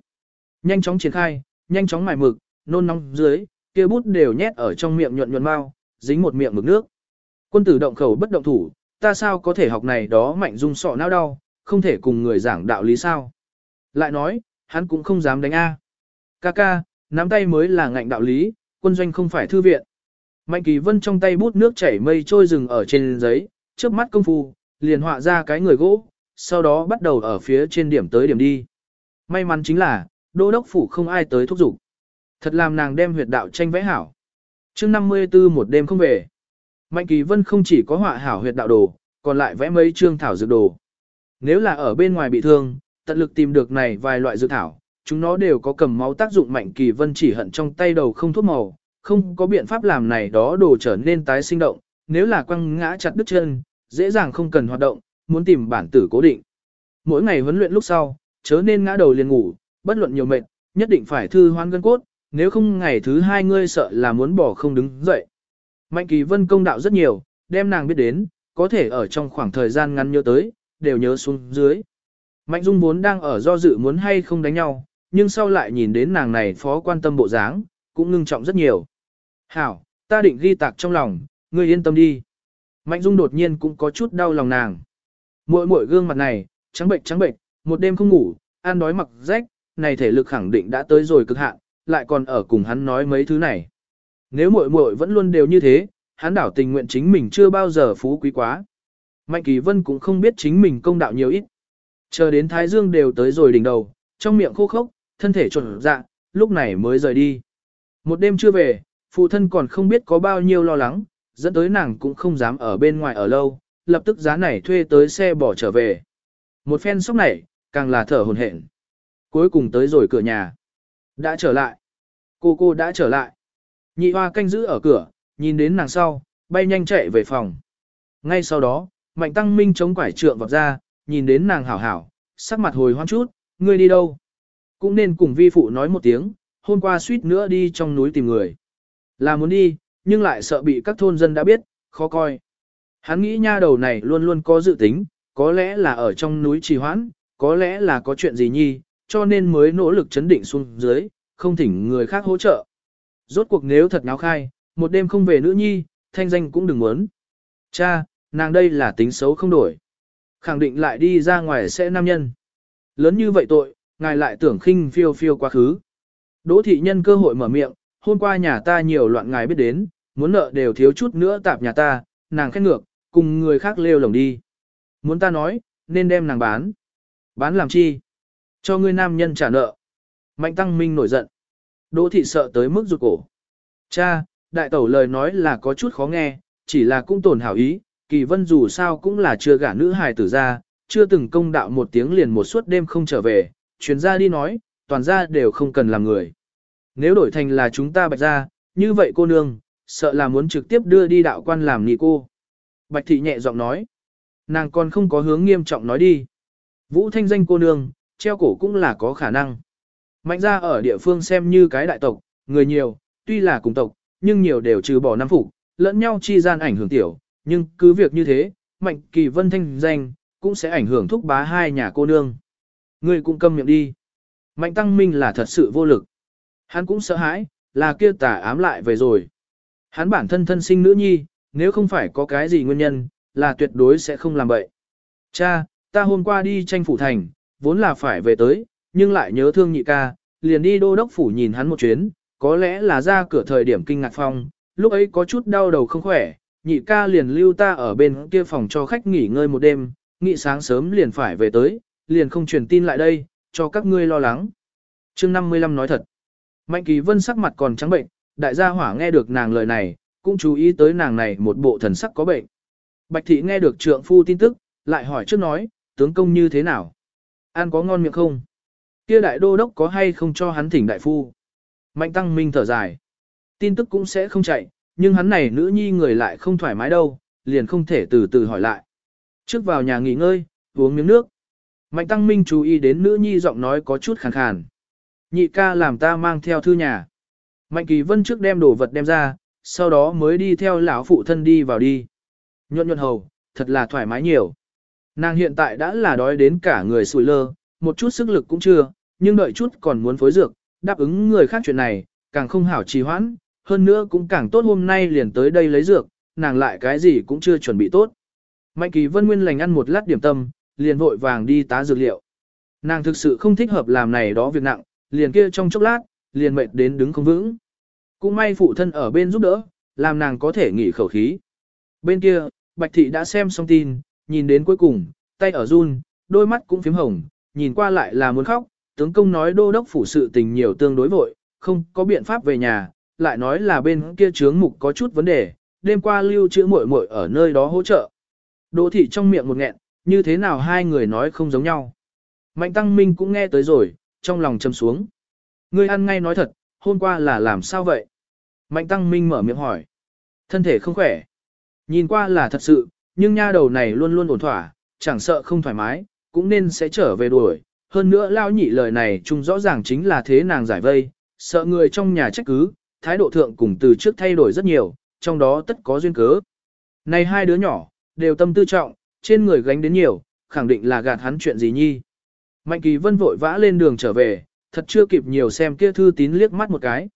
Nhanh chóng triển khai, nhanh chóng mài mực, nôn nóng dưới, kia bút đều nhét ở trong miệng nhuận nhuận mau, dính một miệng mực nước. Quân tử động khẩu bất động thủ, ta sao có thể học này đó mạnh dung sọ não đau, không thể cùng người giảng đạo lý sao. Lại nói, hắn cũng không dám đánh A. Ca ca, nắm tay mới là ngạnh đạo lý, quân doanh không phải thư viện. Mạnh kỳ vân trong tay bút nước chảy mây trôi rừng ở trên giấy, trước mắt công phu, liền họa ra cái người gỗ, sau đó bắt đầu ở phía trên điểm tới điểm đi. May mắn chính là, đô đốc phủ không ai tới thúc giục. Thật làm nàng đem huyệt đạo tranh vẽ hảo. chương 54 một đêm không về. Mạnh kỳ vân không chỉ có họa hảo huyệt đạo đồ, còn lại vẽ mấy chương thảo dược đồ. Nếu là ở bên ngoài bị thương, tận lực tìm được này vài loại dược thảo, chúng nó đều có cầm máu tác dụng mạnh kỳ vân chỉ hận trong tay đầu không thuốc màu, không có biện pháp làm này đó đồ trở nên tái sinh động, nếu là quăng ngã chặt đứt chân, dễ dàng không cần hoạt động, muốn tìm bản tử cố định. Mỗi ngày huấn luyện lúc sau, chớ nên ngã đầu liền ngủ, bất luận nhiều mệt, nhất định phải thư hoan gân cốt, nếu không ngày thứ hai ngươi sợ là muốn bỏ không đứng dậy. Mạnh kỳ vân công đạo rất nhiều, đem nàng biết đến, có thể ở trong khoảng thời gian ngắn nhớ tới, đều nhớ xuống dưới. Mạnh dung vốn đang ở do dự muốn hay không đánh nhau, nhưng sau lại nhìn đến nàng này phó quan tâm bộ dáng, cũng ngưng trọng rất nhiều. Hảo, ta định ghi tạc trong lòng, ngươi yên tâm đi. Mạnh dung đột nhiên cũng có chút đau lòng nàng. Mỗi mỗi gương mặt này, trắng bệnh trắng bệnh, một đêm không ngủ, ăn đói mặc rách, này thể lực khẳng định đã tới rồi cực hạn, lại còn ở cùng hắn nói mấy thứ này. Nếu muội muội vẫn luôn đều như thế, hắn đảo tình nguyện chính mình chưa bao giờ phú quý quá. Mạnh Kỳ Vân cũng không biết chính mình công đạo nhiều ít. Chờ đến Thái Dương đều tới rồi đỉnh đầu, trong miệng khô khốc, thân thể trộn dạ, lúc này mới rời đi. Một đêm chưa về, phụ thân còn không biết có bao nhiêu lo lắng, dẫn tới nàng cũng không dám ở bên ngoài ở lâu, lập tức giá này thuê tới xe bỏ trở về. Một phen sốc này, càng là thở hồn hển. Cuối cùng tới rồi cửa nhà. Đã trở lại. Cô cô đã trở lại. Nhị hoa canh giữ ở cửa, nhìn đến nàng sau, bay nhanh chạy về phòng. Ngay sau đó, mạnh tăng minh chống quải trượng vọt ra, nhìn đến nàng hảo hảo, sắc mặt hồi hoang chút, ngươi đi đâu? Cũng nên cùng vi phụ nói một tiếng, hôm qua suýt nữa đi trong núi tìm người. Là muốn đi, nhưng lại sợ bị các thôn dân đã biết, khó coi. Hắn nghĩ nha đầu này luôn luôn có dự tính, có lẽ là ở trong núi trì hoãn, có lẽ là có chuyện gì nhi, cho nên mới nỗ lực chấn định xuống dưới, không thỉnh người khác hỗ trợ. Rốt cuộc nếu thật náo khai, một đêm không về nữ nhi, thanh danh cũng đừng muốn. Cha, nàng đây là tính xấu không đổi. Khẳng định lại đi ra ngoài sẽ nam nhân. Lớn như vậy tội, ngài lại tưởng khinh phiêu phiêu quá khứ. Đỗ thị nhân cơ hội mở miệng, hôm qua nhà ta nhiều loạn ngài biết đến, muốn nợ đều thiếu chút nữa tạp nhà ta, nàng khét ngược, cùng người khác lêu lồng đi. Muốn ta nói, nên đem nàng bán. Bán làm chi? Cho ngươi nam nhân trả nợ. Mạnh tăng minh nổi giận. Đỗ thị sợ tới mức rụt cổ. Cha, đại tẩu lời nói là có chút khó nghe, chỉ là cũng tổn hảo ý, kỳ vân dù sao cũng là chưa gả nữ hài tử ra, chưa từng công đạo một tiếng liền một suốt đêm không trở về, chuyến ra đi nói, toàn ra đều không cần làm người. Nếu đổi thành là chúng ta bạch ra, như vậy cô nương, sợ là muốn trực tiếp đưa đi đạo quan làm nhị cô. Bạch thị nhẹ giọng nói, nàng còn không có hướng nghiêm trọng nói đi. Vũ thanh danh cô nương, treo cổ cũng là có khả năng. Mạnh ra ở địa phương xem như cái đại tộc, người nhiều, tuy là cùng tộc, nhưng nhiều đều trừ bỏ năm phủ, lẫn nhau chi gian ảnh hưởng tiểu, nhưng cứ việc như thế, mạnh kỳ vân thanh danh, cũng sẽ ảnh hưởng thúc bá hai nhà cô nương. Người cũng câm miệng đi. Mạnh tăng minh là thật sự vô lực. Hắn cũng sợ hãi, là kia tà ám lại về rồi. Hắn bản thân thân sinh nữ nhi, nếu không phải có cái gì nguyên nhân, là tuyệt đối sẽ không làm vậy. Cha, ta hôm qua đi tranh phủ thành, vốn là phải về tới, nhưng lại nhớ thương nhị ca, liền đi đô đốc phủ nhìn hắn một chuyến, có lẽ là ra cửa thời điểm kinh ngạc phong, lúc ấy có chút đau đầu không khỏe, nhị ca liền lưu ta ở bên kia phòng cho khách nghỉ ngơi một đêm, nghị sáng sớm liền phải về tới, liền không truyền tin lại đây, cho các ngươi lo lắng. chương 55 nói thật, Mạnh Kỳ Vân sắc mặt còn trắng bệnh, đại gia hỏa nghe được nàng lời này, cũng chú ý tới nàng này một bộ thần sắc có bệnh. Bạch thị nghe được trượng phu tin tức, lại hỏi trước nói, tướng công như thế nào? Ăn có ngon miệng không? Kia đại đô đốc có hay không cho hắn thỉnh đại phu? Mạnh tăng minh thở dài. Tin tức cũng sẽ không chạy, nhưng hắn này nữ nhi người lại không thoải mái đâu, liền không thể từ từ hỏi lại. Trước vào nhà nghỉ ngơi, uống miếng nước. Mạnh tăng minh chú ý đến nữ nhi giọng nói có chút khàn khàn. Nhị ca làm ta mang theo thư nhà. Mạnh kỳ vân trước đem đồ vật đem ra, sau đó mới đi theo lão phụ thân đi vào đi. Nhuận nhuận hầu, thật là thoải mái nhiều. Nàng hiện tại đã là đói đến cả người sùi lơ, một chút sức lực cũng chưa, nhưng đợi chút còn muốn phối dược, đáp ứng người khác chuyện này, càng không hảo trì hoãn, hơn nữa cũng càng tốt hôm nay liền tới đây lấy dược, nàng lại cái gì cũng chưa chuẩn bị tốt. Mạnh kỳ vân nguyên lành ăn một lát điểm tâm, liền vội vàng đi tá dược liệu. Nàng thực sự không thích hợp làm này đó việc nặng, liền kia trong chốc lát, liền mệt đến đứng không vững. Cũng may phụ thân ở bên giúp đỡ, làm nàng có thể nghỉ khẩu khí. Bên kia, Bạch Thị đã xem xong tin, nhìn đến cuối cùng, tay ở run, đôi mắt cũng phím hồng, nhìn qua lại là muốn khóc, tướng công nói đô đốc phủ sự tình nhiều tương đối vội, không có biện pháp về nhà, lại nói là bên kia trướng mục có chút vấn đề, đêm qua lưu trữ muội muội ở nơi đó hỗ trợ. Đỗ thị trong miệng một nghẹn, như thế nào hai người nói không giống nhau. Mạnh Tăng Minh cũng nghe tới rồi, trong lòng châm xuống. Ngươi ăn ngay nói thật, hôm qua là làm sao vậy? Mạnh Tăng Minh mở miệng hỏi. Thân thể không khỏe. Nhìn qua là thật sự, nhưng nha đầu này luôn luôn ổn thỏa, chẳng sợ không thoải mái, cũng nên sẽ trở về đuổi. Hơn nữa lao nhị lời này chung rõ ràng chính là thế nàng giải vây, sợ người trong nhà trách cứ, thái độ thượng cùng từ trước thay đổi rất nhiều, trong đó tất có duyên cớ. Này hai đứa nhỏ, đều tâm tư trọng, trên người gánh đến nhiều, khẳng định là gạt hắn chuyện gì nhi. Mạnh kỳ vân vội vã lên đường trở về, thật chưa kịp nhiều xem kia thư tín liếc mắt một cái.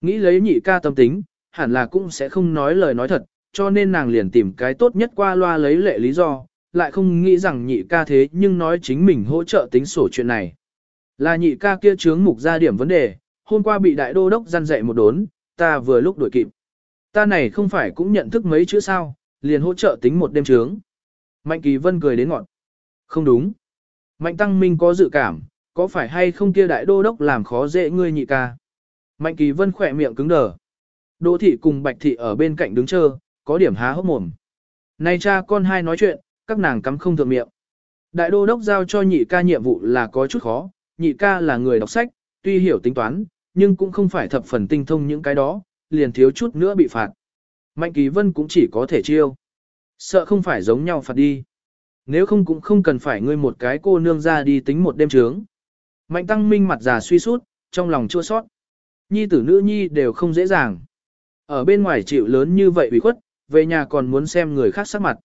Nghĩ lấy nhị ca tâm tính, hẳn là cũng sẽ không nói lời nói thật, cho nên nàng liền tìm cái tốt nhất qua loa lấy lệ lý do, lại không nghĩ rằng nhị ca thế nhưng nói chính mình hỗ trợ tính sổ chuyện này. Là nhị ca kia chướng mục ra điểm vấn đề, hôm qua bị đại đô đốc gian dạy một đốn, ta vừa lúc đuổi kịp. Ta này không phải cũng nhận thức mấy chữ sao, liền hỗ trợ tính một đêm trướng. Mạnh Kỳ Vân cười đến ngọn. Không đúng. Mạnh Tăng Minh có dự cảm, có phải hay không kia đại đô đốc làm khó dễ ngươi nhị ca. Mạnh Kỳ Vân khỏe miệng cứng đờ. Đỗ thị cùng Bạch thị ở bên cạnh đứng chờ, có điểm há hốc mồm. Này cha con hai nói chuyện, các nàng cắm không thượng miệng. Đại đô đốc giao cho nhị ca nhiệm vụ là có chút khó, nhị ca là người đọc sách, tuy hiểu tính toán, nhưng cũng không phải thập phần tinh thông những cái đó, liền thiếu chút nữa bị phạt. Mạnh Kỳ Vân cũng chỉ có thể chiêu. Sợ không phải giống nhau phạt đi. Nếu không cũng không cần phải ngươi một cái cô nương ra đi tính một đêm trướng. Mạnh Tăng Minh mặt già suy sút, trong lòng chua sót. Nhi tử nữ nhi đều không dễ dàng. Ở bên ngoài chịu lớn như vậy ủy khuất, về nhà còn muốn xem người khác sắc mặt.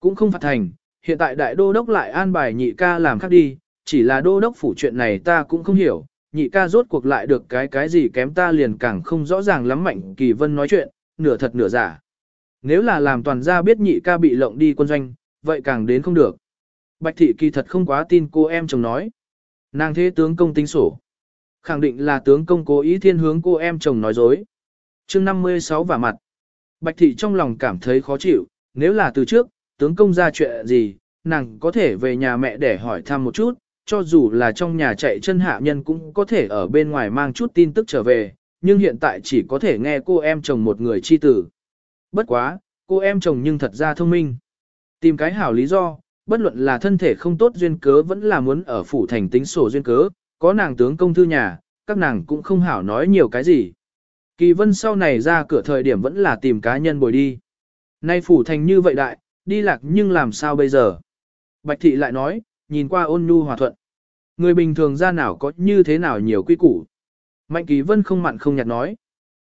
Cũng không phạt thành, hiện tại đại đô đốc lại an bài nhị ca làm khác đi, chỉ là đô đốc phủ chuyện này ta cũng không hiểu, nhị ca rốt cuộc lại được cái cái gì kém ta liền càng không rõ ràng lắm mạnh kỳ vân nói chuyện, nửa thật nửa giả. Nếu là làm toàn gia biết nhị ca bị lộng đi quân doanh, vậy càng đến không được. Bạch thị kỳ thật không quá tin cô em chồng nói. Nàng thế tướng công tính sổ. Khẳng định là tướng công cố ý thiên hướng cô em chồng nói dối. chương 56 vả mặt. Bạch thị trong lòng cảm thấy khó chịu, nếu là từ trước, tướng công ra chuyện gì, nàng có thể về nhà mẹ để hỏi thăm một chút, cho dù là trong nhà chạy chân hạ nhân cũng có thể ở bên ngoài mang chút tin tức trở về, nhưng hiện tại chỉ có thể nghe cô em chồng một người chi tử. Bất quá, cô em chồng nhưng thật ra thông minh. Tìm cái hảo lý do, bất luận là thân thể không tốt duyên cớ vẫn là muốn ở phủ thành tính sổ duyên cớ, có nàng tướng công thư nhà, các nàng cũng không hảo nói nhiều cái gì. Kỳ vân sau này ra cửa thời điểm vẫn là tìm cá nhân bồi đi. Nay phủ thành như vậy đại, đi lạc nhưng làm sao bây giờ? Bạch thị lại nói, nhìn qua ôn nhu hòa thuận. Người bình thường ra nào có như thế nào nhiều quy củ. Mạnh kỳ vân không mặn không nhạt nói.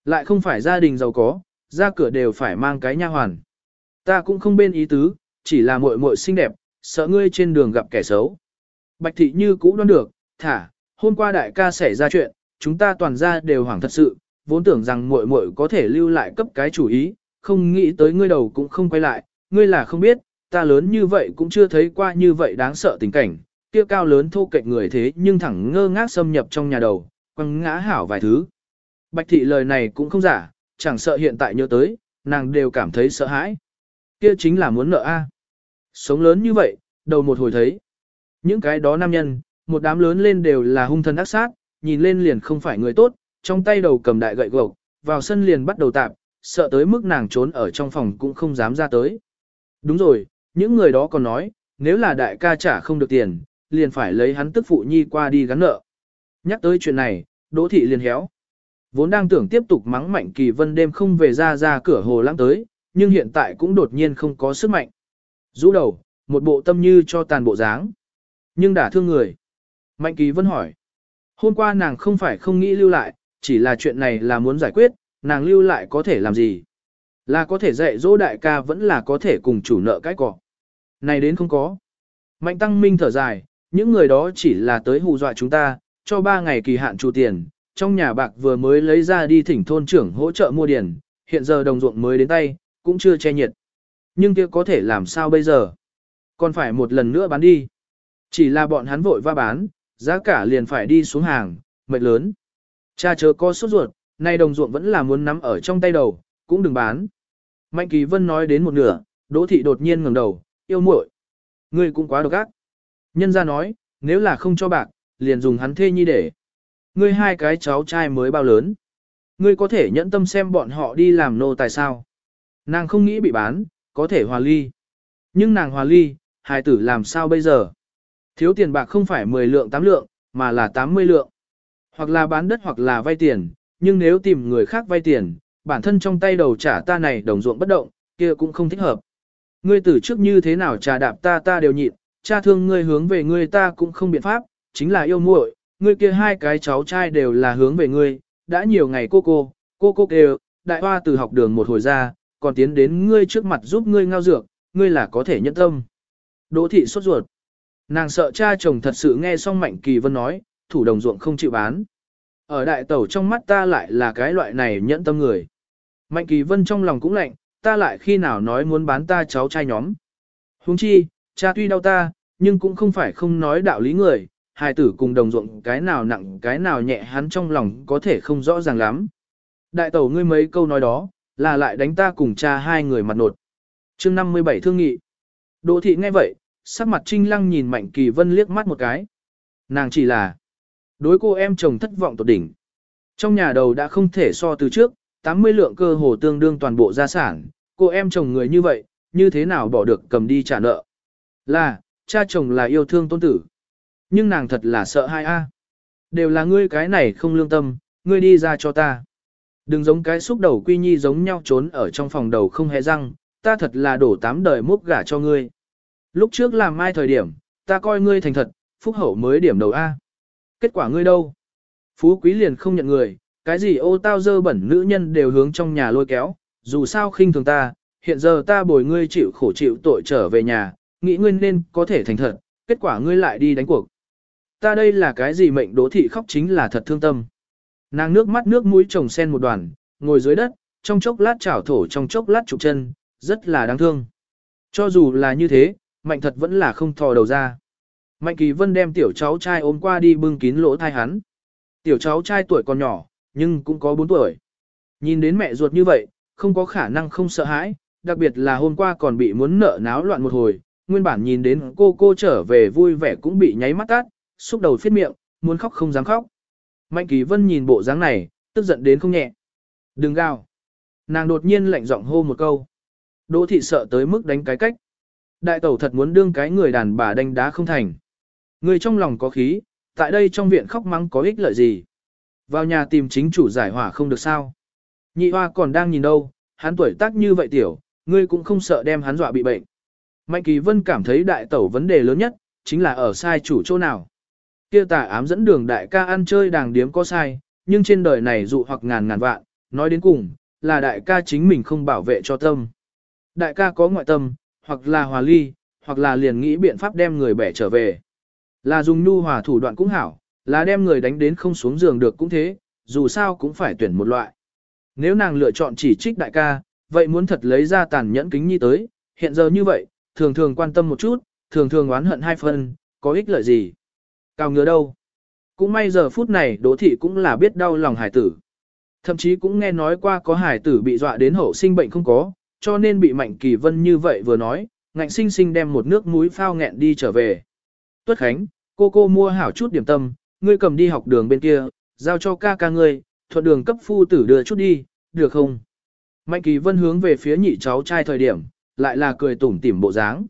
Lại không phải gia đình giàu có, ra cửa đều phải mang cái nha hoàn. Ta cũng không bên ý tứ, chỉ là muội muội xinh đẹp, sợ ngươi trên đường gặp kẻ xấu. Bạch thị như cũ đoán được, thả, hôm qua đại ca xảy ra chuyện, chúng ta toàn ra đều hoảng thật sự, vốn tưởng rằng muội muội có thể lưu lại cấp cái chủ ý, không nghĩ tới ngươi đầu cũng không quay lại, ngươi là không biết, ta lớn như vậy cũng chưa thấy qua như vậy đáng sợ tình cảnh, kia cao lớn thô kệch người thế nhưng thẳng ngơ ngác xâm nhập trong nhà đầu, quăng ngã hảo vài thứ. Bạch thị lời này cũng không giả, chẳng sợ hiện tại nhớ tới, nàng đều cảm thấy sợ hãi. Kia chính là muốn nợ a. Sống lớn như vậy, đầu một hồi thấy. Những cái đó nam nhân, một đám lớn lên đều là hung thần ác sát, nhìn lên liền không phải người tốt, trong tay đầu cầm đại gậy gộc, vào sân liền bắt đầu tạp, sợ tới mức nàng trốn ở trong phòng cũng không dám ra tới. Đúng rồi, những người đó còn nói, nếu là đại ca trả không được tiền, liền phải lấy hắn tức phụ nhi qua đi gắn nợ. Nhắc tới chuyện này, Đỗ thị liền héo. Vốn đang tưởng tiếp tục mắng mạnh kỳ vân đêm không về ra ra cửa hồ lãng tới, nhưng hiện tại cũng đột nhiên không có sức mạnh. Rũ đầu, một bộ tâm như cho tàn bộ dáng. Nhưng đã thương người. Mạnh kỳ vân hỏi. Hôm qua nàng không phải không nghĩ lưu lại, chỉ là chuyện này là muốn giải quyết, nàng lưu lại có thể làm gì. Là có thể dạy dỗ đại ca vẫn là có thể cùng chủ nợ cái cỏ. Này đến không có. Mạnh tăng minh thở dài, những người đó chỉ là tới hù dọa chúng ta, cho ba ngày kỳ hạn trụ tiền, trong nhà bạc vừa mới lấy ra đi thỉnh thôn trưởng hỗ trợ mua điền, hiện giờ đồng ruộng mới đến tay, cũng chưa che nhiệt. Nhưng kia có thể làm sao bây giờ? Còn phải một lần nữa bán đi. Chỉ là bọn hắn vội va bán, giá cả liền phải đi xuống hàng, mệt lớn. Cha chớ có sốt ruột, nay đồng ruộng vẫn là muốn nắm ở trong tay đầu, cũng đừng bán. Mạnh Kỳ Vân nói đến một nửa, Đỗ Thị đột nhiên ngẩng đầu, yêu muội, ngươi cũng quá độc ác. Nhân gia nói, nếu là không cho bạc, liền dùng hắn thê nhi để. Ngươi hai cái cháu trai mới bao lớn. Ngươi có thể nhẫn tâm xem bọn họ đi làm nô tài sao. Nàng không nghĩ bị bán, có thể hòa ly. Nhưng nàng hòa ly, hài tử làm sao bây giờ? Thiếu tiền bạc không phải 10 lượng 8 lượng, mà là 80 lượng. Hoặc là bán đất hoặc là vay tiền, nhưng nếu tìm người khác vay tiền, bản thân trong tay đầu trả ta này đồng ruộng bất động, kia cũng không thích hợp. Ngươi tử trước như thế nào trà đạp ta ta đều nhịn, cha thương ngươi hướng về ngươi ta cũng không biện pháp, chính là yêu muội, ngươi kia hai cái cháu trai đều là hướng về ngươi, đã nhiều ngày cô cô, cô cô kêu, đại hoa từ học đường một hồi ra, còn tiến đến ngươi trước mặt giúp ngươi ngao dược, ngươi là có thể nhẫn tâm. Đỗ thị sốt ruột. Nàng sợ cha chồng thật sự nghe xong Mạnh Kỳ Vân nói, thủ đồng ruộng không chịu bán. Ở đại tẩu trong mắt ta lại là cái loại này nhẫn tâm người. Mạnh Kỳ Vân trong lòng cũng lạnh, ta lại khi nào nói muốn bán ta cháu trai nhóm. Huống chi, cha tuy đau ta, nhưng cũng không phải không nói đạo lý người, hai tử cùng đồng ruộng cái nào nặng cái nào nhẹ hắn trong lòng có thể không rõ ràng lắm. Đại tẩu ngươi mấy câu nói đó, là lại đánh ta cùng cha hai người mặt nột. chương 57 thương nghị. Đỗ thị nghe vậy, sắc mặt trinh lăng nhìn Mạnh Kỳ Vân liếc mắt một cái. Nàng chỉ là đối cô em chồng thất vọng tột đỉnh. Trong nhà đầu đã không thể so từ trước, 80 lượng cơ hồ tương đương toàn bộ gia sản, cô em chồng người như vậy, như thế nào bỏ được cầm đi trả nợ. Là, cha chồng là yêu thương tôn tử. Nhưng nàng thật là sợ hai a. Đều là ngươi cái này không lương tâm, ngươi đi ra cho ta. Đừng giống cái xúc đầu quy nhi giống nhau trốn ở trong phòng đầu không hề răng, ta thật là đổ tám đời múc gả cho ngươi. Lúc trước làm mai thời điểm, ta coi ngươi thành thật, phúc hậu mới điểm đầu A. Kết quả ngươi đâu? Phú quý liền không nhận người, cái gì ô tao dơ bẩn nữ nhân đều hướng trong nhà lôi kéo, dù sao khinh thường ta, hiện giờ ta bồi ngươi chịu khổ chịu tội trở về nhà, nghĩ ngươi nên có thể thành thật, kết quả ngươi lại đi đánh cuộc. Ta đây là cái gì mệnh đố thị khóc chính là thật thương tâm. Nàng nước mắt nước mũi chồng sen một đoàn, ngồi dưới đất, trong chốc lát chảo thổ trong chốc lát trục chân, rất là đáng thương. Cho dù là như thế, mạnh thật vẫn là không thò đầu ra. Mạnh kỳ vân đem tiểu cháu trai ôm qua đi bưng kín lỗ thai hắn. Tiểu cháu trai tuổi còn nhỏ, nhưng cũng có 4 tuổi. Nhìn đến mẹ ruột như vậy, không có khả năng không sợ hãi, đặc biệt là hôm qua còn bị muốn nợ náo loạn một hồi, nguyên bản nhìn đến cô cô trở về vui vẻ cũng bị nháy mắt tát, xúc đầu phiết miệng, muốn khóc không dám khóc. Mạnh Kỳ Vân nhìn bộ dáng này, tức giận đến không nhẹ. Đừng gào. Nàng đột nhiên lạnh giọng hô một câu. Đỗ thị sợ tới mức đánh cái cách. Đại tẩu thật muốn đương cái người đàn bà đánh đá không thành. Người trong lòng có khí, tại đây trong viện khóc mắng có ích lợi gì. Vào nhà tìm chính chủ giải hỏa không được sao. Nhị hoa còn đang nhìn đâu, hắn tuổi tác như vậy tiểu, ngươi cũng không sợ đem hắn dọa bị bệnh. Mạnh Kỳ Vân cảm thấy đại tẩu vấn đề lớn nhất, chính là ở sai chủ chỗ nào. Kia tà ám dẫn đường đại ca ăn chơi đàng điếm có sai, nhưng trên đời này dụ hoặc ngàn ngàn vạn, nói đến cùng, là đại ca chính mình không bảo vệ cho tâm. Đại ca có ngoại tâm, hoặc là hòa ly, hoặc là liền nghĩ biện pháp đem người bẻ trở về. Là dùng nhu hòa thủ đoạn cũng hảo, là đem người đánh đến không xuống giường được cũng thế, dù sao cũng phải tuyển một loại. Nếu nàng lựa chọn chỉ trích đại ca, vậy muốn thật lấy ra tàn nhẫn kính nhi tới, hiện giờ như vậy, thường thường quan tâm một chút, thường thường oán hận hai phần, có ích lợi gì. Cao ngứa đâu? Cũng may giờ phút này đỗ thị cũng là biết đau lòng hải tử. Thậm chí cũng nghe nói qua có hải tử bị dọa đến hậu sinh bệnh không có, cho nên bị Mạnh Kỳ Vân như vậy vừa nói, ngạnh sinh sinh đem một nước muối phao nghẹn đi trở về. Tuất Khánh, cô cô mua hảo chút điểm tâm, ngươi cầm đi học đường bên kia, giao cho ca ca ngươi, thuận đường cấp phu tử đưa chút đi, được không? Mạnh Kỳ Vân hướng về phía nhị cháu trai thời điểm, lại là cười tủm tỉm bộ dáng.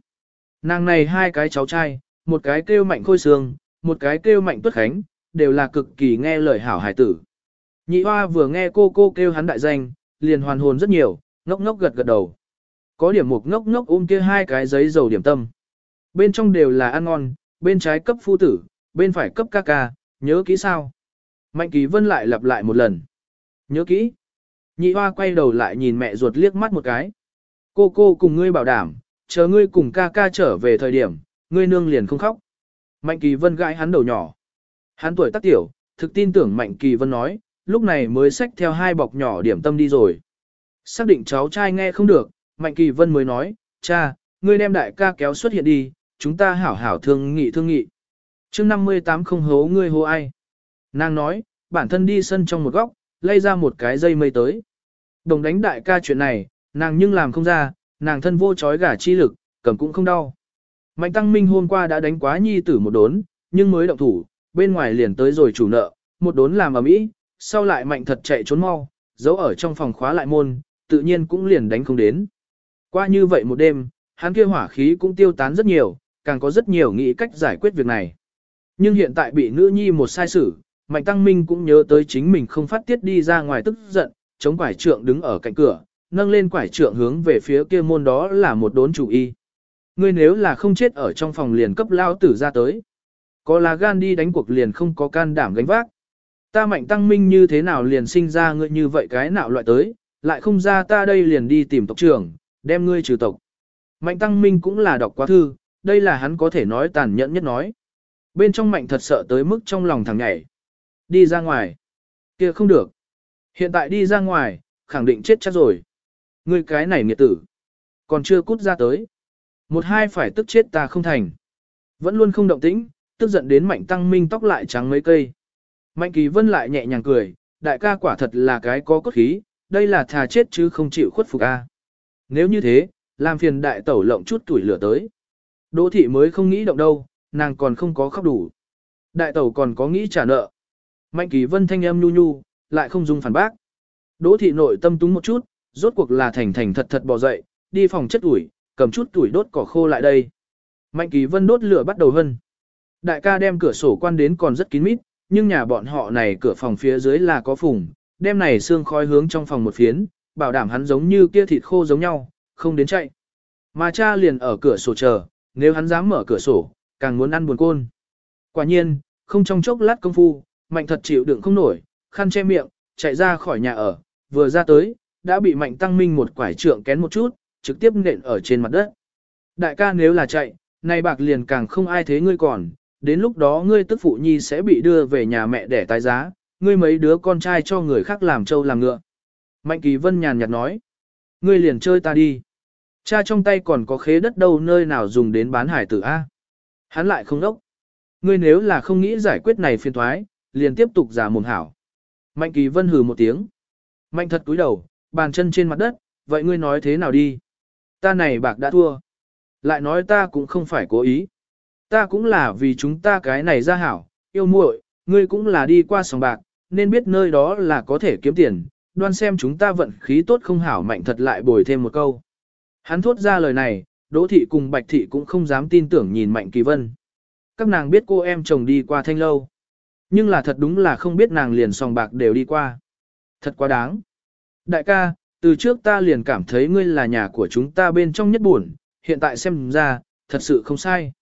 Nàng này hai cái cháu trai, một cái kêu Mạnh Khôi Sương, một cái kêu mạnh tuất khánh, đều là cực kỳ nghe lời hảo hải tử. Nhị hoa vừa nghe cô cô kêu hắn đại danh, liền hoàn hồn rất nhiều, ngốc ngốc gật gật đầu. Có điểm mục ngốc ngốc ôm kia hai cái giấy dầu điểm tâm. Bên trong đều là ăn ngon, bên trái cấp phu tử, bên phải cấp ca ca, nhớ kỹ sao? Mạnh kỳ vân lại lặp lại một lần. Nhớ kỹ. Nhị hoa quay đầu lại nhìn mẹ ruột liếc mắt một cái. Cô cô cùng ngươi bảo đảm, chờ ngươi cùng ca ca trở về thời điểm, ngươi nương liền không khóc. Mạnh Kỳ Vân gãi hắn đầu nhỏ. Hắn tuổi tác tiểu, thực tin tưởng Mạnh Kỳ Vân nói, lúc này mới xách theo hai bọc nhỏ điểm tâm đi rồi. Xác định cháu trai nghe không được, Mạnh Kỳ Vân mới nói, cha, ngươi đem đại ca kéo xuất hiện đi, chúng ta hảo hảo thương nghị thương nghị chương 58 không hố ngươi hố ai. Nàng nói, bản thân đi sân trong một góc, lay ra một cái dây mây tới. Đồng đánh đại ca chuyện này, nàng nhưng làm không ra, nàng thân vô chói gả chi lực, cầm cũng không đau. Mạnh Tăng Minh hôm qua đã đánh quá nhi tử một đốn, nhưng mới động thủ, bên ngoài liền tới rồi chủ nợ, một đốn làm ở mỹ, sau lại Mạnh thật chạy trốn mau, giấu ở trong phòng khóa lại môn, tự nhiên cũng liền đánh không đến. Qua như vậy một đêm, hắn kia hỏa khí cũng tiêu tán rất nhiều, càng có rất nhiều nghĩ cách giải quyết việc này. Nhưng hiện tại bị nữ nhi một sai xử, Mạnh Tăng Minh cũng nhớ tới chính mình không phát tiết đi ra ngoài tức giận, chống quải trượng đứng ở cạnh cửa, nâng lên quải trượng hướng về phía kia môn đó là một đốn chủ y ngươi nếu là không chết ở trong phòng liền cấp lao tử ra tới. có là gan đi đánh cuộc liền không có can đảm gánh vác. Ta mạnh tăng minh như thế nào liền sinh ra ngươi như vậy cái nào loại tới, lại không ra ta đây liền đi tìm tộc trưởng, đem ngươi trừ tộc. Mạnh tăng minh cũng là đọc quá thư, đây là hắn có thể nói tàn nhẫn nhất nói. Bên trong mạnh thật sợ tới mức trong lòng thằng nhảy. Đi ra ngoài. kia không được. Hiện tại đi ra ngoài, khẳng định chết chắc rồi. Ngươi cái này nghiệt tử. Còn chưa cút ra tới. Một hai phải tức chết ta không thành. Vẫn luôn không động tĩnh, tức giận đến mạnh tăng minh tóc lại trắng mấy cây. Mạnh kỳ vân lại nhẹ nhàng cười, đại ca quả thật là cái có cốt khí, đây là thà chết chứ không chịu khuất phục a. Nếu như thế, làm phiền đại tẩu lộng chút tuổi lửa tới. Đỗ thị mới không nghĩ động đâu, nàng còn không có khóc đủ. Đại tẩu còn có nghĩ trả nợ. Mạnh kỳ vân thanh âm nhu nhu, lại không dùng phản bác. Đỗ thị nội tâm túng một chút, rốt cuộc là thành thành thật thật bỏ dậy, đi phòng chất ủi, cầm chút tuổi đốt cỏ khô lại đây. Mạnh kỳ vân đốt lửa bắt đầu hân. Đại ca đem cửa sổ quan đến còn rất kín mít, nhưng nhà bọn họ này cửa phòng phía dưới là có phùng, đem này xương khói hướng trong phòng một phiến, bảo đảm hắn giống như kia thịt khô giống nhau, không đến chạy. Mà cha liền ở cửa sổ chờ, nếu hắn dám mở cửa sổ, càng muốn ăn buồn côn. Quả nhiên, không trong chốc lát công phu, mạnh thật chịu đựng không nổi, khăn che miệng, chạy ra khỏi nhà ở, vừa ra tới, đã bị mạnh tăng minh một quải trượng kén một chút, trực tiếp nện ở trên mặt đất. Đại ca nếu là chạy, nay bạc liền càng không ai thế ngươi còn, đến lúc đó ngươi tức phụ nhi sẽ bị đưa về nhà mẹ để tái giá, ngươi mấy đứa con trai cho người khác làm trâu làm ngựa. Mạnh kỳ vân nhàn nhạt nói, ngươi liền chơi ta đi. Cha trong tay còn có khế đất đâu nơi nào dùng đến bán hải tử A. Hắn lại không đốc. Ngươi nếu là không nghĩ giải quyết này phiền thoái, liền tiếp tục giả mồm hảo. Mạnh kỳ vân hừ một tiếng. Mạnh thật cúi đầu, bàn chân trên mặt đất, vậy ngươi nói thế nào đi? Ta này bạc đã thua. Lại nói ta cũng không phải cố ý. Ta cũng là vì chúng ta cái này ra hảo, yêu muội, ngươi cũng là đi qua sòng bạc, nên biết nơi đó là có thể kiếm tiền, đoan xem chúng ta vận khí tốt không hảo mạnh thật lại bồi thêm một câu. Hắn thốt ra lời này, Đỗ Thị cùng Bạch Thị cũng không dám tin tưởng nhìn Mạnh Kỳ Vân. Các nàng biết cô em chồng đi qua thanh lâu. Nhưng là thật đúng là không biết nàng liền sòng bạc đều đi qua. Thật quá đáng. Đại ca, từ trước ta liền cảm thấy ngươi là nhà của chúng ta bên trong nhất buồn, hiện tại xem ra, thật sự không sai.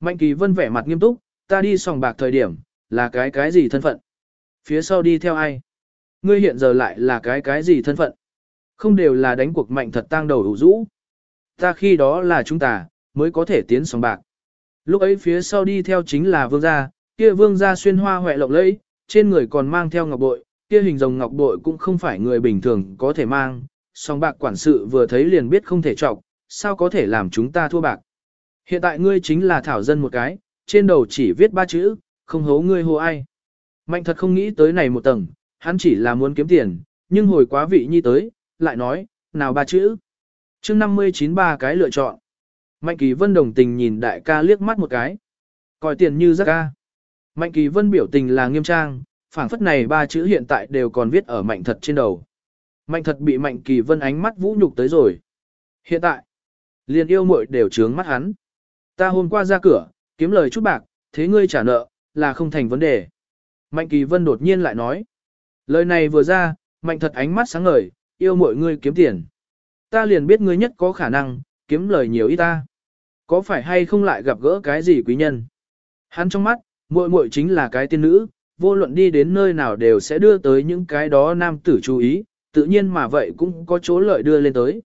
Mạnh Kỳ Vân vẻ mặt nghiêm túc, ta đi sòng bạc thời điểm, là cái cái gì thân phận? Phía sau đi theo ai? Ngươi hiện giờ lại là cái cái gì thân phận? Không đều là đánh cuộc mạnh thật tang đầu đủ rũ. Ta khi đó là chúng ta, mới có thể tiến sòng bạc. Lúc ấy phía sau đi theo chính là vương gia, kia vương gia xuyên hoa hoẹ lộng lẫy, trên người còn mang theo ngọc bội, kia hình rồng ngọc bội cũng không phải người bình thường có thể mang. Sòng bạc quản sự vừa thấy liền biết không thể trọng, sao có thể làm chúng ta thua bạc. Hiện tại ngươi chính là thảo dân một cái, trên đầu chỉ viết ba chữ, không hố ngươi hô ai. Mạnh thật không nghĩ tới này một tầng, hắn chỉ là muốn kiếm tiền, nhưng hồi quá vị nhi tới, lại nói, nào ba chữ chương 59 ba cái lựa chọn. Mạnh kỳ vân đồng tình nhìn đại ca liếc mắt một cái. Coi tiền như rắc ca. Mạnh kỳ vân biểu tình là nghiêm trang, phảng phất này ba chữ hiện tại đều còn viết ở mạnh thật trên đầu. Mạnh thật bị mạnh kỳ vân ánh mắt vũ nhục tới rồi. Hiện tại, liền yêu muội đều trướng mắt hắn. Ta hôm qua ra cửa, kiếm lời chút bạc, thế ngươi trả nợ, là không thành vấn đề. Mạnh kỳ vân đột nhiên lại nói. Lời này vừa ra, mạnh thật ánh mắt sáng ngời, yêu mọi ngươi kiếm tiền. Ta liền biết ngươi nhất có khả năng, kiếm lời nhiều ít ta. Có phải hay không lại gặp gỡ cái gì quý nhân? Hắn trong mắt, muội muội chính là cái tiên nữ, vô luận đi đến nơi nào đều sẽ đưa tới những cái đó nam tử chú ý, tự nhiên mà vậy cũng có chỗ lợi đưa lên tới.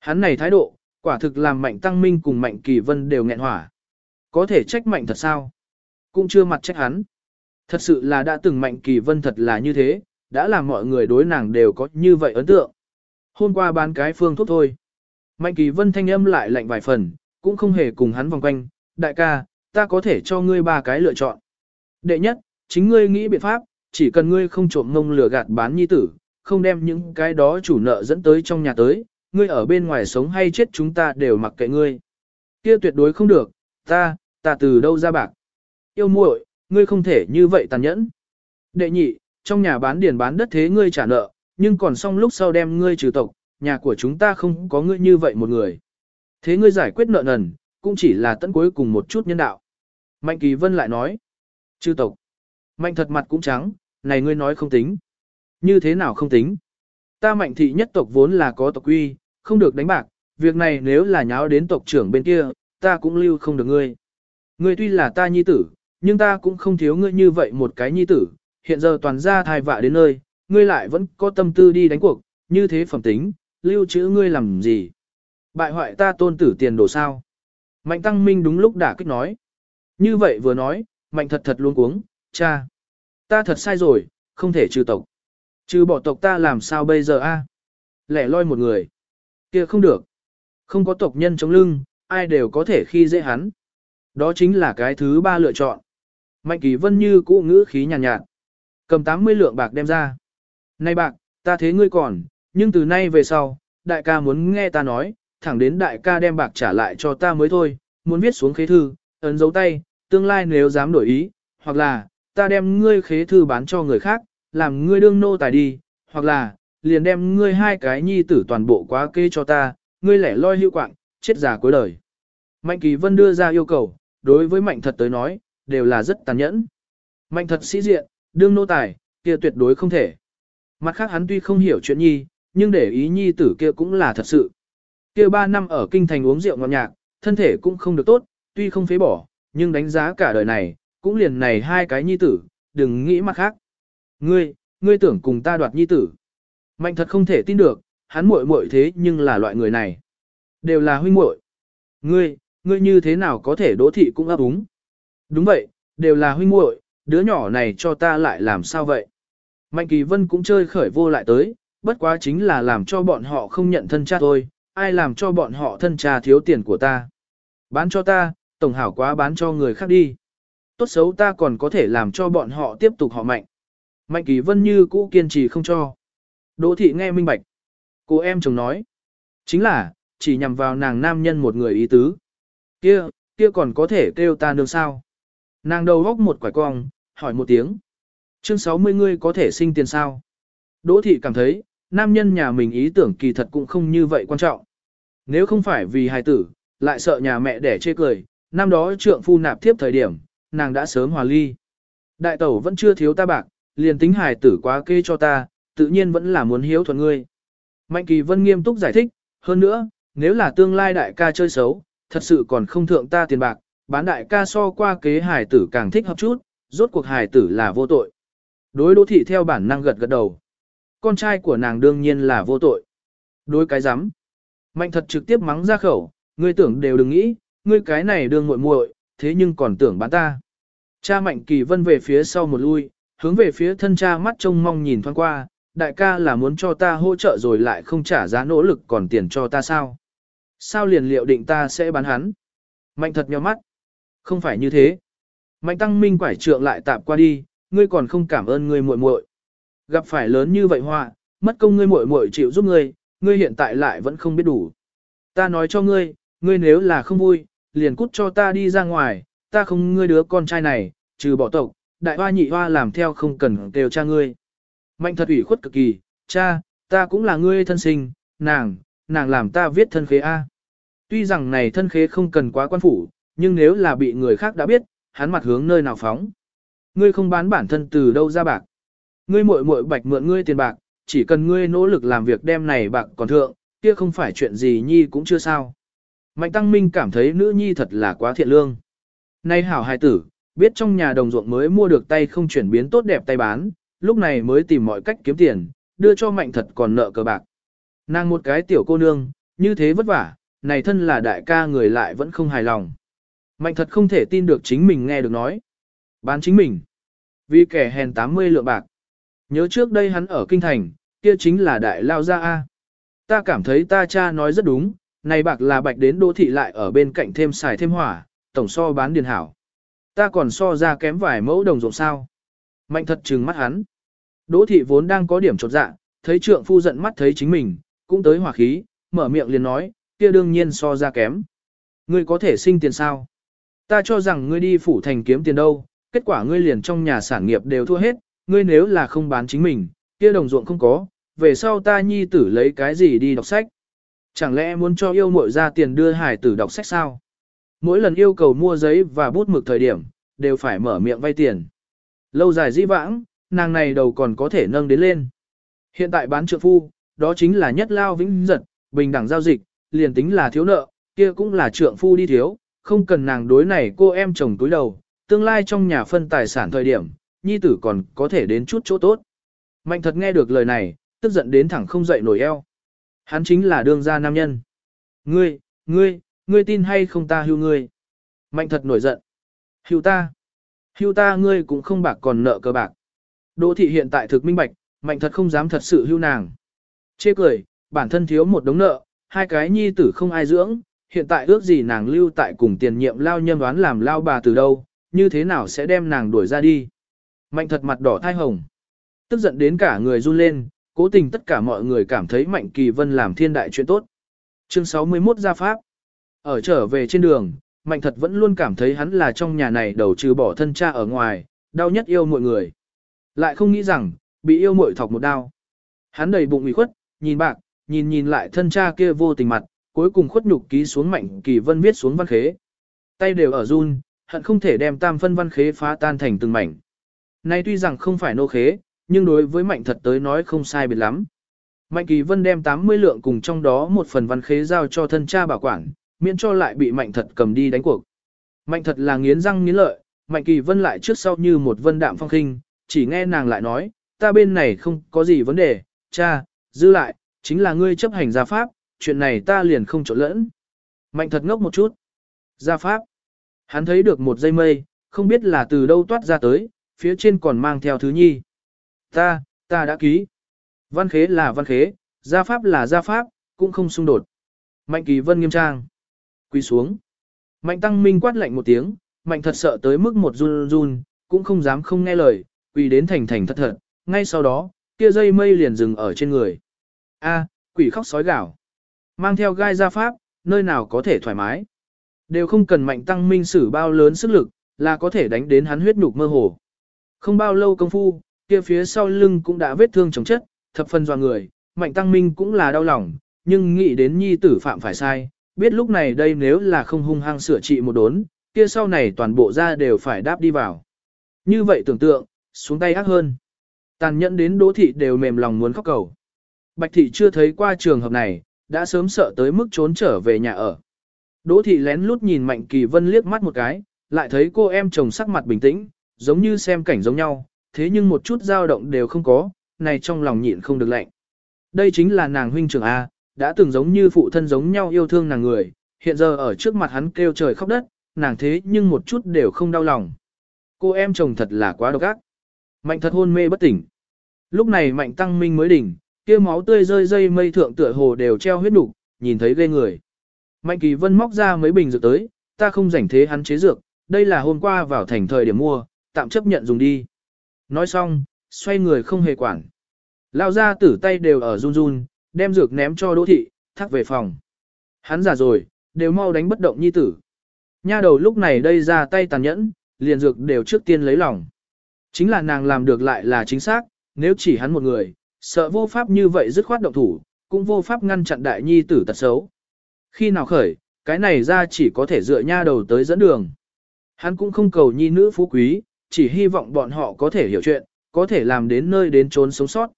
Hắn này thái độ, quả thực làm mạnh tăng minh cùng mạnh kỳ vân đều nghẹn hỏa. Có thể trách mạnh thật sao? Cũng chưa mặt trách hắn. Thật sự là đã từng mạnh kỳ vân thật là như thế, đã làm mọi người đối nàng đều có như vậy ấn tượng. Hôm qua bán cái phương thuốc thôi. Mạnh kỳ vân thanh âm lại lạnh vài phần, cũng không hề cùng hắn vòng quanh. Đại ca, ta có thể cho ngươi ba cái lựa chọn. Đệ nhất, chính ngươi nghĩ biện pháp, chỉ cần ngươi không trộm ngông lừa gạt bán nhi tử, không đem những cái đó chủ nợ dẫn tới trong nhà tới, ngươi ở bên ngoài sống hay chết chúng ta đều mặc kệ ngươi. Kia tuyệt đối không được, ta, ta từ đâu ra bạc. Yêu muội, ngươi không thể như vậy tàn nhẫn. Đệ nhị, trong nhà bán điền bán đất thế ngươi trả nợ, nhưng còn xong lúc sau đem ngươi trừ tộc, nhà của chúng ta không có ngươi như vậy một người. Thế ngươi giải quyết nợ nần, cũng chỉ là tận cuối cùng một chút nhân đạo. Mạnh Kỳ Vân lại nói, trừ tộc. Mạnh thật mặt cũng trắng, này ngươi nói không tính. Như thế nào không tính? Ta mạnh thị nhất tộc vốn là có tộc quy, không được đánh bạc, việc này nếu là nháo đến tộc trưởng bên kia, ta cũng lưu không được ngươi. Ngươi tuy là ta nhi tử, nhưng ta cũng không thiếu ngươi như vậy một cái nhi tử, hiện giờ toàn ra thai vạ đến nơi, ngươi lại vẫn có tâm tư đi đánh cuộc, như thế phẩm tính, lưu trữ ngươi làm gì? Bại hoại ta tôn tử tiền đồ sao? Mạnh Tăng Minh đúng lúc đã kích nói. Như vậy vừa nói, Mạnh thật thật luôn cuống, cha. Ta thật sai rồi, không thể trừ tộc. Trừ bỏ tộc ta làm sao bây giờ a? Lẻ loi một người. kia không được. Không có tộc nhân chống lưng, ai đều có thể khi dễ hắn. Đó chính là cái thứ ba lựa chọn. Mạnh Kỳ Vân như cũ ngữ khí nhàn nhạt, nhạt. Cầm 80 lượng bạc đem ra. Này bạc, ta thế ngươi còn, nhưng từ nay về sau, đại ca muốn nghe ta nói, thẳng đến đại ca đem bạc trả lại cho ta mới thôi, muốn viết xuống khế thư, ấn dấu tay, tương lai nếu dám đổi ý, hoặc là, ta đem ngươi khế thư bán cho người khác, làm ngươi đương nô tài đi, hoặc là, liền đem ngươi hai cái nhi tử toàn bộ quá kê cho ta, ngươi lẻ loi hữu quạng, chết già cuối đời. Mạnh Kỳ Vân đưa ra yêu cầu, đối với Mạnh Thật tới nói, đều là rất tàn nhẫn. Mạnh Thật sĩ diện, đương nô tài, kia tuyệt đối không thể. Mặt khác hắn tuy không hiểu chuyện nhi, nhưng để ý nhi tử kia cũng là thật sự. Kia ba năm ở kinh thành uống rượu ngọt nhạc, thân thể cũng không được tốt, tuy không phế bỏ, nhưng đánh giá cả đời này, cũng liền này hai cái nhi tử, đừng nghĩ mặt khác. Ngươi, ngươi tưởng cùng ta đoạt nhi tử. Mạnh thật không thể tin được, hắn muội muội thế nhưng là loại người này. Đều là huynh muội. Ngươi, ngươi như thế nào có thể đỗ thị cũng ấp úng. Đúng vậy, đều là huynh muội, đứa nhỏ này cho ta lại làm sao vậy? Mạnh Kỳ Vân cũng chơi khởi vô lại tới, bất quá chính là làm cho bọn họ không nhận thân cha thôi, ai làm cho bọn họ thân cha thiếu tiền của ta. Bán cho ta, tổng hảo quá bán cho người khác đi. Tốt xấu ta còn có thể làm cho bọn họ tiếp tục họ mạnh. Mạnh Kỳ Vân như cũ kiên trì không cho. Đỗ thị nghe minh bạch. Cô em chồng nói. Chính là, chỉ nhằm vào nàng nam nhân một người ý tứ. Kia, kia còn có thể kêu ta nương sao. Nàng đầu góc một quải cong, hỏi một tiếng. Chương 60 ngươi có thể sinh tiền sao? Đỗ thị cảm thấy, nam nhân nhà mình ý tưởng kỳ thật cũng không như vậy quan trọng. Nếu không phải vì hài tử, lại sợ nhà mẹ đẻ chê cười, năm đó trượng phu nạp tiếp thời điểm, nàng đã sớm hòa ly. Đại tẩu vẫn chưa thiếu ta bạc, liền tính hài tử quá kê cho ta, tự nhiên vẫn là muốn hiếu thuận ngươi. Mạnh kỳ vân nghiêm túc giải thích, hơn nữa, nếu là tương lai đại ca chơi xấu, thật sự còn không thượng ta tiền bạc, bán đại ca so qua kế hài tử càng thích hợp chút, rốt cuộc hài tử là vô tội. Đối đỗ thị theo bản năng gật gật đầu. Con trai của nàng đương nhiên là vô tội. Đối cái rắm Mạnh thật trực tiếp mắng ra khẩu, ngươi tưởng đều đừng nghĩ, ngươi cái này đương muội muội, thế nhưng còn tưởng bán ta. Cha Mạnh Kỳ Vân về phía sau một lui, hướng về phía thân cha mắt trông mong nhìn thoáng qua, đại ca là muốn cho ta hỗ trợ rồi lại không trả giá nỗ lực còn tiền cho ta sao? Sao liền liệu định ta sẽ bán hắn? Mạnh thật nhíu mắt. Không phải như thế. Mạnh tăng minh quải trượng lại tạm qua đi, ngươi còn không cảm ơn ngươi muội muội. Gặp phải lớn như vậy họa, mất công ngươi muội muội chịu giúp ngươi, ngươi hiện tại lại vẫn không biết đủ. Ta nói cho ngươi, ngươi nếu là không vui, liền cút cho ta đi ra ngoài, ta không ngươi đứa con trai này, trừ bỏ tộc, đại hoa nhị hoa làm theo không cần kêu cha ngươi. Mạnh thật ủy khuất cực kỳ, cha, ta cũng là ngươi thân sinh, nàng, nàng làm ta viết thân khế A. Tuy rằng này thân khế không cần quá quan phủ, nhưng nếu là bị người khác đã biết, hắn mặt hướng nơi nào phóng. Ngươi không bán bản thân từ đâu ra bạc. Ngươi muội muội bạch mượn ngươi tiền bạc, chỉ cần ngươi nỗ lực làm việc đem này bạc còn thượng, kia không phải chuyện gì nhi cũng chưa sao. Mạnh Tăng Minh cảm thấy nữ nhi thật là quá thiện lương. Nay hảo hài tử, biết trong nhà đồng ruộng mới mua được tay không chuyển biến tốt đẹp tay bán, lúc này mới tìm mọi cách kiếm tiền, đưa cho mạnh thật còn nợ cờ bạc. Nàng một cái tiểu cô nương, như thế vất vả, này thân là đại ca người lại vẫn không hài lòng. Mạnh thật không thể tin được chính mình nghe được nói. Bán chính mình. Vì kẻ hèn 80 lượng bạc. Nhớ trước đây hắn ở kinh thành, kia chính là đại lao gia A. Ta cảm thấy ta cha nói rất đúng, này bạc là bạch đến đô thị lại ở bên cạnh thêm xài thêm hỏa, tổng so bán điền hảo. Ta còn so ra kém vài mẫu đồng ruộng sao. Mạnh thật trừng mắt hắn. Đỗ thị vốn đang có điểm chột dạ, thấy trượng phu giận mắt thấy chính mình, cũng tới hỏa khí, mở miệng liền nói, kia đương nhiên so ra kém. Ngươi có thể sinh tiền sao? Ta cho rằng ngươi đi phủ thành kiếm tiền đâu, kết quả ngươi liền trong nhà sản nghiệp đều thua hết, ngươi nếu là không bán chính mình, kia đồng ruộng không có, về sau ta nhi tử lấy cái gì đi đọc sách. Chẳng lẽ muốn cho yêu muội ra tiền đưa hải tử đọc sách sao? Mỗi lần yêu cầu mua giấy và bút mực thời điểm, đều phải mở miệng vay tiền. Lâu dài dĩ vãng, nàng này đầu còn có thể nâng đến lên. Hiện tại bán trượng phu, đó chính là nhất lao vĩnh giật, bình đẳng giao dịch, liền tính là thiếu nợ, kia cũng là trượng phu đi thiếu, không cần nàng đối này cô em chồng túi đầu, tương lai trong nhà phân tài sản thời điểm, nhi tử còn có thể đến chút chỗ tốt. Mạnh thật nghe được lời này, tức giận đến thẳng không dậy nổi eo. Hắn chính là đương gia nam nhân. Ngươi, ngươi, ngươi tin hay không ta hưu ngươi. Mạnh thật nổi giận. Hưu ta. Hưu ta ngươi cũng không bạc còn nợ cơ bạc. Đỗ thị hiện tại thực minh bạch, mạnh thật không dám thật sự hưu nàng. Chê cười, bản thân thiếu một đống nợ, hai cái nhi tử không ai dưỡng, hiện tại ước gì nàng lưu tại cùng tiền nhiệm lao nhân đoán làm lao bà từ đâu, như thế nào sẽ đem nàng đuổi ra đi. Mạnh thật mặt đỏ thai hồng. Tức giận đến cả người run lên, cố tình tất cả mọi người cảm thấy Mạnh Kỳ Vân làm thiên đại chuyện tốt. Chương 61 gia pháp. Ở trở về trên đường, Mạnh thật vẫn luôn cảm thấy hắn là trong nhà này đầu trừ bỏ thân cha ở ngoài, đau nhất yêu mọi người. Lại không nghĩ rằng, bị yêu muội thọc một đau. Hắn đầy bụng ủy khuất, nhìn bạc, nhìn nhìn lại thân cha kia vô tình mặt, cuối cùng khuất nhục ký xuống Mạnh Kỳ Vân viết xuống văn khế. Tay đều ở run, hận không thể đem tam phân văn khế phá tan thành từng mảnh. Nay tuy rằng không phải nô khế, nhưng đối với mạnh thật tới nói không sai biệt lắm. Mạnh kỳ vân đem 80 lượng cùng trong đó một phần văn khế giao cho thân cha bảo quản, miễn cho lại bị mạnh thật cầm đi đánh cuộc. Mạnh thật là nghiến răng nghiến lợi, mạnh kỳ vân lại trước sau như một vân đạm phong khinh, chỉ nghe nàng lại nói, ta bên này không có gì vấn đề, cha, dư lại, chính là ngươi chấp hành gia pháp, chuyện này ta liền không trộn lẫn. Mạnh thật ngốc một chút. Gia pháp. Hắn thấy được một dây mây, không biết là từ đâu toát ra tới, phía trên còn mang theo thứ nhi. Ta, ta đã ký. Văn khế là văn khế, gia pháp là gia pháp, cũng không xung đột. Mạnh kỳ vân nghiêm trang. Quỳ xuống. Mạnh tăng minh quát lạnh một tiếng, mạnh thật sợ tới mức một run run, cũng không dám không nghe lời, quỳ đến thành thành thật thật, ngay sau đó, kia dây mây liền dừng ở trên người. A, quỷ khóc sói gạo. Mang theo gai gia pháp, nơi nào có thể thoải mái. Đều không cần mạnh tăng minh sử bao lớn sức lực, là có thể đánh đến hắn huyết nhục mơ hồ. Không bao lâu công phu, kia phía sau lưng cũng đã vết thương chồng chất, thập phần doa người, mạnh tăng minh cũng là đau lòng, nhưng nghĩ đến nhi tử phạm phải sai, biết lúc này đây nếu là không hung hăng sửa trị một đốn, kia sau này toàn bộ ra đều phải đáp đi vào. Như vậy tưởng tượng, xuống tay ác hơn. Tàn nhẫn đến đỗ thị đều mềm lòng muốn khóc cầu. Bạch thị chưa thấy qua trường hợp này, đã sớm sợ tới mức trốn trở về nhà ở. Đỗ thị lén lút nhìn Mạnh Kỳ Vân liếc mắt một cái, lại thấy cô em chồng sắc mặt bình tĩnh, giống như xem cảnh giống nhau, thế nhưng một chút dao động đều không có, này trong lòng nhịn không được lạnh. Đây chính là nàng huynh trưởng A, đã từng giống như phụ thân giống nhau yêu thương nàng người, hiện giờ ở trước mặt hắn kêu trời khóc đất, nàng thế nhưng một chút đều không đau lòng. Cô em chồng thật là quá độc ác. Mạnh thật hôn mê bất tỉnh. Lúc này mạnh tăng minh mới đỉnh, kia máu tươi rơi dây mây thượng tựa hồ đều treo huyết đủ, nhìn thấy ghê người. Mạnh kỳ vân móc ra mấy bình dược tới, ta không rảnh thế hắn chế dược, đây là hôm qua vào thành thời điểm mua, tạm chấp nhận dùng đi. Nói xong, xoay người không hề quản. Lao ra tử tay đều ở run run, đem dược ném cho đỗ thị, thắc về phòng. Hắn già rồi, đều mau đánh bất động nhi tử. Nha đầu lúc này đây ra tay tàn nhẫn, liền dược đều trước tiên lấy lòng. Chính là nàng làm được lại là chính xác, nếu chỉ hắn một người, sợ vô pháp như vậy dứt khoát động thủ, cũng vô pháp ngăn chặn đại nhi tử tật xấu. Khi nào khởi, cái này ra chỉ có thể dựa nha đầu tới dẫn đường. Hắn cũng không cầu nhi nữ phú quý, chỉ hy vọng bọn họ có thể hiểu chuyện, có thể làm đến nơi đến trốn sống sót.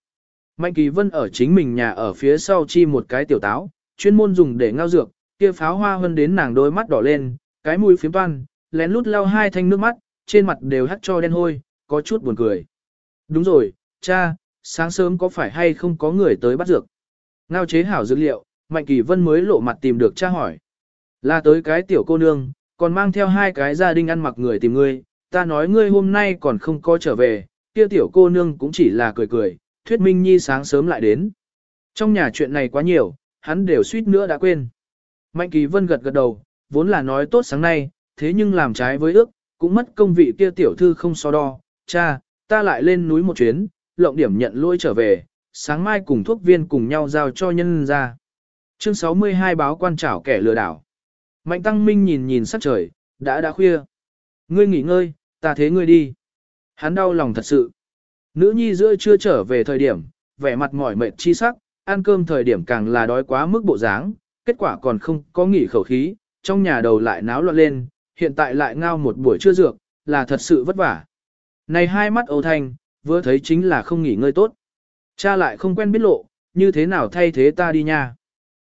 Mạnh Kỳ Vân ở chính mình nhà ở phía sau chi một cái tiểu táo, chuyên môn dùng để ngao dược, kia pháo hoa hơn đến nàng đôi mắt đỏ lên, cái mũi phiếm toan, lén lút lau hai thanh nước mắt, trên mặt đều hắt cho đen hôi, có chút buồn cười. Đúng rồi, cha, sáng sớm có phải hay không có người tới bắt dược? Ngao chế hảo dược liệu, Mạnh Kỳ Vân mới lộ mặt tìm được cha hỏi. Là tới cái tiểu cô nương, còn mang theo hai cái gia đình ăn mặc người tìm ngươi, ta nói ngươi hôm nay còn không có trở về, kia tiểu cô nương cũng chỉ là cười cười, thuyết minh nhi sáng sớm lại đến. Trong nhà chuyện này quá nhiều, hắn đều suýt nữa đã quên. Mạnh Kỳ Vân gật gật đầu, vốn là nói tốt sáng nay, thế nhưng làm trái với ước, cũng mất công vị kia tiểu thư không so đo, cha, ta lại lên núi một chuyến, lộng điểm nhận lỗi trở về, sáng mai cùng thuốc viên cùng nhau giao cho nhân ra. Chương 62 báo quan trảo kẻ lừa đảo. Mạnh Tăng Minh nhìn nhìn sắc trời, đã đã khuya. Ngươi nghỉ ngơi, ta thế ngươi đi. Hắn đau lòng thật sự. Nữ nhi giữa chưa trở về thời điểm, vẻ mặt mỏi mệt chi sắc, ăn cơm thời điểm càng là đói quá mức bộ dáng, kết quả còn không có nghỉ khẩu khí, trong nhà đầu lại náo loạn lên, hiện tại lại ngao một buổi trưa dược, là thật sự vất vả. Này hai mắt âu thanh, vừa thấy chính là không nghỉ ngơi tốt. Cha lại không quen biết lộ, như thế nào thay thế ta đi nha.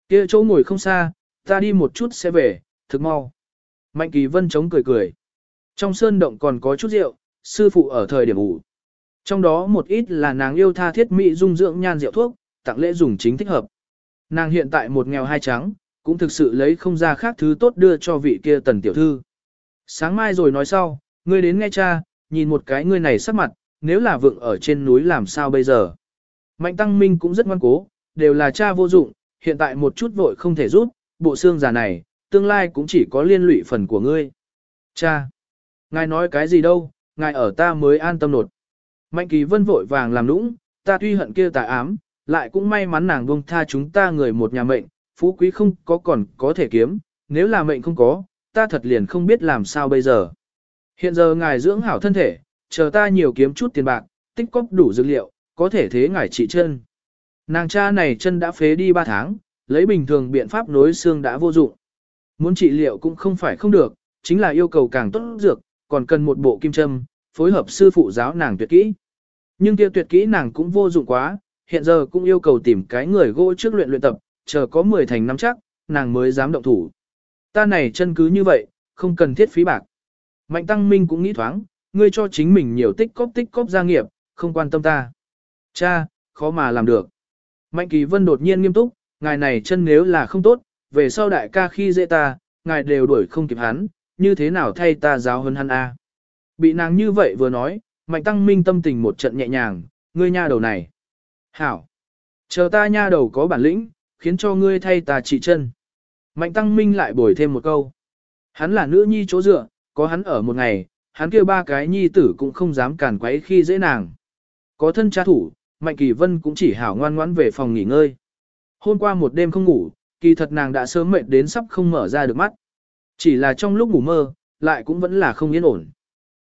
Kia chỗ ngồi không xa, ta đi một chút sẽ về, thực mau. Mạnh Kỳ Vân chống cười cười. Trong sơn động còn có chút rượu, sư phụ ở thời điểm ủ. Trong đó một ít là nàng yêu tha thiết mỹ dung dưỡng nhan rượu thuốc, tặng lễ dùng chính thích hợp. Nàng hiện tại một nghèo hai trắng, cũng thực sự lấy không ra khác thứ tốt đưa cho vị kia tần tiểu thư. Sáng mai rồi nói sau, ngươi đến nghe cha, nhìn một cái ngươi này sắc mặt, nếu là vượng ở trên núi làm sao bây giờ. Mạnh tăng minh cũng rất ngoan cố, đều là cha vô dụng, hiện tại một chút vội không thể rút, bộ xương già này, tương lai cũng chỉ có liên lụy phần của ngươi. Cha! Ngài nói cái gì đâu, ngài ở ta mới an tâm nột. Mạnh kỳ vân vội vàng làm nũng, ta tuy hận kia tà ám, lại cũng may mắn nàng buông tha chúng ta người một nhà mệnh, phú quý không có còn có thể kiếm, nếu là mệnh không có, ta thật liền không biết làm sao bây giờ. Hiện giờ ngài dưỡng hảo thân thể, chờ ta nhiều kiếm chút tiền bạc, tích cóp đủ dược liệu, có thể thế ngài trị chân. Nàng cha này chân đã phế đi 3 tháng, lấy bình thường biện pháp nối xương đã vô dụng. Muốn trị liệu cũng không phải không được, chính là yêu cầu càng tốt dược, còn cần một bộ kim châm, phối hợp sư phụ giáo nàng tuyệt kỹ. Nhưng kia tuyệt kỹ nàng cũng vô dụng quá, hiện giờ cũng yêu cầu tìm cái người gỗ trước luyện luyện tập, chờ có 10 thành năm chắc, nàng mới dám động thủ. Ta này chân cứ như vậy, không cần thiết phí bạc. Mạnh Tăng Minh cũng nghĩ thoáng, ngươi cho chính mình nhiều tích cóp tích cóp gia nghiệp, không quan tâm ta. Cha, khó mà làm được. Mạnh Kỳ Vân đột nhiên nghiêm túc, ngài này chân nếu là không tốt, về sau đại ca khi dễ ta, ngài đều đuổi không kịp hắn, như thế nào thay ta giáo hơn hắn a? Bị nàng như vậy vừa nói, Mạnh Tăng Minh tâm tình một trận nhẹ nhàng, ngươi nha đầu này. Hảo. Chờ ta nha đầu có bản lĩnh, khiến cho ngươi thay ta trị chân. Mạnh Tăng Minh lại bồi thêm một câu. Hắn là nữ nhi chỗ dựa, có hắn ở một ngày, hắn kia ba cái nhi tử cũng không dám cản quấy khi dễ nàng. Có thân cha thủ, Mạnh Kỳ Vân cũng chỉ hảo ngoan ngoãn về phòng nghỉ ngơi. Hôm qua một đêm không ngủ, kỳ thật nàng đã sớm mệt đến sắp không mở ra được mắt. Chỉ là trong lúc ngủ mơ, lại cũng vẫn là không yên ổn.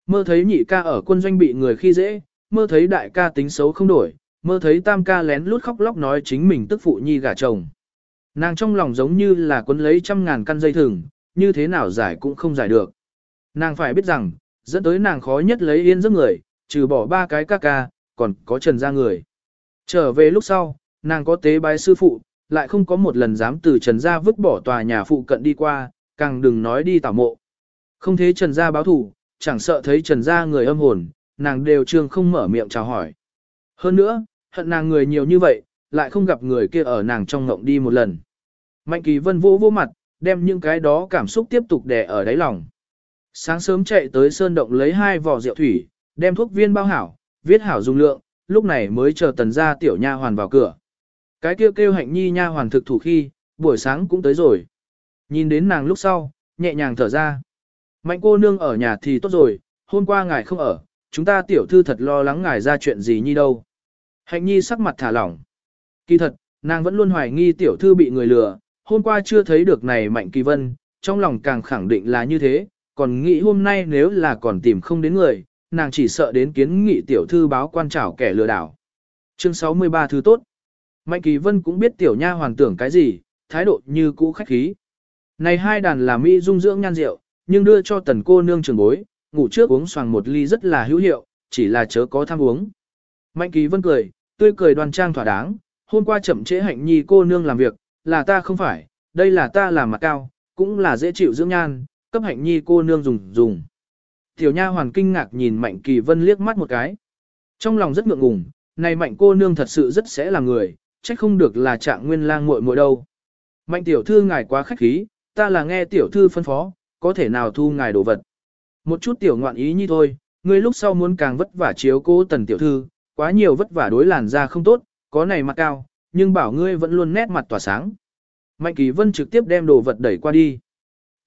Mơ thấy nhị ca ở quân doanh bị người khi dễ, mơ thấy đại ca tính xấu không đổi, mơ thấy tam ca lén lút khóc lóc nói chính mình tức phụ nhi gả chồng. Nàng trong lòng giống như là quân lấy trăm ngàn căn dây thừng, như thế nào giải cũng không giải được. Nàng phải biết rằng, dẫn tới nàng khó nhất lấy yên giấc người, trừ bỏ ba cái ca ca, còn có trần gia người. Trở về lúc sau, nàng có tế bái sư phụ, lại không có một lần dám từ trần gia vứt bỏ tòa nhà phụ cận đi qua, càng đừng nói đi tảo mộ. Không thế trần gia báo thủ, chẳng sợ thấy trần gia người âm hồn, nàng đều trương không mở miệng chào hỏi. Hơn nữa, hận nàng người nhiều như vậy, lại không gặp người kia ở nàng trong ngộng đi một lần. Mạnh kỳ vân vô vô mặt, đem những cái đó cảm xúc tiếp tục đè ở đáy lòng. Sáng sớm chạy tới sơn động lấy hai vỏ rượu thủy, đem thuốc viên bao hảo, viết hảo dung lượng, lúc này mới chờ tần gia tiểu nha hoàn vào cửa. Cái kêu kêu hạnh nhi nha hoàn thực thủ khi, buổi sáng cũng tới rồi. Nhìn đến nàng lúc sau, nhẹ nhàng thở ra. Mạnh cô nương ở nhà thì tốt rồi, hôm qua ngài không ở, chúng ta tiểu thư thật lo lắng ngài ra chuyện gì nhi đâu. Hạnh nhi sắc mặt thả lỏng. Kỳ thật, nàng vẫn luôn hoài nghi tiểu thư bị người lừa, hôm qua chưa thấy được này mạnh kỳ vân, trong lòng càng khẳng định là như thế, còn nghĩ hôm nay nếu là còn tìm không đến người, nàng chỉ sợ đến kiến nghị tiểu thư báo quan trảo kẻ lừa đảo. Chương 63 thứ tốt. Mạnh kỳ vân cũng biết tiểu nha hoàn tưởng cái gì, thái độ như cũ khách khí. Này hai đàn là mỹ dung dưỡng nhan rượu, nhưng đưa cho tần cô nương trường bối, ngủ trước uống xoàng một ly rất là hữu hiệu, chỉ là chớ có tham uống. Mạnh kỳ vân cười, tươi cười đoan trang thỏa đáng, hôm qua chậm trễ hạnh nhi cô nương làm việc, là ta không phải, đây là ta làm mặt cao, cũng là dễ chịu dưỡng nhan, cấp hạnh nhi cô nương dùng dùng. Tiểu nha hoàn kinh ngạc nhìn mạnh kỳ vân liếc mắt một cái. Trong lòng rất ngượng ngùng, này mạnh cô nương thật sự rất sẽ là người, trách không được là trạng nguyên lang muội muội đâu. Mạnh tiểu thư ngài quá khách khí, ta là nghe tiểu thư phân phó, có thể nào thu ngài đồ vật. Một chút tiểu ngoạn ý như thôi, ngươi lúc sau muốn càng vất vả chiếu cố tần tiểu thư, quá nhiều vất vả đối làn da không tốt, có này mặt cao, nhưng bảo ngươi vẫn luôn nét mặt tỏa sáng. Mạnh kỳ vân trực tiếp đem đồ vật đẩy qua đi.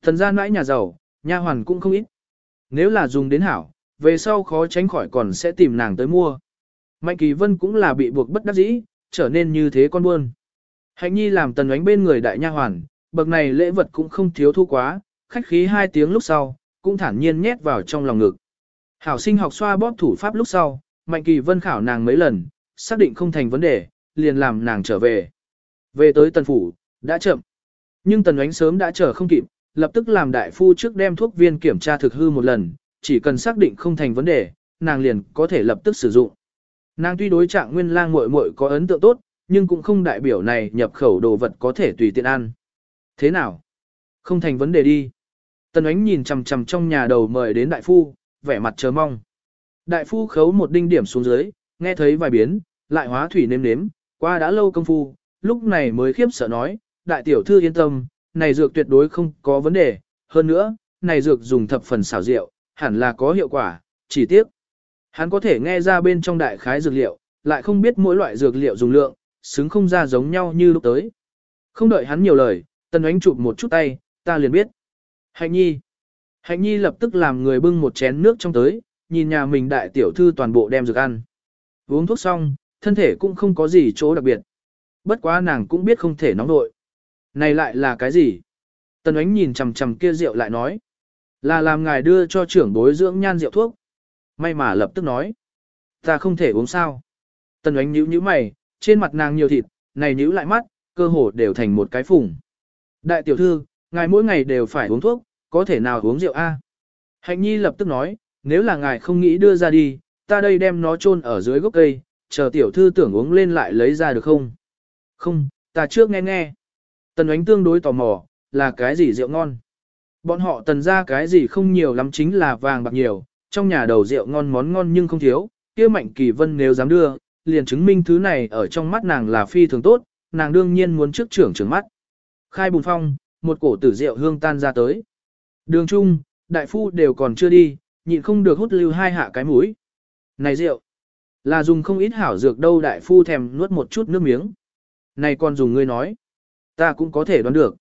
Thần gia nãi nhà giàu, nha hoàn cũng không ít. Nếu là dùng đến hảo, về sau khó tránh khỏi còn sẽ tìm nàng tới mua. Mạnh kỳ vân cũng là bị buộc bất đắc dĩ, trở nên như thế con buôn. Hạnh nhi làm tần ánh bên người đại nha hoàn, bậc này lễ vật cũng không thiếu thu quá, khách khí hai tiếng lúc sau, cũng thản nhiên nhét vào trong lòng ngực. Hảo sinh học xoa bóp thủ pháp lúc sau, Mạnh Kỳ Vân khảo nàng mấy lần, xác định không thành vấn đề, liền làm nàng trở về. Về tới tần phủ, đã chậm. Nhưng tần ánh sớm đã chờ không kịp, lập tức làm đại phu trước đem thuốc viên kiểm tra thực hư một lần, chỉ cần xác định không thành vấn đề, nàng liền có thể lập tức sử dụng. Nàng tuy đối trạng nguyên lang muội muội có ấn tượng tốt, nhưng cũng không đại biểu này nhập khẩu đồ vật có thể tùy tiện ăn. Thế nào? Không thành vấn đề đi. Tần ánh nhìn chằm chằm trong nhà đầu mời đến đại phu, vẻ mặt chờ mong. Đại phu khấu một đinh điểm xuống dưới, nghe thấy vài biến, lại hóa thủy nếm nếm, qua đã lâu công phu, lúc này mới khiếp sợ nói, đại tiểu thư yên tâm, này dược tuyệt đối không có vấn đề, hơn nữa, này dược dùng thập phần xảo diệu, hẳn là có hiệu quả, chỉ tiếc. Hắn có thể nghe ra bên trong đại khái dược liệu, lại không biết mỗi loại dược liệu dùng lượng, xứng không ra giống nhau như lúc tới. Không đợi hắn nhiều lời, tần ánh chụp một chút tay, ta liền biết. Hạnh nhi. Hạnh nhi lập tức làm người bưng một chén nước trong tới, nhìn nhà mình đại tiểu thư toàn bộ đem dược ăn. Uống thuốc xong, thân thể cũng không có gì chỗ đặc biệt. Bất quá nàng cũng biết không thể nóng nội. Này lại là cái gì? Tần ánh nhìn chằm chằm kia rượu lại nói. Là làm ngài đưa cho trưởng bối dưỡng nhan rượu thuốc. May mà lập tức nói. Ta không thể uống sao. Tần ánh nhíu nhíu mày, trên mặt nàng nhiều thịt, này nhíu lại mắt, cơ hồ đều thành một cái phùng. Đại tiểu thư, ngài mỗi ngày đều phải uống thuốc, có thể nào uống rượu A. Hạnh nhi lập tức nói, nếu là ngài không nghĩ đưa ra đi, ta đây đem nó chôn ở dưới gốc cây, chờ tiểu thư tưởng uống lên lại lấy ra được không? Không, ta trước nghe nghe. Tần ánh tương đối tò mò, là cái gì rượu ngon? Bọn họ tần ra cái gì không nhiều lắm chính là vàng bạc nhiều, trong nhà đầu rượu ngon món ngon nhưng không thiếu, kia mạnh kỳ vân nếu dám đưa, liền chứng minh thứ này ở trong mắt nàng là phi thường tốt, nàng đương nhiên muốn trước trưởng trưởng mắt. Khai bùng phong, một cổ tử rượu hương tan ra tới. Đường trung, đại phu đều còn chưa đi, nhịn không được hút lưu hai hạ cái mũi. Này rượu, là dùng không ít hảo dược đâu đại phu thèm nuốt một chút nước miếng. Này còn dùng ngươi nói, ta cũng có thể đoán được.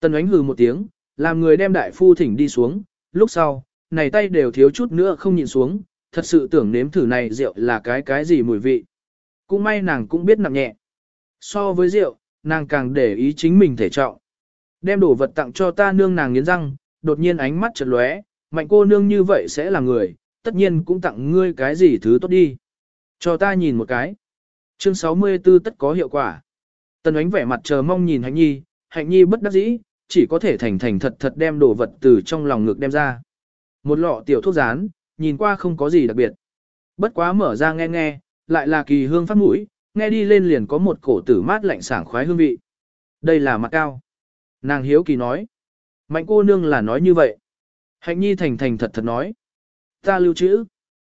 Tần ánh hừ một tiếng, làm người đem đại phu thỉnh đi xuống, lúc sau, này tay đều thiếu chút nữa không nhìn xuống, thật sự tưởng nếm thử này rượu là cái cái gì mùi vị. Cũng may nàng cũng biết nặng nhẹ. So với rượu, nàng càng để ý chính mình thể trọng. Đem đồ vật tặng cho ta nương nàng nghiến răng, đột nhiên ánh mắt chợt lóe, mạnh cô nương như vậy sẽ là người, tất nhiên cũng tặng ngươi cái gì thứ tốt đi. Cho ta nhìn một cái. Chương 64 tất có hiệu quả. Tần ánh vẻ mặt chờ mong nhìn hạnh nhi, hạnh nhi bất đắc dĩ, chỉ có thể thành thành thật thật đem đồ vật từ trong lòng ngực đem ra. Một lọ tiểu thuốc rán, nhìn qua không có gì đặc biệt. Bất quá mở ra nghe nghe, lại là kỳ hương phát mũi, nghe đi lên liền có một cổ tử mát lạnh sảng khoái hương vị. Đây là mặt cao. Nàng hiếu kỳ nói. Mạnh cô nương là nói như vậy. Hạnh nhi thành thành thật thật nói. Ta lưu trữ.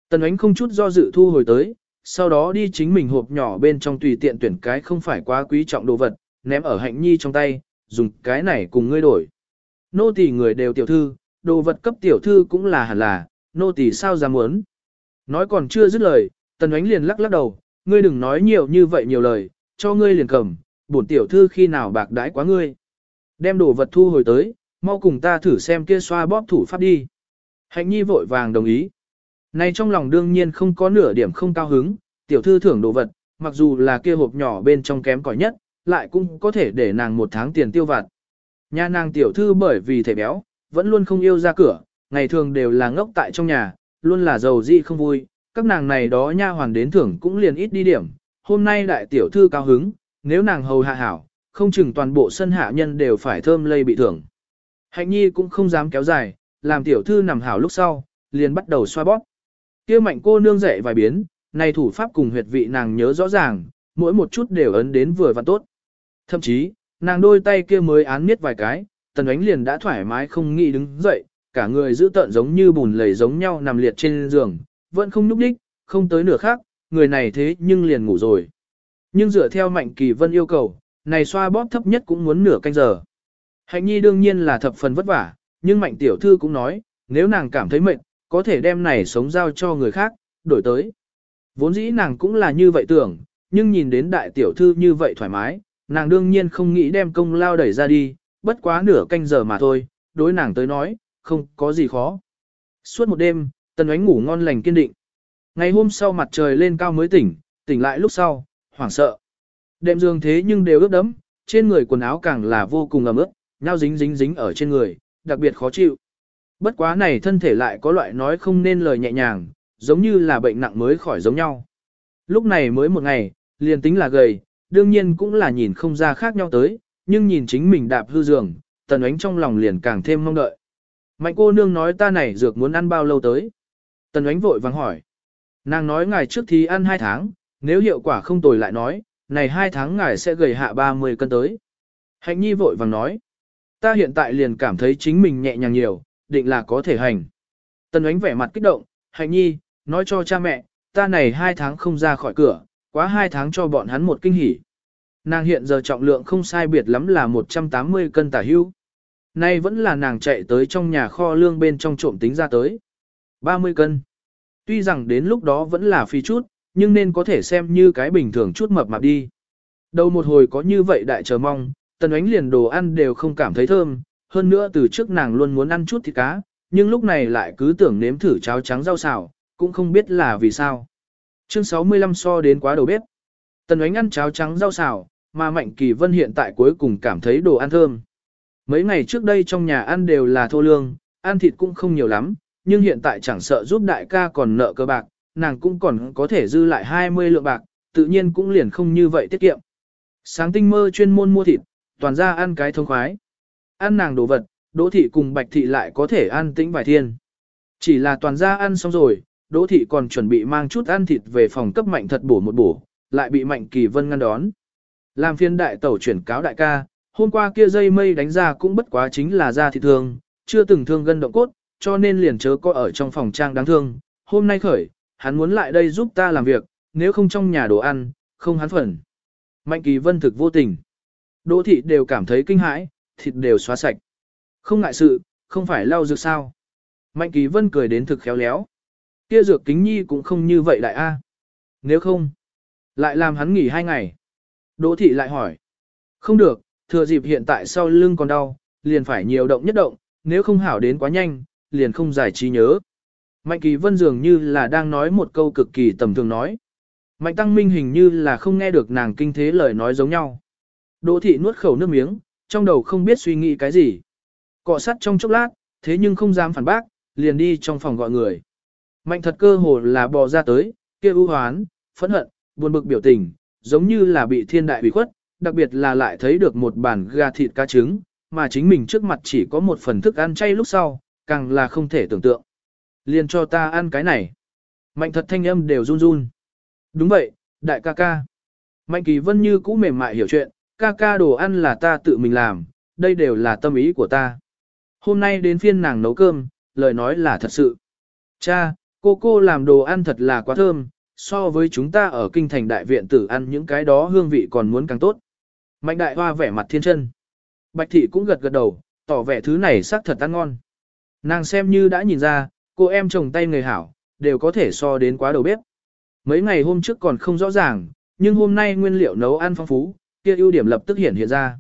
Tần ánh không chút do dự thu hồi tới, sau đó đi chính mình hộp nhỏ bên trong tùy tiện tuyển cái không phải quá quý trọng đồ vật, ném ở hạnh nhi trong tay, dùng cái này cùng ngươi đổi. Nô tỳ người đều tiểu thư, đồ vật cấp tiểu thư cũng là hẳn là, nô tỳ sao dám muốn. Nói còn chưa dứt lời, tần ánh liền lắc lắc đầu, ngươi đừng nói nhiều như vậy nhiều lời, cho ngươi liền cầm, bổn tiểu thư khi nào bạc đãi quá ngươi. Đem đồ vật thu hồi tới, mau cùng ta thử xem kia xoa bóp thủ pháp đi. Hạnh nhi vội vàng đồng ý. Này trong lòng đương nhiên không có nửa điểm không cao hứng, tiểu thư thưởng đồ vật, mặc dù là kia hộp nhỏ bên trong kém cỏi nhất, lại cũng có thể để nàng một tháng tiền tiêu vặt. Nhà nàng tiểu thư bởi vì thể béo, vẫn luôn không yêu ra cửa, ngày thường đều là ngốc tại trong nhà, luôn là giàu dị không vui, các nàng này đó nha hoàn đến thưởng cũng liền ít đi điểm. Hôm nay đại tiểu thư cao hứng, nếu nàng hầu hạ hảo, không chừng toàn bộ sân hạ nhân đều phải thơm lây bị thưởng. Hạnh nhi cũng không dám kéo dài, làm tiểu thư nằm hảo lúc sau, liền bắt đầu xoa bóp kia mạnh cô nương dậy vài biến, này thủ pháp cùng huyệt vị nàng nhớ rõ ràng, mỗi một chút đều ấn đến vừa và tốt. Thậm chí, nàng đôi tay kia mới án miết vài cái, tần ánh liền đã thoải mái không nghĩ đứng dậy, cả người giữ tợn giống như bùn lầy giống nhau nằm liệt trên giường, vẫn không nhúc đích, không tới nửa khác, người này thế nhưng liền ngủ rồi. Nhưng dựa theo mạnh kỳ vân yêu cầu, này xoa bóp thấp nhất cũng muốn nửa canh giờ. Hạnh nhi đương nhiên là thập phần vất vả, nhưng mạnh tiểu thư cũng nói, nếu nàng cảm thấy mệt, có thể đem này sống giao cho người khác, đổi tới. Vốn dĩ nàng cũng là như vậy tưởng, nhưng nhìn đến đại tiểu thư như vậy thoải mái, nàng đương nhiên không nghĩ đem công lao đẩy ra đi, bất quá nửa canh giờ mà thôi, đối nàng tới nói, không có gì khó. Suốt một đêm, tần ánh ngủ ngon lành kiên định. Ngày hôm sau mặt trời lên cao mới tỉnh, tỉnh lại lúc sau, hoảng sợ. Đệm giường thế nhưng đều ướt đẫm, trên người quần áo càng là vô cùng ẩm ướt, nhau dính dính dính ở trên người, đặc biệt khó chịu. Bất quá này thân thể lại có loại nói không nên lời nhẹ nhàng, giống như là bệnh nặng mới khỏi giống nhau. Lúc này mới một ngày, liền tính là gầy, đương nhiên cũng là nhìn không ra khác nhau tới, nhưng nhìn chính mình đạp hư giường, tần ánh trong lòng liền càng thêm mong đợi. Mạnh cô nương nói ta này dược muốn ăn bao lâu tới. Tần ánh vội vàng hỏi. Nàng nói ngày trước thì ăn 2 tháng, nếu hiệu quả không tồi lại nói, này 2 tháng ngài sẽ gầy hạ 30 cân tới. Hạnh nhi vội vàng nói. Ta hiện tại liền cảm thấy chính mình nhẹ nhàng nhiều, định là có thể hành. Tần ánh vẻ mặt kích động, hạnh nhi, nói cho cha mẹ, ta này hai tháng không ra khỏi cửa, quá hai tháng cho bọn hắn một kinh hỉ. Nàng hiện giờ trọng lượng không sai biệt lắm là 180 cân tả hưu. Nay vẫn là nàng chạy tới trong nhà kho lương bên trong trộm tính ra tới. 30 cân. Tuy rằng đến lúc đó vẫn là phi chút, nhưng nên có thể xem như cái bình thường chút mập mạp đi. Đầu một hồi có như vậy đại chờ mong, tần ánh liền đồ ăn đều không cảm thấy thơm, hơn nữa từ trước nàng luôn muốn ăn chút thịt cá, nhưng lúc này lại cứ tưởng nếm thử cháo trắng rau xào, cũng không biết là vì sao. Chương 65 so đến quá đầu bếp. Tần ánh ăn cháo trắng rau xào, mà Mạnh Kỳ Vân hiện tại cuối cùng cảm thấy đồ ăn thơm. Mấy ngày trước đây trong nhà ăn đều là thô lương, ăn thịt cũng không nhiều lắm, nhưng hiện tại chẳng sợ giúp đại ca còn nợ cơ bạc, nàng cũng còn có thể dư lại 20 lượng bạc, tự nhiên cũng liền không như vậy tiết kiệm. Sáng tinh mơ chuyên môn mua thịt, toàn ra ăn cái thông khoái. Ăn nàng đồ vật, đỗ thị cùng bạch thị lại có thể ăn tĩnh vài thiên. Chỉ là toàn gia ăn xong rồi, đỗ thị còn chuẩn bị mang chút ăn thịt về phòng cấp mạnh thật bổ một bổ, lại bị mạnh kỳ vân ngăn đón. Làm phiên đại tẩu chuyển cáo đại ca, hôm qua kia dây mây đánh ra cũng bất quá chính là da thịt thương, chưa từng thương gân động cốt, cho nên liền chớ có ở trong phòng trang đáng thương. Hôm nay khởi, hắn muốn lại đây giúp ta làm việc, nếu không trong nhà đồ ăn, không hắn phần. Mạnh kỳ vân thực vô tình. Đỗ thị đều cảm thấy kinh hãi, thịt đều xóa sạch. Không ngại sự, không phải lau dược sao. Mạnh kỳ vân cười đến thực khéo léo. Kia dược kính nhi cũng không như vậy đại a. Nếu không, lại làm hắn nghỉ hai ngày. Đỗ thị lại hỏi. Không được, thừa dịp hiện tại sau lưng còn đau, liền phải nhiều động nhất động, nếu không hảo đến quá nhanh, liền không giải trí nhớ. Mạnh kỳ vân dường như là đang nói một câu cực kỳ tầm thường nói. Mạnh tăng minh hình như là không nghe được nàng kinh thế lời nói giống nhau. Đỗ thị nuốt khẩu nước miếng, trong đầu không biết suy nghĩ cái gì. Cọ sắt trong chốc lát, thế nhưng không dám phản bác, liền đi trong phòng gọi người. Mạnh thật cơ hồ là bò ra tới, kia ưu hoán, phẫn hận, buồn bực biểu tình, giống như là bị thiên đại bị khuất, đặc biệt là lại thấy được một bản gà thịt cá trứng, mà chính mình trước mặt chỉ có một phần thức ăn chay lúc sau, càng là không thể tưởng tượng. Liền cho ta ăn cái này. Mạnh thật thanh âm đều run run. Đúng vậy, đại ca ca. Mạnh kỳ vân như cũ mềm mại hiểu chuyện, ca ca đồ ăn là ta tự mình làm, đây đều là tâm ý của ta. Hôm nay đến phiên nàng nấu cơm, lời nói là thật sự. Cha, cô cô làm đồ ăn thật là quá thơm, so với chúng ta ở kinh thành đại viện tử ăn những cái đó hương vị còn muốn càng tốt. Mạnh đại hoa vẻ mặt thiên chân. Bạch thị cũng gật gật đầu, tỏ vẻ thứ này xác thật ăn ngon. Nàng xem như đã nhìn ra, cô em chồng tay người hảo, đều có thể so đến quá đầu bếp. Mấy ngày hôm trước còn không rõ ràng, nhưng hôm nay nguyên liệu nấu ăn phong phú, kia ưu điểm lập tức hiện hiện ra.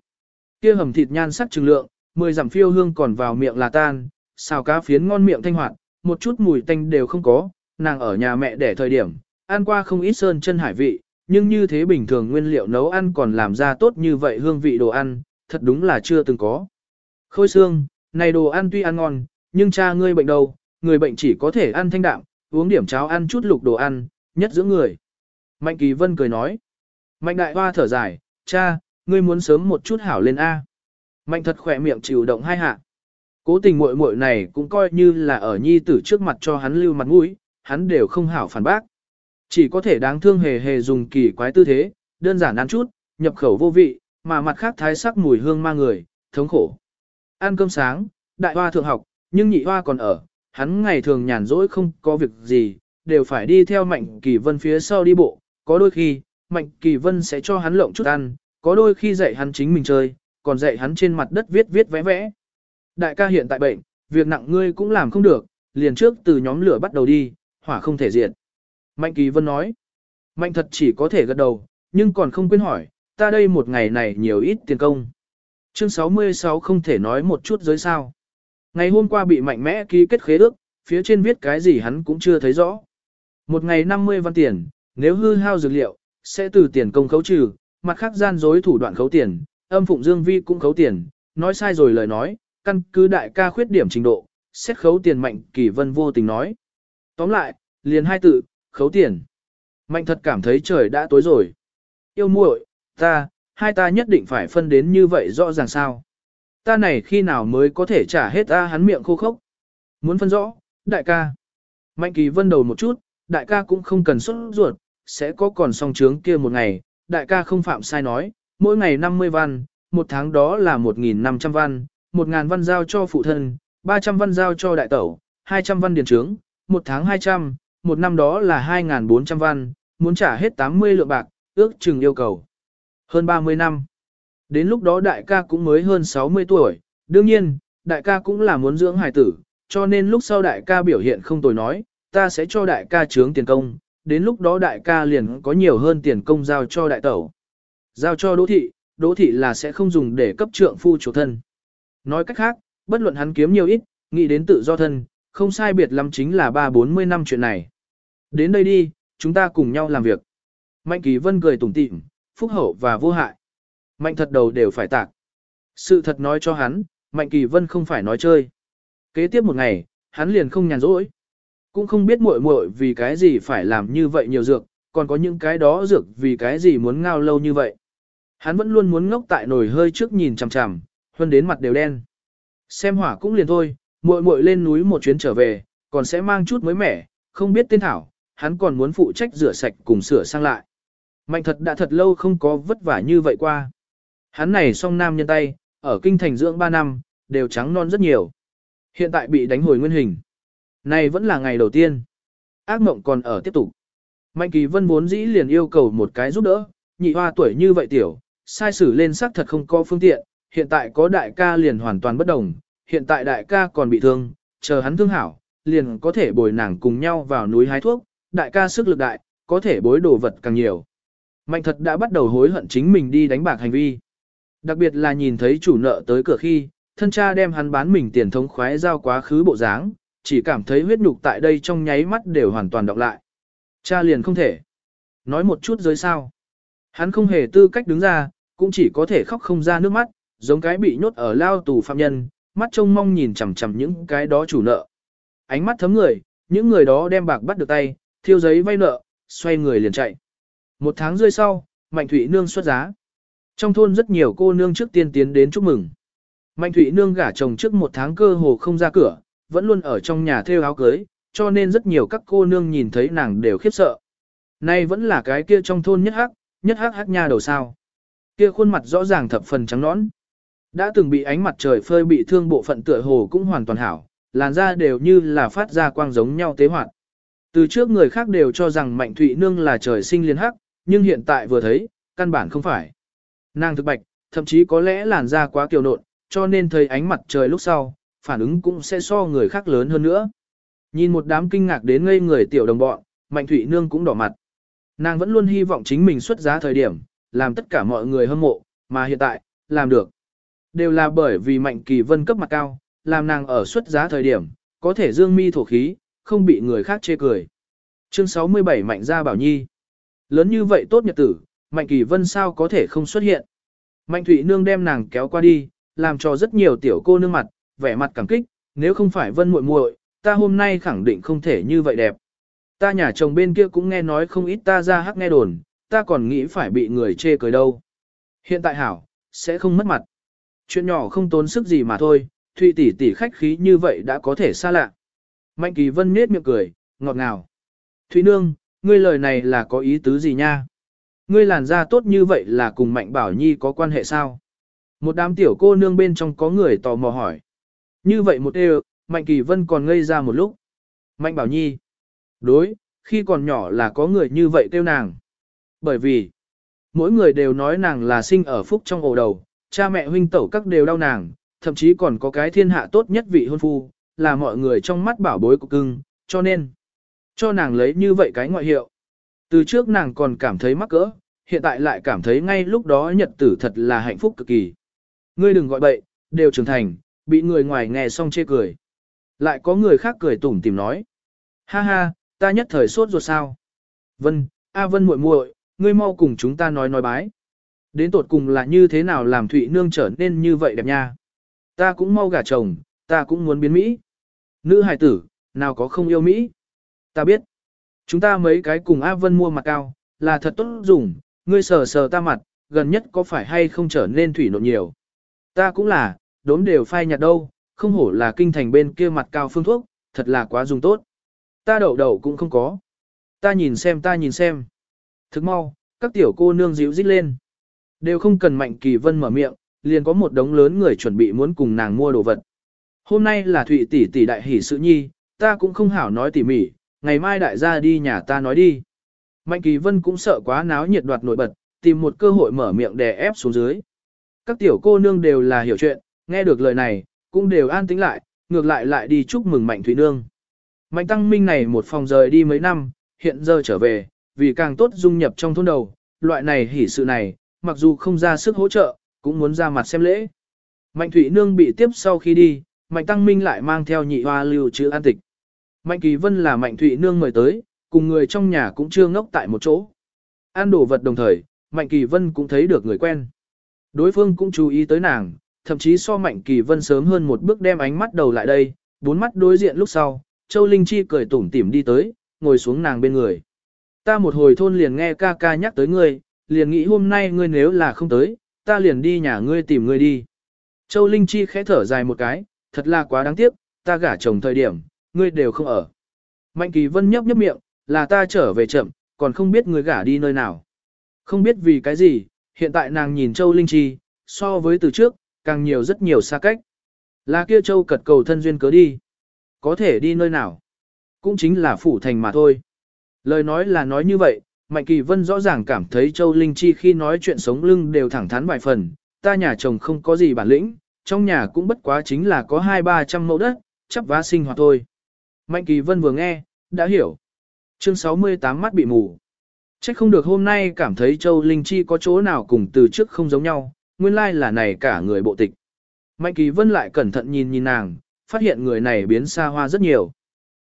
Kia hầm thịt nhan sắc trừng lượng, mười giảm phiêu hương còn vào miệng là tan, xào cá phiến ngon miệng thanh hoạt, một chút mùi tanh đều không có, nàng ở nhà mẹ để thời điểm, ăn qua không ít sơn chân hải vị, nhưng như thế bình thường nguyên liệu nấu ăn còn làm ra tốt như vậy hương vị đồ ăn, thật đúng là chưa từng có. Khôi xương, này đồ ăn tuy ăn ngon, nhưng cha ngươi bệnh đâu, người bệnh chỉ có thể ăn thanh đạm, uống điểm cháo ăn chút lục đồ ăn, nhất giữa người. Mạnh Kỳ Vân cười nói. Mạnh Đại Hoa thở dài, cha, ngươi muốn sớm một chút hảo lên A. Mạnh thật khỏe miệng chịu động hai hạ. Cố tình muội muội này cũng coi như là ở nhi tử trước mặt cho hắn lưu mặt mũi, hắn đều không hảo phản bác. Chỉ có thể đáng thương hề hề dùng kỳ quái tư thế, đơn giản ăn chút, nhập khẩu vô vị, mà mặt khác thái sắc mùi hương ma người, thống khổ. Ăn cơm sáng, đại hoa thượng học, nhưng nhị hoa còn ở, hắn ngày thường nhàn rỗi không có việc gì, đều phải đi theo Mạnh Kỳ Vân phía sau đi bộ, có đôi khi, Mạnh Kỳ Vân sẽ cho hắn lộng chút ăn, có đôi khi dạy hắn chính mình chơi, còn dạy hắn trên mặt đất viết viết vẽ vẽ. Đại ca hiện tại bệnh, việc nặng ngươi cũng làm không được, liền trước từ nhóm lửa bắt đầu đi, hỏa không thể diệt. Mạnh Kỳ Vân nói, Mạnh thật chỉ có thể gật đầu, nhưng còn không quên hỏi, ta đây một ngày này nhiều ít tiền công. Chương 66 không thể nói một chút giới sao. Ngày hôm qua bị mạnh mẽ ký kết khế ước, phía trên viết cái gì hắn cũng chưa thấy rõ. Một ngày 50 văn tiền, nếu hư hao dược liệu, sẽ từ tiền công khấu trừ, mặt khác gian dối thủ đoạn khấu tiền, âm phụng dương vi cũng khấu tiền, nói sai rồi lời nói, căn cứ đại ca khuyết điểm trình độ, xét khấu tiền mạnh kỳ vân vô tình nói. Tóm lại, liền hai tự, khấu tiền. Mạnh thật cảm thấy trời đã tối rồi. Yêu muội, ta, hai ta nhất định phải phân đến như vậy rõ ràng sao. Ta này khi nào mới có thể trả hết ta hắn miệng khô khốc. Muốn phân rõ, đại ca. Mạnh kỳ vân đầu một chút, đại ca cũng không cần xuất ruột, sẽ có còn song trướng kia một ngày, đại ca không phạm sai nói, mỗi ngày 50 văn, một tháng đó là 1.500 văn, 1.000 văn giao cho phụ thân, 300 văn giao cho đại tẩu, 200 văn điền trướng, một tháng 200, một năm đó là 2.400 văn, muốn trả hết 80 lượng bạc, ước chừng yêu cầu. Hơn 30 năm. Đến lúc đó đại ca cũng mới hơn 60 tuổi, đương nhiên, đại ca cũng là muốn dưỡng hài tử, cho nên lúc sau đại ca biểu hiện không tồi nói, ta sẽ cho đại ca trướng tiền công, đến lúc đó đại ca liền có nhiều hơn tiền công giao cho đại tẩu. Giao cho đỗ thị, đỗ thị là sẽ không dùng để cấp trượng phu chủ thân. Nói cách khác, bất luận hắn kiếm nhiều ít, nghĩ đến tự do thân, không sai biệt lắm chính là ba bốn mươi năm chuyện này. Đến đây đi, chúng ta cùng nhau làm việc. Mạnh Kỳ Vân cười tủm tỉm, phúc hậu và vô hại. Mạnh thật đầu đều phải tạc. Sự thật nói cho hắn, Mạnh Kỳ Vân không phải nói chơi. Kế tiếp một ngày, hắn liền không nhàn rỗi. Cũng không biết muội muội vì cái gì phải làm như vậy nhiều dược, còn có những cái đó dược vì cái gì muốn ngao lâu như vậy. Hắn vẫn luôn muốn ngốc tại nồi hơi trước nhìn chằm chằm, hơn đến mặt đều đen. Xem hỏa cũng liền thôi, muội muội lên núi một chuyến trở về, còn sẽ mang chút mới mẻ, không biết tên thảo, hắn còn muốn phụ trách rửa sạch cùng sửa sang lại. Mạnh thật đã thật lâu không có vất vả như vậy qua. Hắn này song nam nhân tay, ở kinh thành dưỡng 3 năm, đều trắng non rất nhiều. Hiện tại bị đánh hồi nguyên hình. Này vẫn là ngày đầu tiên. Ác mộng còn ở tiếp tục. Mạnh kỳ vân vốn dĩ liền yêu cầu một cái giúp đỡ, nhị hoa tuổi như vậy tiểu, sai sử lên sắc thật không có phương tiện, hiện tại có đại ca liền hoàn toàn bất đồng, hiện tại đại ca còn bị thương, chờ hắn thương hảo, liền có thể bồi nàng cùng nhau vào núi hái thuốc, đại ca sức lực đại, có thể bối đồ vật càng nhiều. Mạnh thật đã bắt đầu hối hận chính mình đi đánh bạc hành vi. Đặc biệt là nhìn thấy chủ nợ tới cửa khi, thân cha đem hắn bán mình tiền thống khoái giao quá khứ bộ dáng, chỉ cảm thấy huyết nhục tại đây trong nháy mắt đều hoàn toàn đọc lại. Cha liền không thể. Nói một chút giới sao. Hắn không hề tư cách đứng ra, cũng chỉ có thể khóc không ra nước mắt, giống cái bị nhốt ở lao tù phạm nhân, mắt trông mong nhìn chằm chằm những cái đó chủ nợ. Ánh mắt thấm người, những người đó đem bạc bắt được tay, thiêu giấy vay nợ, xoay người liền chạy. Một tháng rơi sau, Mạnh Thụy Nương xuất giá. Trong thôn rất nhiều cô nương trước tiên tiến đến chúc mừng. Mạnh Thụy Nương gả chồng trước một tháng cơ hồ không ra cửa, vẫn luôn ở trong nhà thêu áo cưới, cho nên rất nhiều các cô nương nhìn thấy nàng đều khiếp sợ. Nay vẫn là cái kia trong thôn nhất hắc, nhất hắc hắc nha đầu sao. Kia khuôn mặt rõ ràng thập phần trắng nõn. Đã từng bị ánh mặt trời phơi bị thương bộ phận tựa hồ cũng hoàn toàn hảo, làn da đều như là phát ra quang giống nhau tế hoạt. Từ trước người khác đều cho rằng Mạnh Thụy Nương là trời sinh liên hắc, nhưng hiện tại vừa thấy, căn bản không phải. Nàng thực bạch, thậm chí có lẽ làn da quá kiều nộn, cho nên thấy ánh mặt trời lúc sau, phản ứng cũng sẽ so người khác lớn hơn nữa. Nhìn một đám kinh ngạc đến ngây người tiểu đồng bọn, Mạnh Thụy Nương cũng đỏ mặt. Nàng vẫn luôn hy vọng chính mình xuất giá thời điểm, làm tất cả mọi người hâm mộ, mà hiện tại, làm được. Đều là bởi vì Mạnh Kỳ Vân cấp mặt cao, làm nàng ở xuất giá thời điểm, có thể dương mi thổ khí, không bị người khác chê cười. Chương 67 Mạnh Gia Bảo Nhi Lớn như vậy tốt nhật tử, Mạnh Kỳ Vân sao có thể không xuất hiện. Mạnh Thụy Nương đem nàng kéo qua đi, làm cho rất nhiều tiểu cô nương mặt, vẻ mặt cảm kích, nếu không phải Vân muội muội, ta hôm nay khẳng định không thể như vậy đẹp. Ta nhà chồng bên kia cũng nghe nói không ít ta ra hắc nghe đồn, ta còn nghĩ phải bị người chê cười đâu. Hiện tại hảo, sẽ không mất mặt. Chuyện nhỏ không tốn sức gì mà thôi, Thụy tỷ tỷ khách khí như vậy đã có thể xa lạ. Mạnh Kỳ Vân nết miệng cười, ngọt ngào. Thụy nương, ngươi lời này là có ý tứ gì nha? Ngươi làn da tốt như vậy là cùng Mạnh Bảo Nhi có quan hệ sao? Một đám tiểu cô nương bên trong có người tò mò hỏi. Như vậy một đều, Mạnh Kỳ Vân còn ngây ra một lúc. Mạnh Bảo Nhi. Đối, khi còn nhỏ là có người như vậy kêu nàng. Bởi vì, mỗi người đều nói nàng là sinh ở phúc trong ổ đầu, cha mẹ huynh tẩu các đều đau nàng, thậm chí còn có cái thiên hạ tốt nhất vị hôn phu, là mọi người trong mắt bảo bối của cưng, cho nên, cho nàng lấy như vậy cái ngoại hiệu. Từ trước nàng còn cảm thấy mắc cỡ, hiện tại lại cảm thấy ngay lúc đó nhật tử thật là hạnh phúc cực kỳ. Ngươi đừng gọi bậy, đều trưởng thành, bị người ngoài nghe xong chê cười. Lại có người khác cười tủm tìm nói. Ha ha, ta nhất thời sốt ruột sao. Vân, A Vân muội muội, ngươi mau cùng chúng ta nói nói bái. Đến tột cùng là như thế nào làm Thụy Nương trở nên như vậy đẹp nha. Ta cũng mau gả chồng, ta cũng muốn biến Mỹ. Nữ hài tử, nào có không yêu Mỹ. Ta biết. Chúng ta mấy cái cùng A Vân mua mặt cao, là thật tốt dùng, ngươi sờ sờ ta mặt, gần nhất có phải hay không trở nên thủy nộn nhiều. Ta cũng là, đốm đều phai nhạt đâu, không hổ là kinh thành bên kia mặt cao phương thuốc, thật là quá dùng tốt. Ta đậu đậu cũng không có. Ta nhìn xem ta nhìn xem. Thức mau, các tiểu cô nương dịu dít lên. Đều không cần mạnh kỳ vân mở miệng, liền có một đống lớn người chuẩn bị muốn cùng nàng mua đồ vật. Hôm nay là Thụy tỷ tỷ đại hỷ sự nhi, ta cũng không hảo nói tỉ mỉ, ngày mai đại gia đi nhà ta nói đi. Mạnh Kỳ Vân cũng sợ quá náo nhiệt đoạt nổi bật, tìm một cơ hội mở miệng đè ép xuống dưới. Các tiểu cô nương đều là hiểu chuyện, nghe được lời này, cũng đều an tĩnh lại, ngược lại lại đi chúc mừng Mạnh Thủy Nương. Mạnh Tăng Minh này một phòng rời đi mấy năm, hiện giờ trở về, vì càng tốt dung nhập trong thôn đầu, loại này hỉ sự này, mặc dù không ra sức hỗ trợ, cũng muốn ra mặt xem lễ. Mạnh Thủy Nương bị tiếp sau khi đi, Mạnh Tăng Minh lại mang theo nhị hoa lưu chữ an tịch. Mạnh Kỳ Vân là Mạnh Thụy Nương mời tới, cùng người trong nhà cũng chưa ngốc tại một chỗ. Ăn đồ vật đồng thời, Mạnh Kỳ Vân cũng thấy được người quen. Đối phương cũng chú ý tới nàng, thậm chí so Mạnh Kỳ Vân sớm hơn một bước đem ánh mắt đầu lại đây, bốn mắt đối diện lúc sau, Châu Linh Chi cười tủm tỉm đi tới, ngồi xuống nàng bên người. Ta một hồi thôn liền nghe ca ca nhắc tới ngươi, liền nghĩ hôm nay ngươi nếu là không tới, ta liền đi nhà ngươi tìm ngươi đi. Châu Linh Chi khẽ thở dài một cái, thật là quá đáng tiếc, ta gả chồng thời điểm, ngươi đều không ở. Mạnh Kỳ Vân nhấp nhấp miệng, là ta trở về chậm, còn không biết ngươi gả đi nơi nào. Không biết vì cái gì, hiện tại nàng nhìn Châu Linh Chi, so với từ trước, càng nhiều rất nhiều xa cách. Là kia Châu cật cầu thân duyên cớ đi. Có thể đi nơi nào. Cũng chính là phủ thành mà thôi. Lời nói là nói như vậy, Mạnh Kỳ Vân rõ ràng cảm thấy Châu Linh Chi khi nói chuyện sống lưng đều thẳng thắn vài phần, ta nhà chồng không có gì bản lĩnh, trong nhà cũng bất quá chính là có hai ba trăm mẫu đất, chấp vá sinh hoạt thôi. Mạnh Kỳ Vân vừa nghe, đã hiểu. Chương 68 mắt bị mù. Chắc không được hôm nay cảm thấy Châu Linh Chi có chỗ nào cùng từ trước không giống nhau, nguyên lai là này cả người bộ tịch. Mạnh Kỳ Vân lại cẩn thận nhìn nhìn nàng, phát hiện người này biến xa hoa rất nhiều.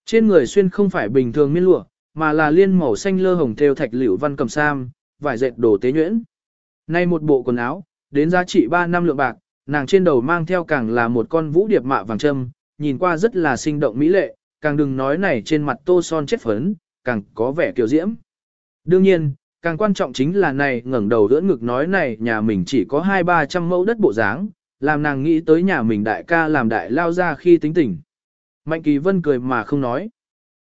Trên người xuyên không phải bình thường miên lụa, mà là liên màu xanh lơ hồng theo thạch liễu văn cầm sam, vải dệt đồ tế nhuyễn. Nay một bộ quần áo, đến giá trị 3 năm lượng bạc, nàng trên đầu mang theo càng là một con vũ điệp mạ vàng trâm, nhìn qua rất là sinh động mỹ lệ, càng đừng nói này trên mặt tô son chết phấn, càng có vẻ kiều diễm. Đương nhiên, càng quan trọng chính là này ngẩng đầu đỡ ngực nói này nhà mình chỉ có hai ba trăm mẫu đất bộ dáng, làm nàng nghĩ tới nhà mình đại ca làm đại lao ra khi tính tình. Mạnh Kỳ Vân cười mà không nói.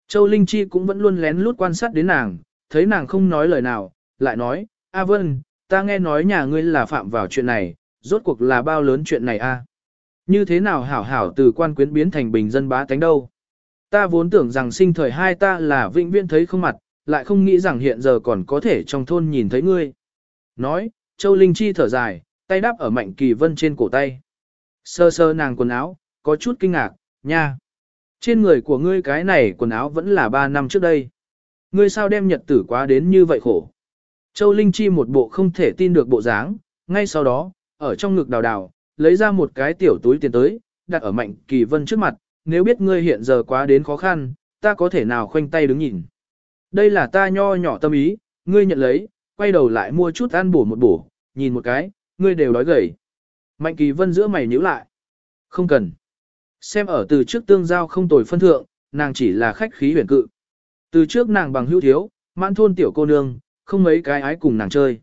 Châu Linh Chi cũng vẫn luôn lén lút quan sát đến nàng, thấy nàng không nói lời nào, lại nói, A Vân, ta nghe nói nhà ngươi là phạm vào chuyện này, rốt cuộc là bao lớn chuyện này a? Như thế nào hảo hảo từ quan quyến biến thành bình dân bá tánh đâu? Ta vốn tưởng rằng sinh thời hai ta là vĩnh viễn thấy không mặt, lại không nghĩ rằng hiện giờ còn có thể trong thôn nhìn thấy ngươi. Nói, Châu Linh Chi thở dài, tay đáp ở Mạnh Kỳ Vân trên cổ tay. Sơ sơ nàng quần áo, có chút kinh ngạc, nha. Trên người của ngươi cái này quần áo vẫn là ba năm trước đây. Ngươi sao đem nhật tử quá đến như vậy khổ. Châu Linh Chi một bộ không thể tin được bộ dáng, ngay sau đó, ở trong ngực đào đào, lấy ra một cái tiểu túi tiền tới, đặt ở Mạnh Kỳ Vân trước mặt, nếu biết ngươi hiện giờ quá đến khó khăn, ta có thể nào khoanh tay đứng nhìn. Đây là ta nho nhỏ tâm ý, ngươi nhận lấy, quay đầu lại mua chút ăn bổ một bổ, nhìn một cái, ngươi đều đói gầy. Mạnh kỳ vân giữa mày nhíu lại. Không cần. Xem ở từ trước tương giao không tồi phân thượng, nàng chỉ là khách khí huyền cự. Từ trước nàng bằng hữu thiếu, mãn thôn tiểu cô nương, không mấy cái ái cùng nàng chơi.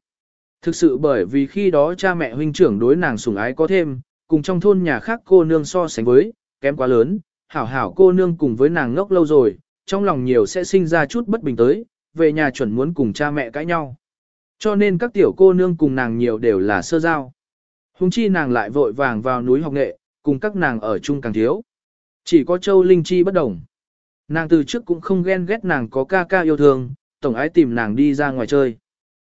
Thực sự bởi vì khi đó cha mẹ huynh trưởng đối nàng sủng ái có thêm, cùng trong thôn nhà khác cô nương so sánh với, kém quá lớn, hảo hảo cô nương cùng với nàng ngốc lâu rồi, trong lòng nhiều sẽ sinh ra chút bất bình tới, về nhà chuẩn muốn cùng cha mẹ cãi nhau. Cho nên các tiểu cô nương cùng nàng nhiều đều là sơ giao. Hùng chi nàng lại vội vàng vào núi học nghệ, cùng các nàng ở chung càng thiếu. Chỉ có Châu Linh Chi bất đồng. Nàng từ trước cũng không ghen ghét nàng có ca ca yêu thương, tổng ái tìm nàng đi ra ngoài chơi.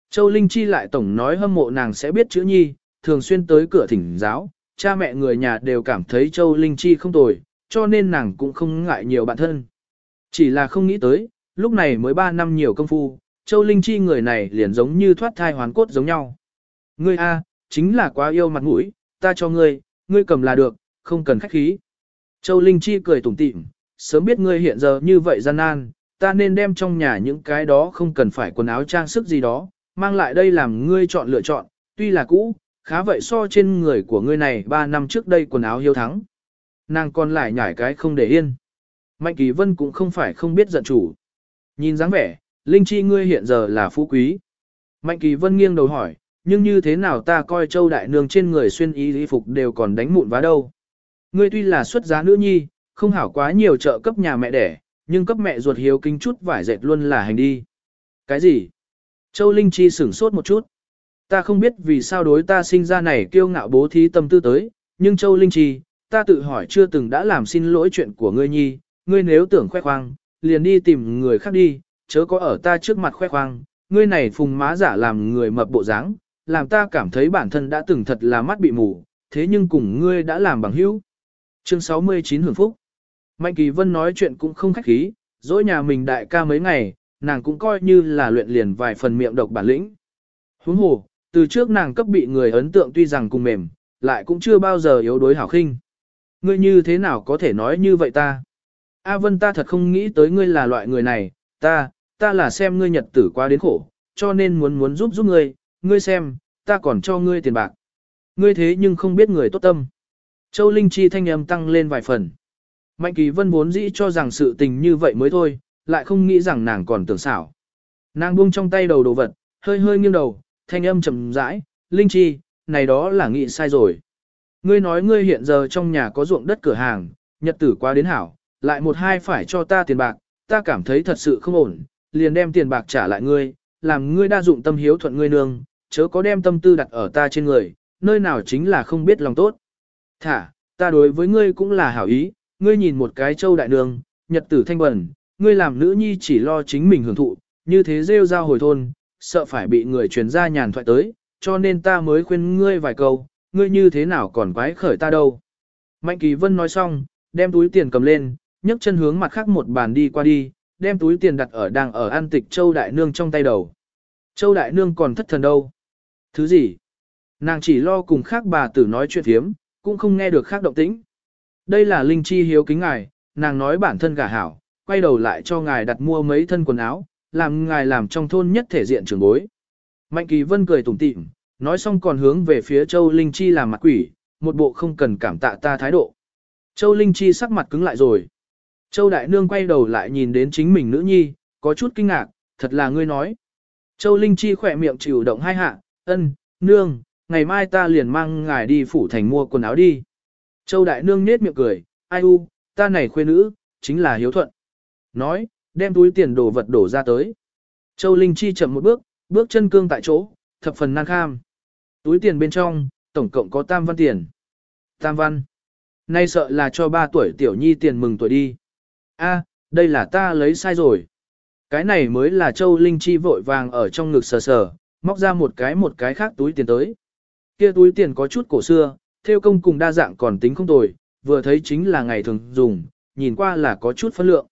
Châu Linh Chi lại tổng nói hâm mộ nàng sẽ biết chữ nhi, thường xuyên tới cửa thỉnh giáo, cha mẹ người nhà đều cảm thấy Châu Linh Chi không tồi, cho nên nàng cũng không ngại nhiều bạn thân. Chỉ là không nghĩ tới, lúc này mới 3 năm nhiều công phu, Châu Linh Chi người này liền giống như thoát thai hoàn cốt giống nhau. Ngươi A, chính là quá yêu mặt mũi, ta cho ngươi, ngươi cầm là được, không cần khách khí. Châu Linh Chi cười tủm tỉm, sớm biết ngươi hiện giờ như vậy gian nan, ta nên đem trong nhà những cái đó không cần phải quần áo trang sức gì đó, mang lại đây làm ngươi chọn lựa chọn, tuy là cũ, khá vậy so trên người của ngươi này 3 năm trước đây quần áo hiếu thắng. Nàng còn lại nhảy cái không để yên. Mạnh Kỳ Vân cũng không phải không biết giận chủ. Nhìn dáng vẻ, Linh Chi ngươi hiện giờ là phú quý. Mạnh Kỳ Vân nghiêng đầu hỏi, nhưng như thế nào ta coi châu đại nương trên người xuyên y y phục đều còn đánh mụn vá đâu. Ngươi tuy là xuất giá nữ nhi, không hảo quá nhiều trợ cấp nhà mẹ đẻ, nhưng cấp mẹ ruột hiếu kinh chút vải dệt luôn là hành đi. Cái gì? Châu Linh Chi sửng sốt một chút. Ta không biết vì sao đối ta sinh ra này kiêu ngạo bố thí tâm tư tới, nhưng Châu Linh Chi, ta tự hỏi chưa từng đã làm xin lỗi chuyện của ngươi nhi, ngươi nếu tưởng khoe khoang, liền đi tìm người khác đi, chớ có ở ta trước mặt khoe khoang, ngươi này phùng má giả làm người mập bộ dáng, làm ta cảm thấy bản thân đã từng thật là mắt bị mù, thế nhưng cùng ngươi đã làm bằng hữu. Chương 69 hưởng phúc. Mạnh Kỳ Vân nói chuyện cũng không khách khí, dỗi nhà mình đại ca mấy ngày, nàng cũng coi như là luyện liền vài phần miệng độc bản lĩnh. Huống hồ, từ trước nàng cấp bị người ấn tượng tuy rằng cùng mềm, lại cũng chưa bao giờ yếu đối hảo khinh. Ngươi như thế nào có thể nói như vậy ta? A Vân ta thật không nghĩ tới ngươi là loại người này, ta, ta là xem ngươi nhật tử quá đến khổ, cho nên muốn muốn giúp giúp ngươi, ngươi xem, ta còn cho ngươi tiền bạc. Ngươi thế nhưng không biết người tốt tâm. Châu Linh Chi thanh âm tăng lên vài phần. Mạnh Kỳ Vân vốn dĩ cho rằng sự tình như vậy mới thôi, lại không nghĩ rằng nàng còn tưởng xảo. Nàng buông trong tay đầu đồ vật, hơi hơi nghiêng đầu, thanh âm chậm rãi, Linh Chi, này đó là nghĩ sai rồi. Ngươi nói ngươi hiện giờ trong nhà có ruộng đất cửa hàng, nhật tử quá đến hảo, lại một hai phải cho ta tiền bạc, ta cảm thấy thật sự không ổn, liền đem tiền bạc trả lại ngươi, làm ngươi đa dụng tâm hiếu thuận ngươi nương, chớ có đem tâm tư đặt ở ta trên người, nơi nào chính là không biết lòng tốt. Thả, ta đối với ngươi cũng là hảo ý, ngươi nhìn một cái châu đại nương, nhật tử thanh bẩn, ngươi làm nữ nhi chỉ lo chính mình hưởng thụ, như thế rêu rao hồi thôn, sợ phải bị người truyền ra nhàn thoại tới, cho nên ta mới khuyên ngươi vài câu, ngươi như thế nào còn quái khởi ta đâu. Mạnh Kỳ Vân nói xong, đem túi tiền cầm lên, nhấc chân hướng mặt khác một bàn đi qua đi, đem túi tiền đặt ở đang ở an tịch Châu Đại Nương trong tay đầu. Châu Đại Nương còn thất thần đâu. Thứ gì? Nàng chỉ lo cùng khác bà tử nói chuyện thiếm, cũng không nghe được khác động tĩnh. Đây là Linh Chi hiếu kính ngài, nàng nói bản thân gả hảo, quay đầu lại cho ngài đặt mua mấy thân quần áo, làm ngài làm trong thôn nhất thể diện trưởng bối. Mạnh Kỳ Vân cười tủm tỉm, nói xong còn hướng về phía Châu Linh Chi làm mặt quỷ, một bộ không cần cảm tạ ta thái độ. Châu Linh Chi sắc mặt cứng lại rồi. Châu Đại Nương quay đầu lại nhìn đến chính mình nữ nhi, có chút kinh ngạc, thật là ngươi nói. Châu Linh Chi khỏe miệng chịu động hai hạ, ân, nương, ngày mai ta liền mang ngài đi phủ thành mua quần áo đi. Châu Đại Nương nết miệng cười, ai u, ta này khuê nữ, chính là hiếu thuận. Nói, đem túi tiền đồ vật đổ ra tới. Châu Linh Chi chậm một bước, bước chân cương tại chỗ, thập phần năng kham. Túi tiền bên trong, tổng cộng có tam văn tiền. Tam văn. Nay sợ là cho ba tuổi tiểu nhi tiền mừng tuổi đi. A, đây là ta lấy sai rồi. Cái này mới là Châu Linh Chi vội vàng ở trong ngực sờ sờ, móc ra một cái một cái khác túi tiền tới. Kia túi tiền có chút cổ xưa, theo công cùng đa dạng còn tính không tồi, vừa thấy chính là ngày thường dùng, nhìn qua là có chút phân lượng.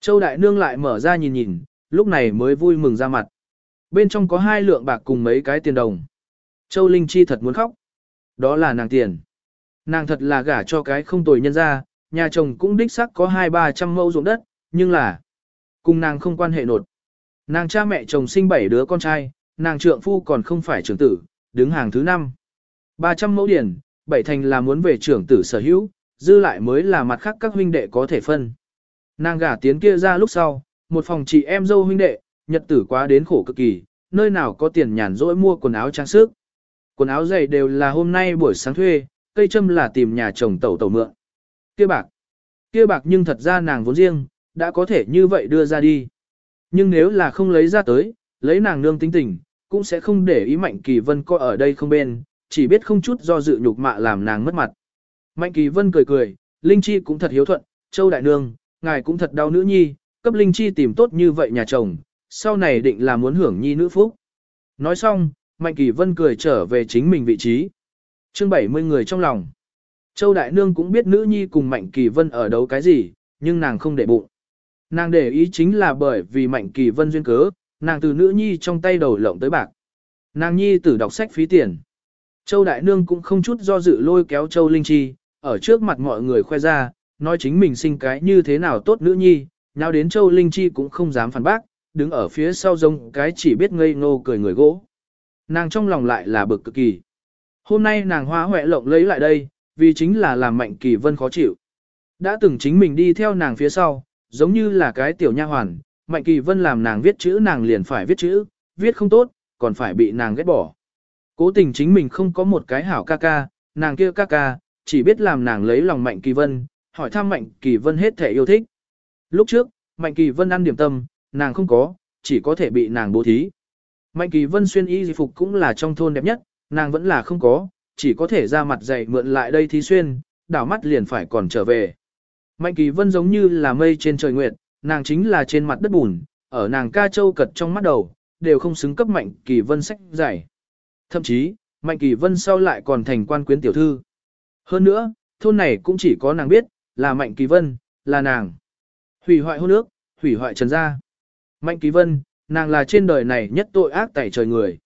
Châu Đại Nương lại mở ra nhìn nhìn, lúc này mới vui mừng ra mặt. Bên trong có hai lượng bạc cùng mấy cái tiền đồng. Châu Linh Chi thật muốn khóc. Đó là nàng tiền. Nàng thật là gả cho cái không tồi nhân ra, nhà chồng cũng đích xác có hai ba trăm mẫu ruộng đất, nhưng là cùng nàng không quan hệ nột. Nàng cha mẹ chồng sinh bảy đứa con trai, nàng trượng phu còn không phải trưởng tử, đứng hàng thứ năm. 300 mẫu điển, bảy thành là muốn về trưởng tử sở hữu, dư lại mới là mặt khác các huynh đệ có thể phân. Nàng gả tiến kia ra lúc sau, một phòng chị em dâu huynh đệ, nhật tử quá đến khổ cực kỳ, nơi nào có tiền nhàn rỗi mua quần áo trang sức. Quần áo giày đều là hôm nay buổi sáng thuê, cây châm là tìm nhà chồng tẩu tẩu mượn. Kia bạc, kia bạc nhưng thật ra nàng vốn riêng, đã có thể như vậy đưa ra đi. Nhưng nếu là không lấy ra tới, lấy nàng nương tính tình, cũng sẽ không để ý Mạnh Kỳ Vân coi ở đây không bên, chỉ biết không chút do dự nhục mạ làm nàng mất mặt. Mạnh Kỳ Vân cười cười, Linh Chi cũng thật hiếu thuận, Châu Đại Nương, ngài cũng thật đau nữ nhi, cấp Linh Chi tìm tốt như vậy nhà chồng, sau này định là muốn hưởng nhi nữ phúc. Nói xong, Mạnh Kỳ Vân cười trở về chính mình vị trí. chương 70 người trong lòng. Châu Đại Nương cũng biết nữ nhi cùng Mạnh Kỳ Vân ở đấu cái gì, nhưng nàng không để bụng. Nàng để ý chính là bởi vì Mạnh Kỳ Vân duyên cớ, nàng từ nữ nhi trong tay đầu lộng tới bạc. Nàng nhi tử đọc sách phí tiền. Châu Đại Nương cũng không chút do dự lôi kéo Châu Linh Chi, ở trước mặt mọi người khoe ra, nói chính mình sinh cái như thế nào tốt nữ nhi, nào đến Châu Linh Chi cũng không dám phản bác, đứng ở phía sau giống cái chỉ biết ngây ngô cười người gỗ. Nàng trong lòng lại là bực cực kỳ. Hôm nay nàng hoa huệ lộng lấy lại đây, vì chính là làm mạnh kỳ vân khó chịu. Đã từng chính mình đi theo nàng phía sau, giống như là cái tiểu nha hoàn, mạnh kỳ vân làm nàng viết chữ nàng liền phải viết chữ, viết không tốt, còn phải bị nàng ghét bỏ. Cố tình chính mình không có một cái hảo ca ca, nàng kia ca ca, chỉ biết làm nàng lấy lòng mạnh kỳ vân, hỏi thăm mạnh kỳ vân hết thể yêu thích. Lúc trước, mạnh kỳ vân ăn điểm tâm, nàng không có, chỉ có thể bị nàng bố thí. Mạnh Kỳ Vân xuyên y phục cũng là trong thôn đẹp nhất, nàng vẫn là không có, chỉ có thể ra mặt dày mượn lại đây thí xuyên, đảo mắt liền phải còn trở về. Mạnh Kỳ Vân giống như là mây trên trời nguyệt, nàng chính là trên mặt đất bùn, ở nàng ca châu cật trong mắt đầu, đều không xứng cấp Mạnh Kỳ Vân sách giải. Thậm chí, Mạnh Kỳ Vân sau lại còn thành quan quyến tiểu thư. Hơn nữa, thôn này cũng chỉ có nàng biết, là Mạnh Kỳ Vân, là nàng. Hủy hoại hôn nước hủy hoại trần gia. Mạnh Kỳ Vân, nàng là trên đời này nhất tội ác tẩy trời người.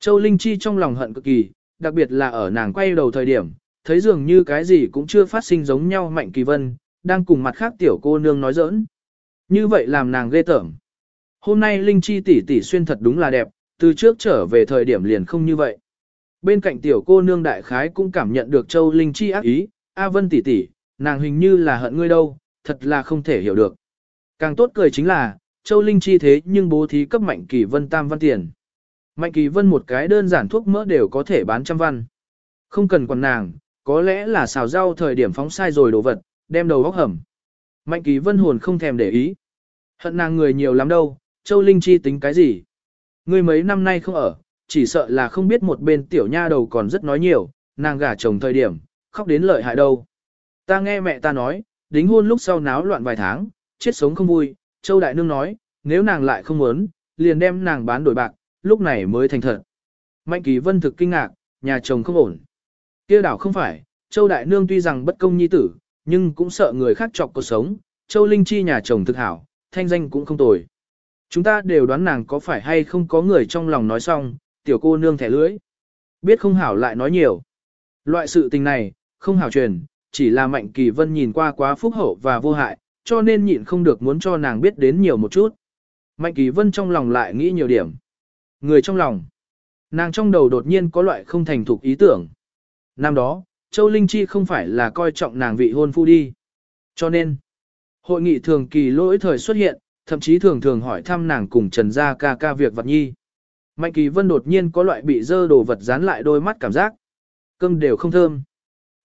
Châu Linh Chi trong lòng hận cực kỳ, đặc biệt là ở nàng quay đầu thời điểm, thấy dường như cái gì cũng chưa phát sinh giống nhau Mạnh Kỳ Vân, đang cùng mặt khác tiểu cô nương nói giỡn. Như vậy làm nàng ghê tởm. Hôm nay Linh Chi tỷ tỷ xuyên thật đúng là đẹp, từ trước trở về thời điểm liền không như vậy. Bên cạnh tiểu cô nương đại khái cũng cảm nhận được Châu Linh Chi ác ý, A Vân tỷ tỷ, nàng hình như là hận ngươi đâu, thật là không thể hiểu được. Càng tốt cười chính là, Châu Linh Chi thế nhưng bố thí cấp Mạnh Kỳ Vân tam văn tiền. Mạnh Kỳ Vân một cái đơn giản thuốc mỡ đều có thể bán trăm văn. Không cần còn nàng, có lẽ là xào rau thời điểm phóng sai rồi đồ vật, đem đầu góc hầm. Mạnh Kỳ Vân hồn không thèm để ý. Hận nàng người nhiều lắm đâu, Châu Linh Chi tính cái gì? Ngươi mấy năm nay không ở, chỉ sợ là không biết một bên tiểu nha đầu còn rất nói nhiều, nàng gả chồng thời điểm, khóc đến lợi hại đâu. Ta nghe mẹ ta nói, đính hôn lúc sau náo loạn vài tháng, chết sống không vui, Châu Đại Nương nói, nếu nàng lại không muốn, liền đem nàng bán đổi bạc, lúc này mới thành thật. Mạnh Kỳ Vân thực kinh ngạc, nhà chồng không ổn. kia đảo không phải, Châu Đại Nương tuy rằng bất công nhi tử, nhưng cũng sợ người khác chọc cuộc sống, Châu Linh Chi nhà chồng thực hảo, thanh danh cũng không tồi. Chúng ta đều đoán nàng có phải hay không có người trong lòng nói xong, tiểu cô nương thẻ lưỡi. Biết không hảo lại nói nhiều. Loại sự tình này, không hảo truyền, chỉ là Mạnh Kỳ Vân nhìn qua quá phúc hậu và vô hại, cho nên nhịn không được muốn cho nàng biết đến nhiều một chút. Mạnh Kỳ Vân trong lòng lại nghĩ nhiều điểm. Người trong lòng. Nàng trong đầu đột nhiên có loại không thành thục ý tưởng. Năm đó, Châu Linh Chi không phải là coi trọng nàng vị hôn phu đi. Cho nên, hội nghị thường kỳ lỗi thời xuất hiện, thậm chí thường thường hỏi thăm nàng cùng Trần Gia ca ca việc vật nhi. Mạnh Kỳ Vân đột nhiên có loại bị dơ đồ vật dán lại đôi mắt cảm giác. Cơm đều không thơm.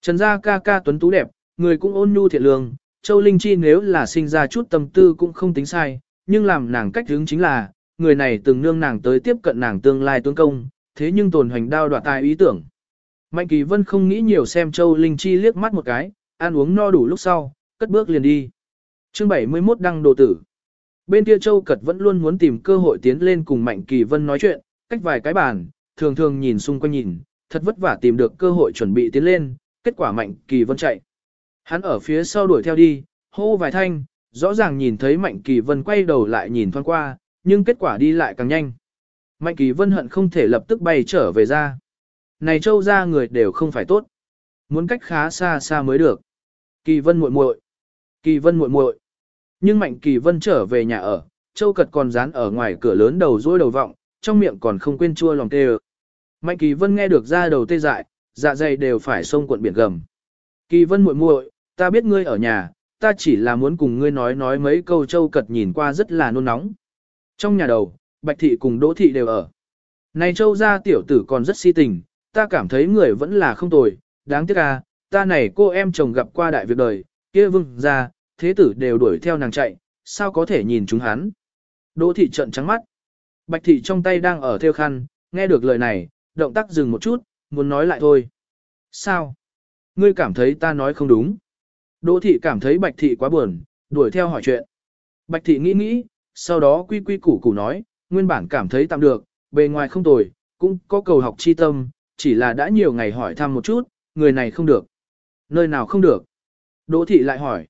Trần Gia ca ca tuấn tú đẹp, người cũng ôn nhu thiện lương, Châu Linh Chi nếu là sinh ra chút tâm tư cũng không tính sai, nhưng làm nàng cách hướng chính là, người này từng nương nàng tới tiếp cận nàng tương lai tướng công, thế nhưng tồn hoành đao đoạt tài ý tưởng. Mạnh Kỳ Vân không nghĩ nhiều xem Châu Linh Chi liếc mắt một cái, ăn uống no đủ lúc sau, cất bước liền đi. Chương 71 đăng đồ tử. Bên kia Châu Cật vẫn luôn muốn tìm cơ hội tiến lên cùng Mạnh Kỳ Vân nói chuyện, cách vài cái bàn, thường thường nhìn xung quanh nhìn, thật vất vả tìm được cơ hội chuẩn bị tiến lên, kết quả Mạnh Kỳ Vân chạy. Hắn ở phía sau đuổi theo đi, hô vài thanh, rõ ràng nhìn thấy Mạnh Kỳ Vân quay đầu lại nhìn thoáng qua, nhưng kết quả đi lại càng nhanh. Mạnh Kỳ Vân hận không thể lập tức bay trở về ra. Này châu ra người đều không phải tốt. Muốn cách khá xa xa mới được. Kỳ Vân muội muội, Kỳ Vân muội muội. Nhưng Mạnh Kỳ Vân trở về nhà ở, châu cật còn dán ở ngoài cửa lớn đầu dối đầu vọng, trong miệng còn không quên chua lòng tê ơ. Mạnh Kỳ Vân nghe được ra đầu tê dại, dạ dày đều phải sông cuộn biển gầm. Kỳ Vân muội muội, ta biết ngươi ở nhà, ta chỉ là muốn cùng ngươi nói nói mấy câu châu cật nhìn qua rất là nôn nóng. Trong nhà đầu, Bạch Thị cùng Đỗ Thị đều ở. Này châu gia tiểu tử còn rất si tình, ta cảm thấy người vẫn là không tồi, đáng tiếc à, ta này cô em chồng gặp qua đại việc đời, kia vương ra, thế tử đều đuổi theo nàng chạy, sao có thể nhìn chúng hắn. Đỗ Thị trợn trắng mắt. Bạch Thị trong tay đang ở theo khăn, nghe được lời này, động tác dừng một chút, muốn nói lại thôi. Sao? Ngươi cảm thấy ta nói không đúng. Đỗ thị cảm thấy bạch thị quá buồn, đuổi theo hỏi chuyện. Bạch thị nghĩ nghĩ, sau đó quy quy củ củ nói, nguyên bản cảm thấy tạm được, bề ngoài không tồi, cũng có cầu học chi tâm, chỉ là đã nhiều ngày hỏi thăm một chút, người này không được. Nơi nào không được? Đỗ thị lại hỏi.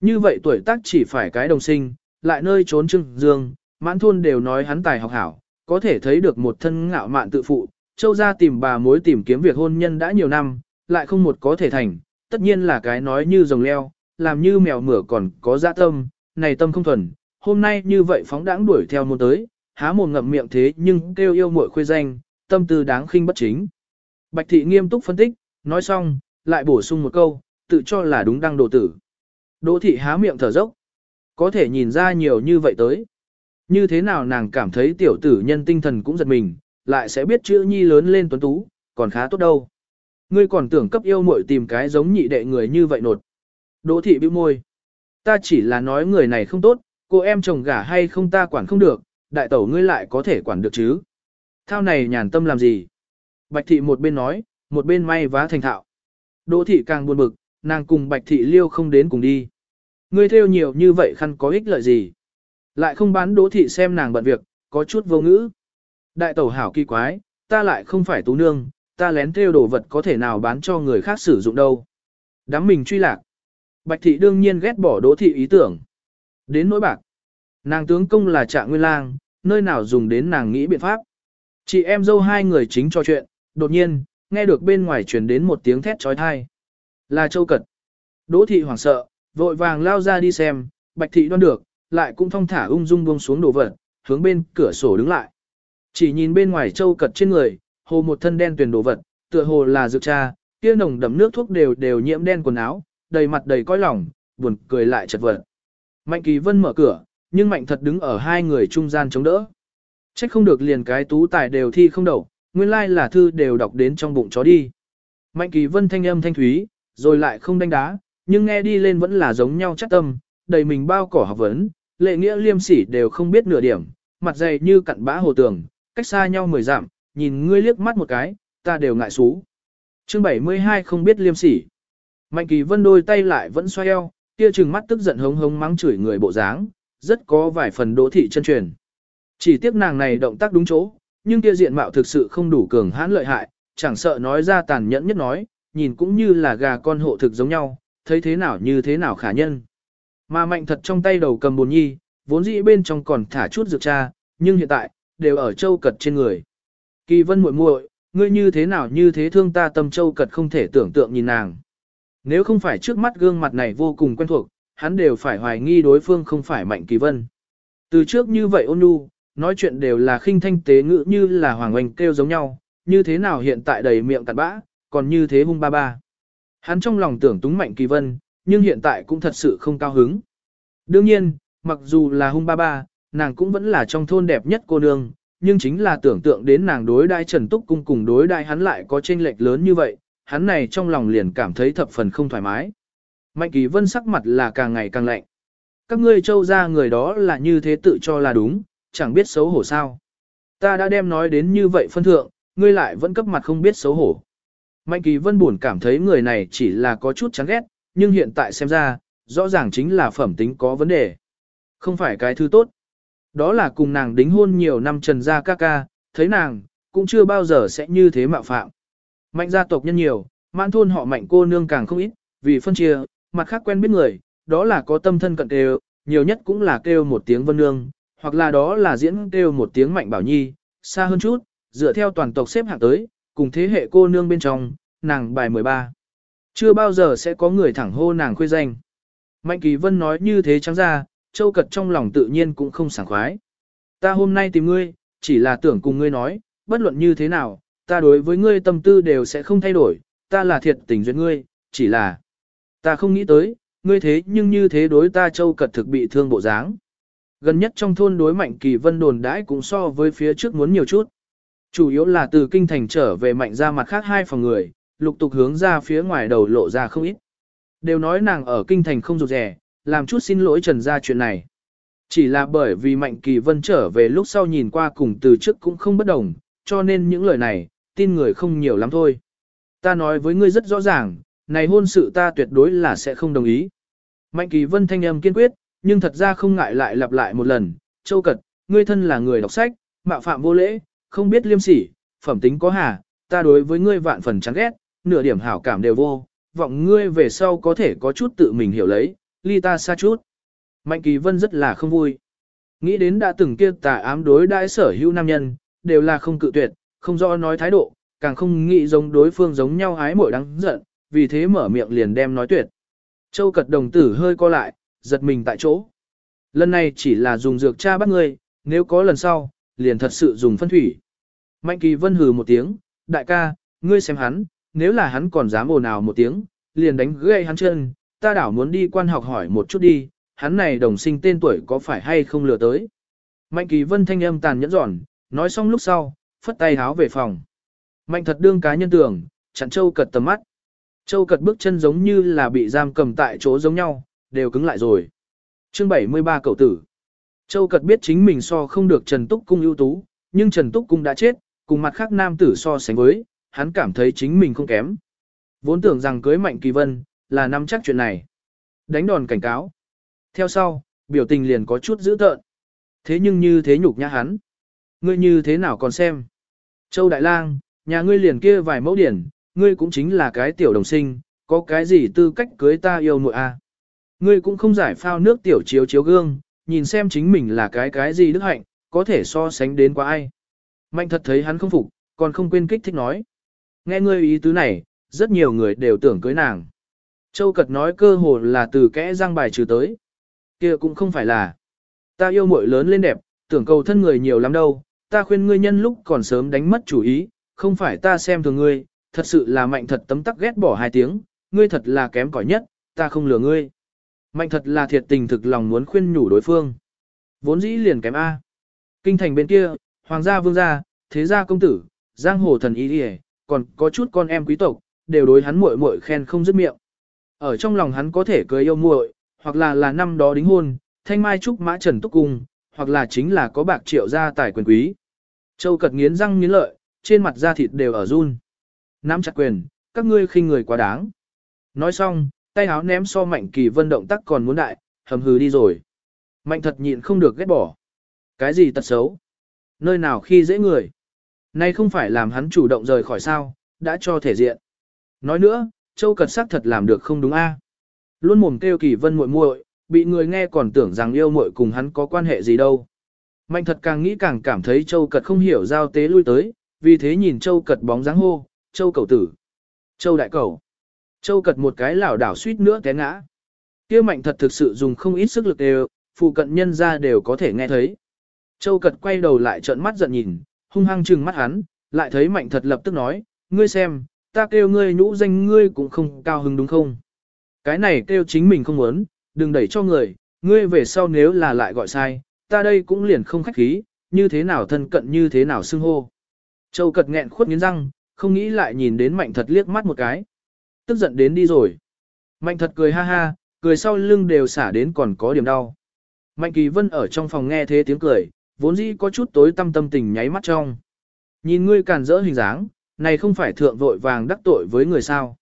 Như vậy tuổi tác chỉ phải cái đồng sinh, lại nơi trốn trưng dương, mãn thôn đều nói hắn tài học hảo, có thể thấy được một thân ngạo mạn tự phụ, châu ra tìm bà mối tìm kiếm việc hôn nhân đã nhiều năm, lại không một có thể thành, tất nhiên là cái nói như rồng leo, làm như mèo mửa còn có dạ tâm, này tâm không thuần, hôm nay như vậy phóng đãng đuổi theo môn tới, há mồm ngậm miệng thế nhưng kêu yêu muội khuê danh, tâm tư đáng khinh bất chính. Bạch thị nghiêm túc phân tích, nói xong, lại bổ sung một câu, tự cho là đúng đăng đồ tử. Đỗ thị há miệng thở dốc, có thể nhìn ra nhiều như vậy tới. Như thế nào nàng cảm thấy tiểu tử nhân tinh thần cũng giật mình, lại sẽ biết chữ nhi lớn lên tuấn tú, còn khá tốt đâu. Ngươi còn tưởng cấp yêu muội tìm cái giống nhị đệ người như vậy nột. Đỗ thị bĩu môi. Ta chỉ là nói người này không tốt, cô em chồng gả hay không ta quản không được, đại tẩu ngươi lại có thể quản được chứ. Thao này nhàn tâm làm gì? Bạch thị một bên nói, một bên may vá thành thạo. Đỗ thị càng buồn bực, nàng cùng bạch thị liêu không đến cùng đi. Ngươi theo nhiều như vậy khăn có ích lợi gì? Lại không bán đỗ thị xem nàng bận việc, có chút vô ngữ. Đại tẩu hảo kỳ quái, ta lại không phải tú nương, ta lén theo đồ vật có thể nào bán cho người khác sử dụng đâu. Đám mình truy lạc. Bạch thị đương nhiên ghét bỏ đỗ thị ý tưởng. Đến nỗi bạc. Nàng tướng công là trạng nguyên lang, nơi nào dùng đến nàng nghĩ biện pháp. Chị em dâu hai người chính trò chuyện, đột nhiên, nghe được bên ngoài truyền đến một tiếng thét trói thai. Là châu cật. Đỗ thị hoảng sợ, vội vàng lao ra đi xem, bạch thị đoan được, lại cũng thong thả ung dung buông xuống đồ vật, hướng bên cửa sổ đứng lại. Chỉ nhìn bên ngoài châu cật trên người, hồ một thân đen tuyền đồ vật, tựa hồ là dược cha, kia nồng đậm nước thuốc đều đều nhiễm đen quần áo, đầy mặt đầy cõi lòng, buồn cười lại chật vật. Mạnh Kỳ Vân mở cửa, nhưng Mạnh thật đứng ở hai người trung gian chống đỡ. Trách không được liền cái tú tài đều thi không đậu, nguyên lai là thư đều đọc đến trong bụng chó đi. Mạnh Kỳ Vân thanh âm thanh thúy, rồi lại không đánh đá, nhưng nghe đi lên vẫn là giống nhau chắc tâm, đầy mình bao cỏ học vấn, lệ nghĩa liêm sỉ đều không biết nửa điểm, mặt dày như cặn bã hồ tường, cách xa nhau mười dặm, nhìn ngươi liếc mắt một cái, ta đều ngại xú. Chương 72 không biết liêm sỉ. Mạnh Kỳ Vân đôi tay lại vẫn xoay eo, kia chừng mắt tức giận hống hống mắng chửi người bộ dáng, rất có vài phần đỗ thị chân truyền. Chỉ tiếc nàng này động tác đúng chỗ, nhưng kia diện mạo thực sự không đủ cường hãn lợi hại, chẳng sợ nói ra tàn nhẫn nhất nói, nhìn cũng như là gà con hộ thực giống nhau, thấy thế nào như thế nào khả nhân. Mà mạnh thật trong tay đầu cầm bồn nhi, vốn dĩ bên trong còn thả chút dược cha, nhưng hiện tại, đều ở châu cật trên người. Kỳ vân muội muội, ngươi như thế nào như thế thương ta tâm châu cật không thể tưởng tượng nhìn nàng. Nếu không phải trước mắt gương mặt này vô cùng quen thuộc, hắn đều phải hoài nghi đối phương không phải mạnh kỳ vân. Từ trước như vậy ôn nhu, nói chuyện đều là khinh thanh tế ngữ như là hoàng oanh kêu giống nhau, như thế nào hiện tại đầy miệng cặn bã, còn như thế hung ba ba. Hắn trong lòng tưởng túng mạnh kỳ vân, nhưng hiện tại cũng thật sự không cao hứng. Đương nhiên, mặc dù là hung ba ba, nàng cũng vẫn là trong thôn đẹp nhất cô nương, nhưng chính là tưởng tượng đến nàng đối đai Trần Túc Cung cùng đối đai hắn lại có chênh lệch lớn như vậy, hắn này trong lòng liền cảm thấy thập phần không thoải mái. Mạnh Kỳ Vân sắc mặt là càng ngày càng lạnh. Các ngươi châu ra người đó là như thế tự cho là đúng, chẳng biết xấu hổ sao. Ta đã đem nói đến như vậy phân thượng, ngươi lại vẫn cấp mặt không biết xấu hổ. Mạnh Kỳ Vân buồn cảm thấy người này chỉ là có chút chán ghét, nhưng hiện tại xem ra, rõ ràng chính là phẩm tính có vấn đề. Không phải cái thứ tốt. Đó là cùng nàng đính hôn nhiều năm trần gia ca ca, thấy nàng, cũng chưa bao giờ sẽ như thế mạo phạm. Mạnh gia tộc nhân nhiều, mãn thôn họ mạnh cô nương càng không ít, vì phân chia, mặt khác quen biết người, đó là có tâm thân cận kêu, nhiều nhất cũng là kêu một tiếng vân nương, hoặc là đó là diễn kêu một tiếng mạnh bảo nhi, xa hơn chút, dựa theo toàn tộc xếp hạng tới, cùng thế hệ cô nương bên trong, nàng bài 13. Chưa bao giờ sẽ có người thẳng hô nàng khuê danh. Mạnh Kỳ Vân nói như thế trắng ra, Châu Cật trong lòng tự nhiên cũng không sảng khoái. Ta hôm nay tìm ngươi, chỉ là tưởng cùng ngươi nói, bất luận như thế nào, ta đối với ngươi tâm tư đều sẽ không thay đổi, ta là thiệt tình duyên ngươi, chỉ là ta không nghĩ tới, ngươi thế nhưng như thế đối ta Châu Cật thực bị thương bộ dáng. Gần nhất trong thôn đối Mạnh Kỳ Vân đồn đãi cũng so với phía trước muốn nhiều chút. Chủ yếu là từ kinh thành trở về mạnh ra mặt khác hai phòng người, lục tục hướng ra phía ngoài đầu lộ ra không ít. Đều nói nàng ở kinh thành không rụt rẻ, làm chút xin lỗi trần ra chuyện này. Chỉ là bởi vì Mạnh Kỳ Vân trở về lúc sau nhìn qua cùng từ trước cũng không bất đồng, cho nên những lời này, tin người không nhiều lắm thôi. Ta nói với ngươi rất rõ ràng, này hôn sự ta tuyệt đối là sẽ không đồng ý. Mạnh Kỳ Vân thanh âm kiên quyết, nhưng thật ra không ngại lại lặp lại một lần, Châu Cật, ngươi thân là người đọc sách, mạo phạm vô lễ, không biết liêm sỉ, phẩm tính có hà, ta đối với ngươi vạn phần chán ghét, nửa điểm hảo cảm đều vô, vọng ngươi về sau có thể có chút tự mình hiểu lấy, ly ta xa chút. Mạnh Kỳ Vân rất là không vui. Nghĩ đến đã từng kia tà ám đối đãi sở hữu nam nhân, đều là không cự tuyệt, không rõ nói thái độ, càng không nghĩ giống đối phương giống nhau ái mội đáng giận, vì thế mở miệng liền đem nói tuyệt. Châu cật đồng tử hơi co lại, giật mình tại chỗ. Lần này chỉ là dùng dược cha bắt ngươi, nếu có lần sau, liền thật sự dùng phân thủy. Mạnh kỳ vân hừ một tiếng, đại ca, ngươi xem hắn, nếu là hắn còn dám ồn ào một tiếng, liền đánh gãy hắn chân, ta đảo muốn đi quan học hỏi một chút đi, hắn này đồng sinh tên tuổi có phải hay không lừa tới. Mạnh kỳ vân thanh âm tàn nhẫn giòn, nói xong lúc sau, phất tay háo về phòng. Mạnh thật đương cá nhân tưởng, chặn châu cật tầm mắt. Châu cật bước chân giống như là bị giam cầm tại chỗ giống nhau, đều cứng lại rồi. Chương 73 cậu tử. Châu cật biết chính mình so không được Trần Túc Cung ưu tú, nhưng Trần Túc Cung đã chết, Cùng mặt khác nam tử so sánh với, hắn cảm thấy chính mình không kém. Vốn tưởng rằng cưới Mạnh Kỳ Vân, là nắm chắc chuyện này. Đánh đòn cảnh cáo. Theo sau, biểu tình liền có chút dữ tợn. Thế nhưng như thế nhục nhã hắn. Ngươi như thế nào còn xem. Châu Đại Lang, nhà ngươi liền kia vài mẫu điển, ngươi cũng chính là cái tiểu đồng sinh, có cái gì tư cách cưới ta yêu muội a? À? Ngươi cũng không giải phao nước tiểu chiếu chiếu gương, nhìn xem chính mình là cái cái gì đức hạnh, có thể so sánh đến qua ai. Mạnh thật thấy hắn không phục, còn không quên kích thích nói. Nghe ngươi ý tứ này, rất nhiều người đều tưởng cưới nàng. Châu Cật nói cơ hồ là từ kẽ răng bài trừ tới. kia cũng không phải là. Ta yêu muội lớn lên đẹp, tưởng cầu thân người nhiều lắm đâu, ta khuyên ngươi nhân lúc còn sớm đánh mất chủ ý, không phải ta xem thường ngươi, thật sự là mạnh thật tấm tắc ghét bỏ hai tiếng, ngươi thật là kém cỏi nhất, ta không lừa ngươi. Mạnh thật là thiệt tình thực lòng muốn khuyên nhủ đối phương. Vốn dĩ liền kém A. Kinh thành bên kia, hoàng gia vương gia, thế gia công tử, giang hồ thần y đi còn có chút con em quý tộc, đều đối hắn muội muội khen không dứt miệng. Ở trong lòng hắn có thể cưới yêu muội, hoặc là là năm đó đính hôn, thanh mai trúc mã trần túc cung, hoặc là chính là có bạc triệu gia tài quyền quý. Châu cật nghiến răng nghiến lợi, trên mặt da thịt đều ở run. Nắm chặt quyền, các ngươi khinh người quá đáng. Nói xong, tay áo ném so mạnh kỳ vân động tác còn muốn đại, hầm hừ đi rồi. Mạnh thật nhịn không được ghét bỏ. Cái gì tật xấu? Nơi nào khi dễ người? Nay không phải làm hắn chủ động rời khỏi sao, đã cho thể diện. Nói nữa, Châu Cật sắc thật làm được không đúng a. Luôn mồm kêu kỳ vân muội muội, bị người nghe còn tưởng rằng yêu muội cùng hắn có quan hệ gì đâu. Mạnh thật càng nghĩ càng cảm thấy Châu Cật không hiểu giao tế lui tới, vì thế nhìn Châu Cật bóng dáng hô, Châu cầu tử, Châu đại cầu. Châu Cật một cái lảo đảo suýt nữa té ngã. Kia mạnh thật thực sự dùng không ít sức lực đều, phụ cận nhân ra đều có thể nghe thấy. Châu Cật quay đầu lại trợn mắt giận nhìn, hung hăng trừng mắt hắn, lại thấy mạnh thật lập tức nói, ngươi xem, ta kêu ngươi nhũ danh ngươi cũng không cao hứng đúng không? Cái này kêu chính mình không muốn, đừng đẩy cho người, ngươi về sau nếu là lại gọi sai, ta đây cũng liền không khách khí, như thế nào thân cận như thế nào xưng hô. Châu cật nghẹn khuất nghiến răng, không nghĩ lại nhìn đến mạnh thật liếc mắt một cái. Tức giận đến đi rồi. Mạnh thật cười ha ha, cười sau lưng đều xả đến còn có điểm đau. Mạnh kỳ vân ở trong phòng nghe thế tiếng cười, vốn dĩ có chút tối tâm tâm tình nháy mắt trong. Nhìn ngươi càn rỡ hình dáng, này không phải thượng vội vàng đắc tội với người sao.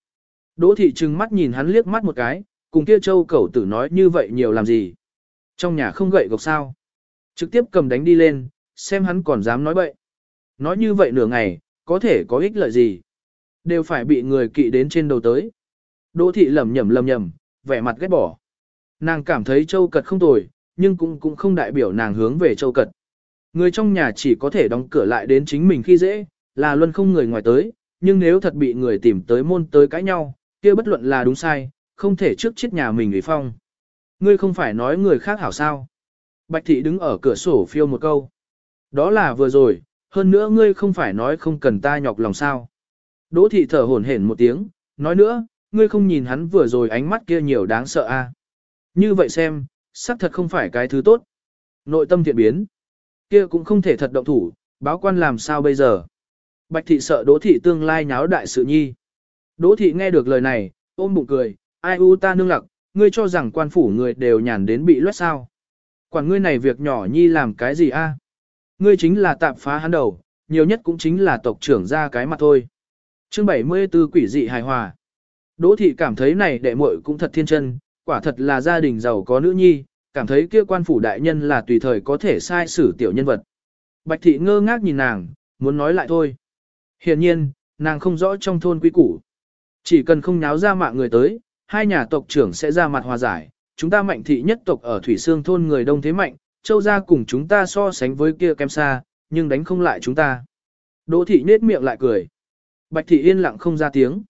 Đỗ thị trừng mắt nhìn hắn liếc mắt một cái, cùng kia châu cẩu tử nói như vậy nhiều làm gì. Trong nhà không gậy gộc sao. Trực tiếp cầm đánh đi lên, xem hắn còn dám nói bậy. Nói như vậy nửa ngày, có thể có ích lợi gì. Đều phải bị người kỵ đến trên đầu tới. Đỗ thị lầm nhầm lầm nhầm, vẻ mặt ghét bỏ. Nàng cảm thấy châu cật không tồi, nhưng cũng cũng không đại biểu nàng hướng về châu cật. Người trong nhà chỉ có thể đóng cửa lại đến chính mình khi dễ, là luôn không người ngoài tới, nhưng nếu thật bị người tìm tới môn tới cãi nhau, kia bất luận là đúng sai, không thể trước chết nhà mình ủy phong. Ngươi không phải nói người khác hảo sao. Bạch thị đứng ở cửa sổ phiêu một câu. Đó là vừa rồi, hơn nữa ngươi không phải nói không cần ta nhọc lòng sao. Đỗ thị thở hổn hển một tiếng, nói nữa, ngươi không nhìn hắn vừa rồi ánh mắt kia nhiều đáng sợ a. À? Như vậy xem, xác thật không phải cái thứ tốt. Nội tâm thiện biến. Kia cũng không thể thật động thủ, báo quan làm sao bây giờ. Bạch thị sợ đỗ thị tương lai nháo đại sự nhi. Đỗ thị nghe được lời này, ôm bụng cười, ai u ta nương lặc, ngươi cho rằng quan phủ người đều nhàn đến bị loét sao. Quản ngươi này việc nhỏ nhi làm cái gì a? Ngươi chính là tạm phá hắn đầu, nhiều nhất cũng chính là tộc trưởng ra cái mặt thôi. Chương 74 quỷ dị hài hòa. Đỗ thị cảm thấy này đệ muội cũng thật thiên chân, quả thật là gia đình giàu có nữ nhi, cảm thấy kia quan phủ đại nhân là tùy thời có thể sai xử tiểu nhân vật. Bạch thị ngơ ngác nhìn nàng, muốn nói lại thôi. Hiển nhiên, nàng không rõ trong thôn quý củ. Chỉ cần không nháo ra mạng người tới, hai nhà tộc trưởng sẽ ra mặt hòa giải. Chúng ta mạnh thị nhất tộc ở Thủy Sương thôn người đông thế mạnh, châu gia cùng chúng ta so sánh với kia kém xa, nhưng đánh không lại chúng ta. Đỗ thị nết miệng lại cười. Bạch thị yên lặng không ra tiếng.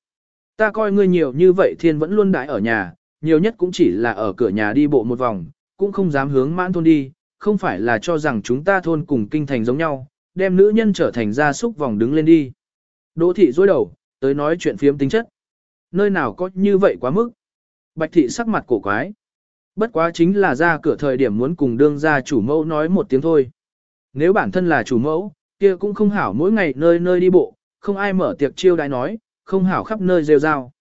Ta coi ngươi nhiều như vậy thiên vẫn luôn đãi ở nhà, nhiều nhất cũng chỉ là ở cửa nhà đi bộ một vòng, cũng không dám hướng mãn thôn đi, không phải là cho rằng chúng ta thôn cùng kinh thành giống nhau, đem nữ nhân trở thành gia súc vòng đứng lên đi. Đỗ thị dối đầu, tới nói chuyện phiếm tính chất. Nơi nào có như vậy quá mức. Bạch thị sắc mặt cổ quái. Bất quá chính là ra cửa thời điểm muốn cùng đương gia chủ mẫu nói một tiếng thôi. Nếu bản thân là chủ mẫu, kia cũng không hảo mỗi ngày nơi nơi đi bộ, không ai mở tiệc chiêu đãi nói, không hảo khắp nơi rêu rao.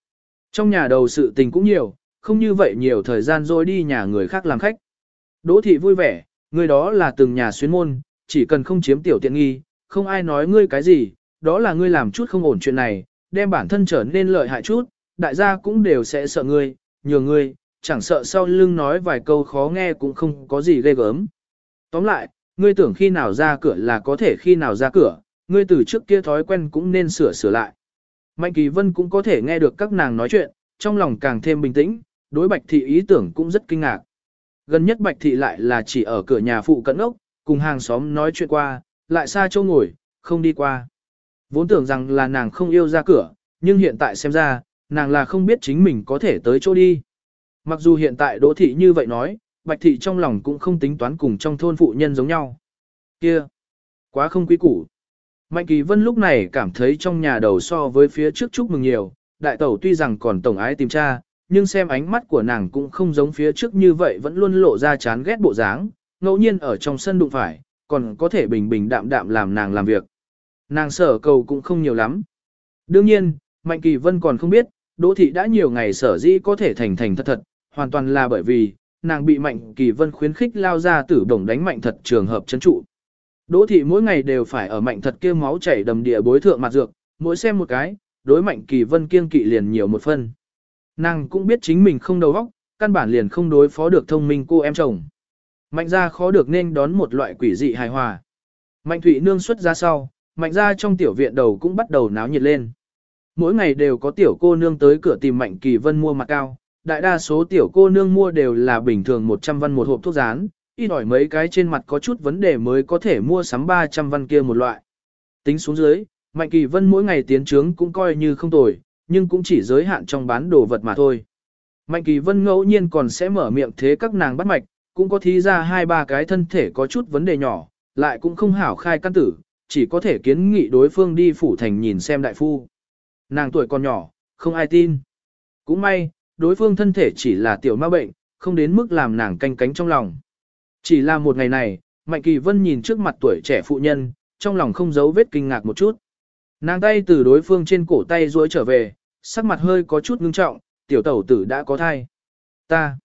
Trong nhà đầu sự tình cũng nhiều, không như vậy nhiều thời gian rồi đi nhà người khác làm khách. Đỗ thị vui vẻ, người đó là từng nhà xuyên môn, chỉ cần không chiếm tiểu tiện nghi, không ai nói ngươi cái gì, đó là ngươi làm chút không ổn chuyện này, đem bản thân trở nên lợi hại chút, đại gia cũng đều sẽ sợ ngươi, nhờ ngươi, chẳng sợ sau lưng nói vài câu khó nghe cũng không có gì ghê gớm. Tóm lại, ngươi tưởng khi nào ra cửa là có thể khi nào ra cửa, ngươi từ trước kia thói quen cũng nên sửa sửa lại. Mạnh Kỳ Vân cũng có thể nghe được các nàng nói chuyện, trong lòng càng thêm bình tĩnh, đối Bạch Thị ý tưởng cũng rất kinh ngạc. Gần nhất Bạch Thị lại là chỉ ở cửa nhà phụ cận ốc, cùng hàng xóm nói chuyện qua, lại xa châu ngồi, không đi qua. Vốn tưởng rằng là nàng không yêu ra cửa, nhưng hiện tại xem ra, nàng là không biết chính mình có thể tới chỗ đi. Mặc dù hiện tại Đỗ Thị như vậy nói, Bạch Thị trong lòng cũng không tính toán cùng trong thôn phụ nhân giống nhau. Kia! Quá không quý củ. Mạnh Kỳ Vân lúc này cảm thấy trong nhà đầu so với phía trước chúc mừng nhiều, đại tẩu tuy rằng còn tổng ái tìm cha, nhưng xem ánh mắt của nàng cũng không giống phía trước như vậy vẫn luôn lộ ra chán ghét bộ dáng, ngẫu nhiên ở trong sân đụng phải, còn có thể bình bình đạm đạm làm nàng làm việc. Nàng sở cầu cũng không nhiều lắm. Đương nhiên, Mạnh Kỳ Vân còn không biết, Đỗ Thị đã nhiều ngày sở dĩ có thể thành thành thật thật, hoàn toàn là bởi vì, nàng bị Mạnh Kỳ Vân khuyến khích lao ra tử đồng đánh mạnh thật trường hợp chấn trụ. Đỗ Thị mỗi ngày đều phải ở mạnh thật kia máu chảy đầm địa bối thượng mặt dược, mỗi xem một cái, đối Mạnh Kỳ Vân kiêng kỵ liền nhiều một phân. Nàng cũng biết chính mình không đầu óc, căn bản liền không đối phó được thông minh cô em chồng. Mạnh ra khó được nên đón một loại quỷ dị hài hòa. Mạnh Thụy Nương xuất ra sau, mạnh ra trong tiểu viện đầu cũng bắt đầu náo nhiệt lên. Mỗi ngày đều có tiểu cô nương tới cửa tìm Mạnh Kỳ Vân mua mặt cao, đại đa số tiểu cô nương mua đều là bình thường 100 văn một hộp thuốc rán, ít ỏi mấy cái trên mặt có chút vấn đề mới có thể mua sắm 300 văn kia một loại. Tính xuống dưới, Mạnh Kỳ Vân mỗi ngày tiến trướng cũng coi như không tồi, nhưng cũng chỉ giới hạn trong bán đồ vật mà thôi. Mạnh Kỳ Vân ngẫu nhiên còn sẽ mở miệng thế các nàng bắt mạch, cũng có thí ra hai ba cái thân thể có chút vấn đề nhỏ, lại cũng không hảo khai căn tử, chỉ có thể kiến nghị đối phương đi phủ thành nhìn xem đại phu. Nàng tuổi còn nhỏ, không ai tin. Cũng may, đối phương thân thể chỉ là tiểu ma bệnh, không đến mức làm nàng canh cánh trong lòng. Chỉ là một ngày này, Mạnh Kỳ Vân nhìn trước mặt tuổi trẻ phụ nhân, trong lòng không giấu vết kinh ngạc một chút. Nàng tay từ đối phương trên cổ tay duỗi trở về, sắc mặt hơi có chút ngưng trọng, tiểu tẩu tử đã có thai. Ta,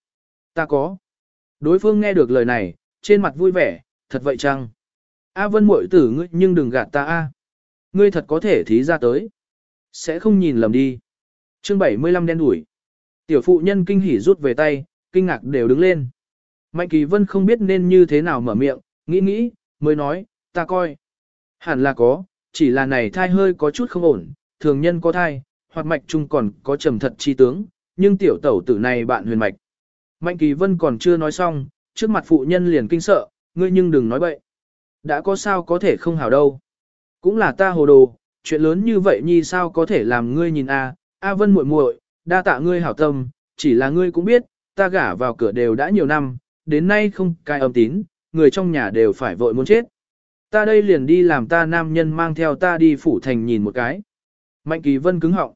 ta có. Đối phương nghe được lời này, trên mặt vui vẻ, thật vậy chăng? A vân muội tử ngươi nhưng đừng gạt ta a. Ngươi thật có thể thí ra tới. Sẽ không nhìn lầm đi. Chương 75 đen đuổi. Tiểu phụ nhân kinh hỉ rút về tay, kinh ngạc đều đứng lên. Mạnh kỳ vân không biết nên như thế nào mở miệng, nghĩ nghĩ, mới nói, ta coi. Hẳn là có, chỉ là này thai hơi có chút không ổn, thường nhân có thai, hoặc mạch chung còn có trầm thật chi tướng, nhưng tiểu tẩu tử này bạn huyền mạch. Mạnh kỳ vân còn chưa nói xong, trước mặt phụ nhân liền kinh sợ, ngươi nhưng đừng nói bậy. Đã có sao có thể không hảo đâu. Cũng là ta hồ đồ, chuyện lớn như vậy nhi sao có thể làm ngươi nhìn a? A Vân muội muội, đa tạ ngươi hảo tâm, chỉ là ngươi cũng biết, ta gả vào cửa đều đã nhiều năm, đến nay không cai âm tín, người trong nhà đều phải vội muốn chết. Ta đây liền đi làm ta nam nhân mang theo ta đi phủ thành nhìn một cái. Mạnh Kỳ Vân cứng họng.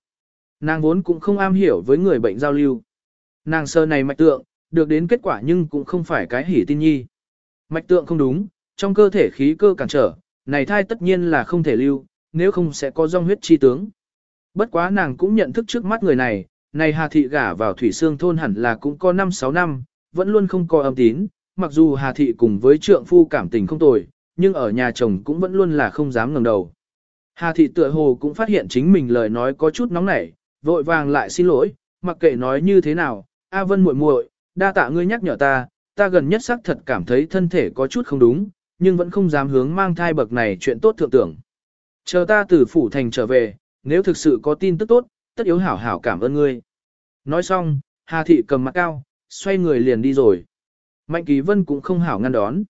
Nàng vốn cũng không am hiểu với người bệnh giao lưu. Nàng sơ này mạch tượng, được đến kết quả nhưng cũng không phải cái hỉ tin nhi. Mạch tượng không đúng, trong cơ thể khí cơ cản trở, này thai tất nhiên là không thể lưu, nếu không sẽ có dòng huyết chi tướng. Bất quá nàng cũng nhận thức trước mắt người này, này Hà Thị gả vào Thủy Sương thôn hẳn là cũng có 5-6 năm, vẫn luôn không có âm tín, mặc dù Hà Thị cùng với trượng phu cảm tình không tồi, nhưng ở nhà chồng cũng vẫn luôn là không dám ngẩng đầu. Hà Thị tựa hồ cũng phát hiện chính mình lời nói có chút nóng nảy, vội vàng lại xin lỗi, mặc kệ nói như thế nào, A Vân muội muội, đa tạ ngươi nhắc nhở ta, ta gần nhất xác thật cảm thấy thân thể có chút không đúng, nhưng vẫn không dám hướng mang thai bậc này chuyện tốt thượng tưởng. Chờ ta từ phủ thành trở về, nếu thực sự có tin tức tốt, tất yếu hảo hảo cảm ơn ngươi. Nói xong, Hà Thị cầm mặt cao, xoay người liền đi rồi. Mạnh Kỳ Vân cũng không hảo ngăn đón.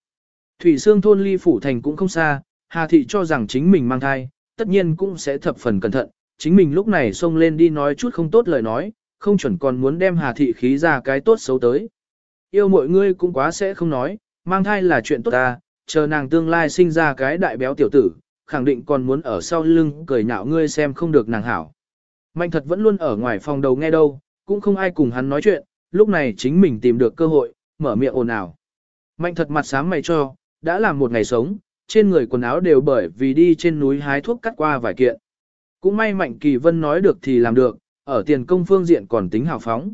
Thủy Sương thôn ly phủ thành cũng không xa, Hà Thị cho rằng chính mình mang thai, tất nhiên cũng sẽ thập phần cẩn thận. Chính mình lúc này xông lên đi nói chút không tốt lời nói, không chuẩn còn muốn đem Hà Thị khí ra cái tốt xấu tới. Yêu mọi ngươi cũng quá sẽ không nói, mang thai là chuyện tốt ta, chờ nàng tương lai sinh ra cái đại béo tiểu tử, khẳng định còn muốn ở sau lưng cười nhạo ngươi xem không được nàng hảo. Mạnh thật vẫn luôn ở ngoài phòng đầu nghe đâu, cũng không ai cùng hắn nói chuyện, lúc này chính mình tìm được cơ hội, mở miệng ồn ào. Mạnh thật mặt sáng mày cho, đã làm một ngày sống, trên người quần áo đều bởi vì đi trên núi hái thuốc cắt qua vài kiện. Cũng may Mạnh Kỳ Vân nói được thì làm được, ở tiền công phương diện còn tính hào phóng.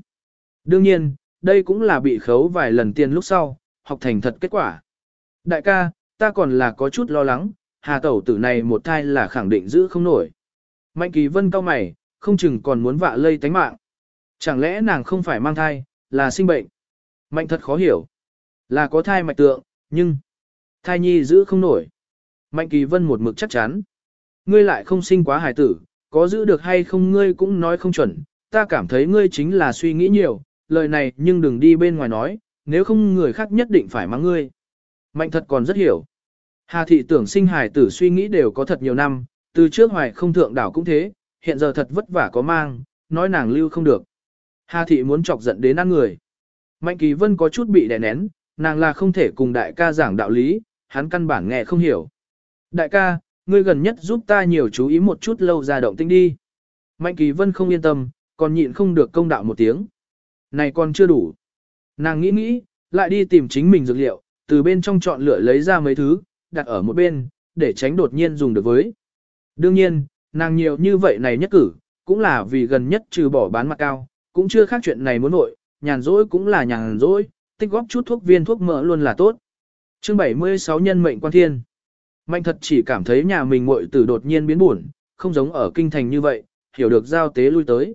Đương nhiên, đây cũng là bị khấu vài lần tiền lúc sau, học thành thật kết quả. Đại ca, ta còn là có chút lo lắng, hà tẩu tử này một thai là khẳng định giữ không nổi. Mạnh kỳ vân cao mày, không chừng còn muốn vạ lây tánh mạng. Chẳng lẽ nàng không phải mang thai, là sinh bệnh? Mạnh thật khó hiểu. Là có thai mạch tượng, nhưng thai nhi giữ không nổi. Mạnh kỳ vân một mực chắc chắn. Ngươi lại không sinh quá hài tử, có giữ được hay không ngươi cũng nói không chuẩn. Ta cảm thấy ngươi chính là suy nghĩ nhiều, lời này nhưng đừng đi bên ngoài nói, nếu không người khác nhất định phải mắng ngươi. Mạnh thật còn rất hiểu. Hà thị tưởng sinh hài tử suy nghĩ đều có thật nhiều năm, từ trước hoài không thượng đảo cũng thế, hiện giờ thật vất vả có mang, nói nàng lưu không được. Hà thị muốn chọc giận đến ăn người. Mạnh kỳ vân có chút bị đè nén, nàng là không thể cùng đại ca giảng đạo lý, hắn căn bản nghe không hiểu. Đại ca, ngươi gần nhất giúp ta nhiều chú ý một chút lâu ra động tinh đi. Mạnh kỳ vân không yên tâm, còn nhịn không được công đạo một tiếng. Này còn chưa đủ. Nàng nghĩ nghĩ, lại đi tìm chính mình dược liệu, từ bên trong chọn lựa lấy ra mấy thứ, đặt ở một bên, để tránh đột nhiên dùng được với. Đương nhiên, nàng nhiều như vậy này nhất cử, cũng là vì gần nhất trừ bỏ bán mặt cao, cũng chưa khác chuyện này muốn nội, nhàn rỗi cũng là nhàn rỗi, tích góp chút thuốc viên thuốc mỡ luôn là tốt. Chương 76 nhân mệnh quan thiên. Mạnh thật chỉ cảm thấy nhà mình muội tử đột nhiên biến buồn, không giống ở kinh thành như vậy, hiểu được giao tế lui tới.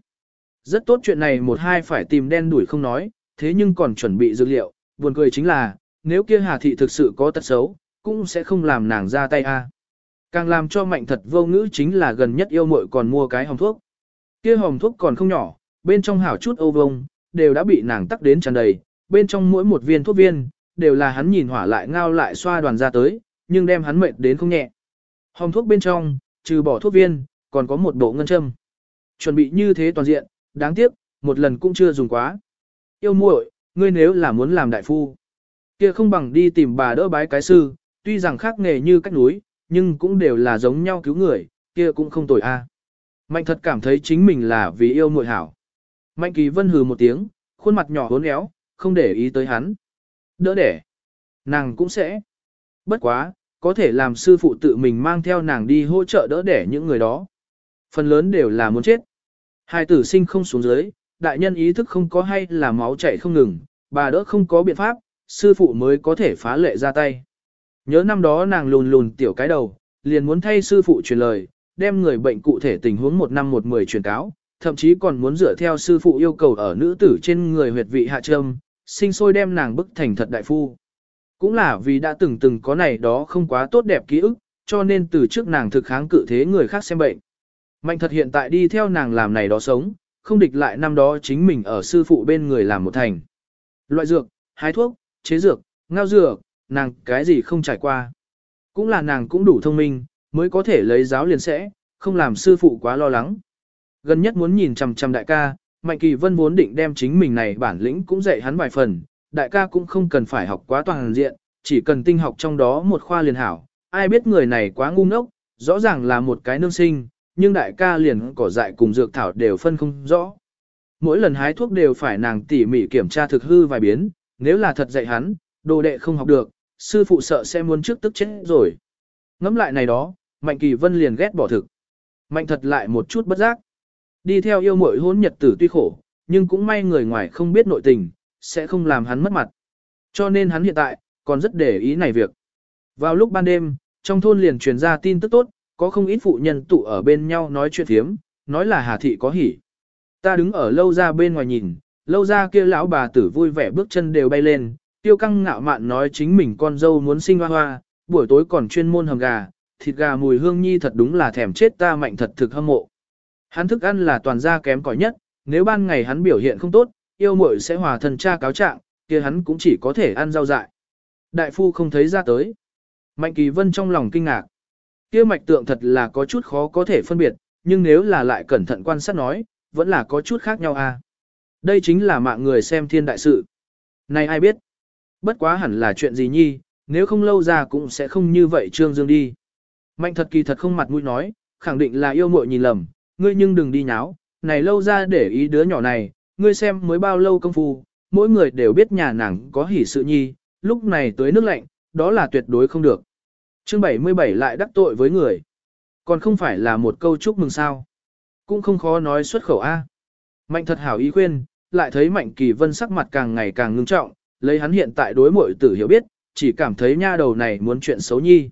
Rất tốt chuyện này một hai phải tìm đen đuổi không nói, thế nhưng còn chuẩn bị dược liệu, buồn cười chính là, nếu kia Hà Thị thực sự có tật xấu, cũng sẽ không làm nàng ra tay a. Càng làm cho mạnh thật vô ngữ chính là gần nhất yêu muội còn mua cái hồng thuốc. Kia hồng thuốc còn không nhỏ, bên trong hảo chút ô vông, đều đã bị nàng tắc đến tràn đầy, bên trong mỗi một viên thuốc viên, đều là hắn nhìn hỏa lại ngao lại xoa đoàn ra tới, nhưng đem hắn mệt đến không nhẹ. Hồng thuốc bên trong, trừ bỏ thuốc viên, còn có một bộ ngân châm. Chuẩn bị như thế toàn diện, đáng tiếc, một lần cũng chưa dùng quá. Yêu muội, ngươi nếu là muốn làm đại phu, kia không bằng đi tìm bà đỡ bái cái sư, tuy rằng khác nghề như cách núi, nhưng cũng đều là giống nhau cứu người, kia cũng không tồi a. Mạnh thật cảm thấy chính mình là vì yêu muội hảo. Mạnh kỳ vân hừ một tiếng, khuôn mặt nhỏ hốn éo, không để ý tới hắn. Đỡ để, Nàng cũng sẽ. Bất quá, có thể làm sư phụ tự mình mang theo nàng đi hỗ trợ đỡ đẻ những người đó. Phần lớn đều là muốn chết. Hai tử sinh không xuống dưới, đại nhân ý thức không có hay là máu chảy không ngừng, bà đỡ không có biện pháp, sư phụ mới có thể phá lệ ra tay. Nhớ năm đó nàng lùn lùn tiểu cái đầu, liền muốn thay sư phụ truyền lời, đem người bệnh cụ thể tình huống một năm một mười truyền cáo, thậm chí còn muốn dựa theo sư phụ yêu cầu ở nữ tử trên người huyệt vị hạ trâm, sinh sôi đem nàng bức thành thật đại phu. Cũng là vì đã từng từng có này đó không quá tốt đẹp ký ức, cho nên từ trước nàng thực kháng cự thế người khác xem bệnh. Mạnh thật hiện tại đi theo nàng làm này đó sống, không địch lại năm đó chính mình ở sư phụ bên người làm một thành. Loại dược, hái thuốc, chế dược, ngao dược, nàng cái gì không trải qua. Cũng là nàng cũng đủ thông minh, mới có thể lấy giáo liền sẽ, không làm sư phụ quá lo lắng. Gần nhất muốn nhìn chằm chằm đại ca, Mạnh Kỳ Vân vốn định đem chính mình này bản lĩnh cũng dạy hắn vài phần, đại ca cũng không cần phải học quá toàn diện, chỉ cần tinh học trong đó một khoa liền hảo. Ai biết người này quá ngu ngốc, rõ ràng là một cái nương sinh, nhưng đại ca liền cỏ dại cùng dược thảo đều phân không rõ. Mỗi lần hái thuốc đều phải nàng tỉ mỉ kiểm tra thực hư vài biến, nếu là thật dạy hắn, đồ đệ không học được, sư phụ sợ sẽ muốn trước tức chết rồi. Ngắm lại này đó, Mạnh Kỳ Vân liền ghét bỏ thực. Mạnh thật lại một chút bất giác. Đi theo yêu muội hôn nhật tử tuy khổ, nhưng cũng may người ngoài không biết nội tình, sẽ không làm hắn mất mặt. Cho nên hắn hiện tại, còn rất để ý này việc. Vào lúc ban đêm, trong thôn liền truyền ra tin tức tốt, có không ít phụ nhân tụ ở bên nhau nói chuyện thiếm, nói là Hà Thị có hỉ. Ta đứng ở lâu ra bên ngoài nhìn, lâu ra kia lão bà tử vui vẻ bước chân đều bay lên, tiêu căng ngạo mạn nói chính mình con dâu muốn sinh hoa hoa, buổi tối còn chuyên môn hầm gà, thịt gà mùi hương nhi thật đúng là thèm chết ta mạnh thật thực hâm mộ. Hắn thức ăn là toàn gia kém cỏi nhất, nếu ban ngày hắn biểu hiện không tốt, yêu muội sẽ hòa thân cha cáo trạng, kia hắn cũng chỉ có thể ăn rau dại. Đại phu không thấy ra tới. Mạnh kỳ vân trong lòng kinh ngạc. Kia mạch tượng thật là có chút khó có thể phân biệt, nhưng nếu là lại cẩn thận quan sát nói, vẫn là có chút khác nhau à. Đây chính là mạng người xem thiên đại sự. Này ai biết? Bất quá hẳn là chuyện gì nhi, nếu không lâu ra cũng sẽ không như vậy trương dương đi. Mạnh thật kỳ thật không mặt mũi nói, khẳng định là yêu muội nhìn lầm, ngươi nhưng đừng đi nháo, này lâu ra để ý đứa nhỏ này, ngươi xem mới bao lâu công phu, mỗi người đều biết nhà nàng có hỉ sự nhi, lúc này tới nước lạnh, đó là tuyệt đối không được. Chương 77 lại đắc tội với người. Còn không phải là một câu chúc mừng sao. Cũng không khó nói xuất khẩu A. Mạnh thật hảo ý khuyên, lại thấy mạnh kỳ vân sắc mặt càng ngày càng ngưng trọng, lấy hắn hiện tại đối mội tử hiểu biết, chỉ cảm thấy nha đầu này muốn chuyện xấu nhi.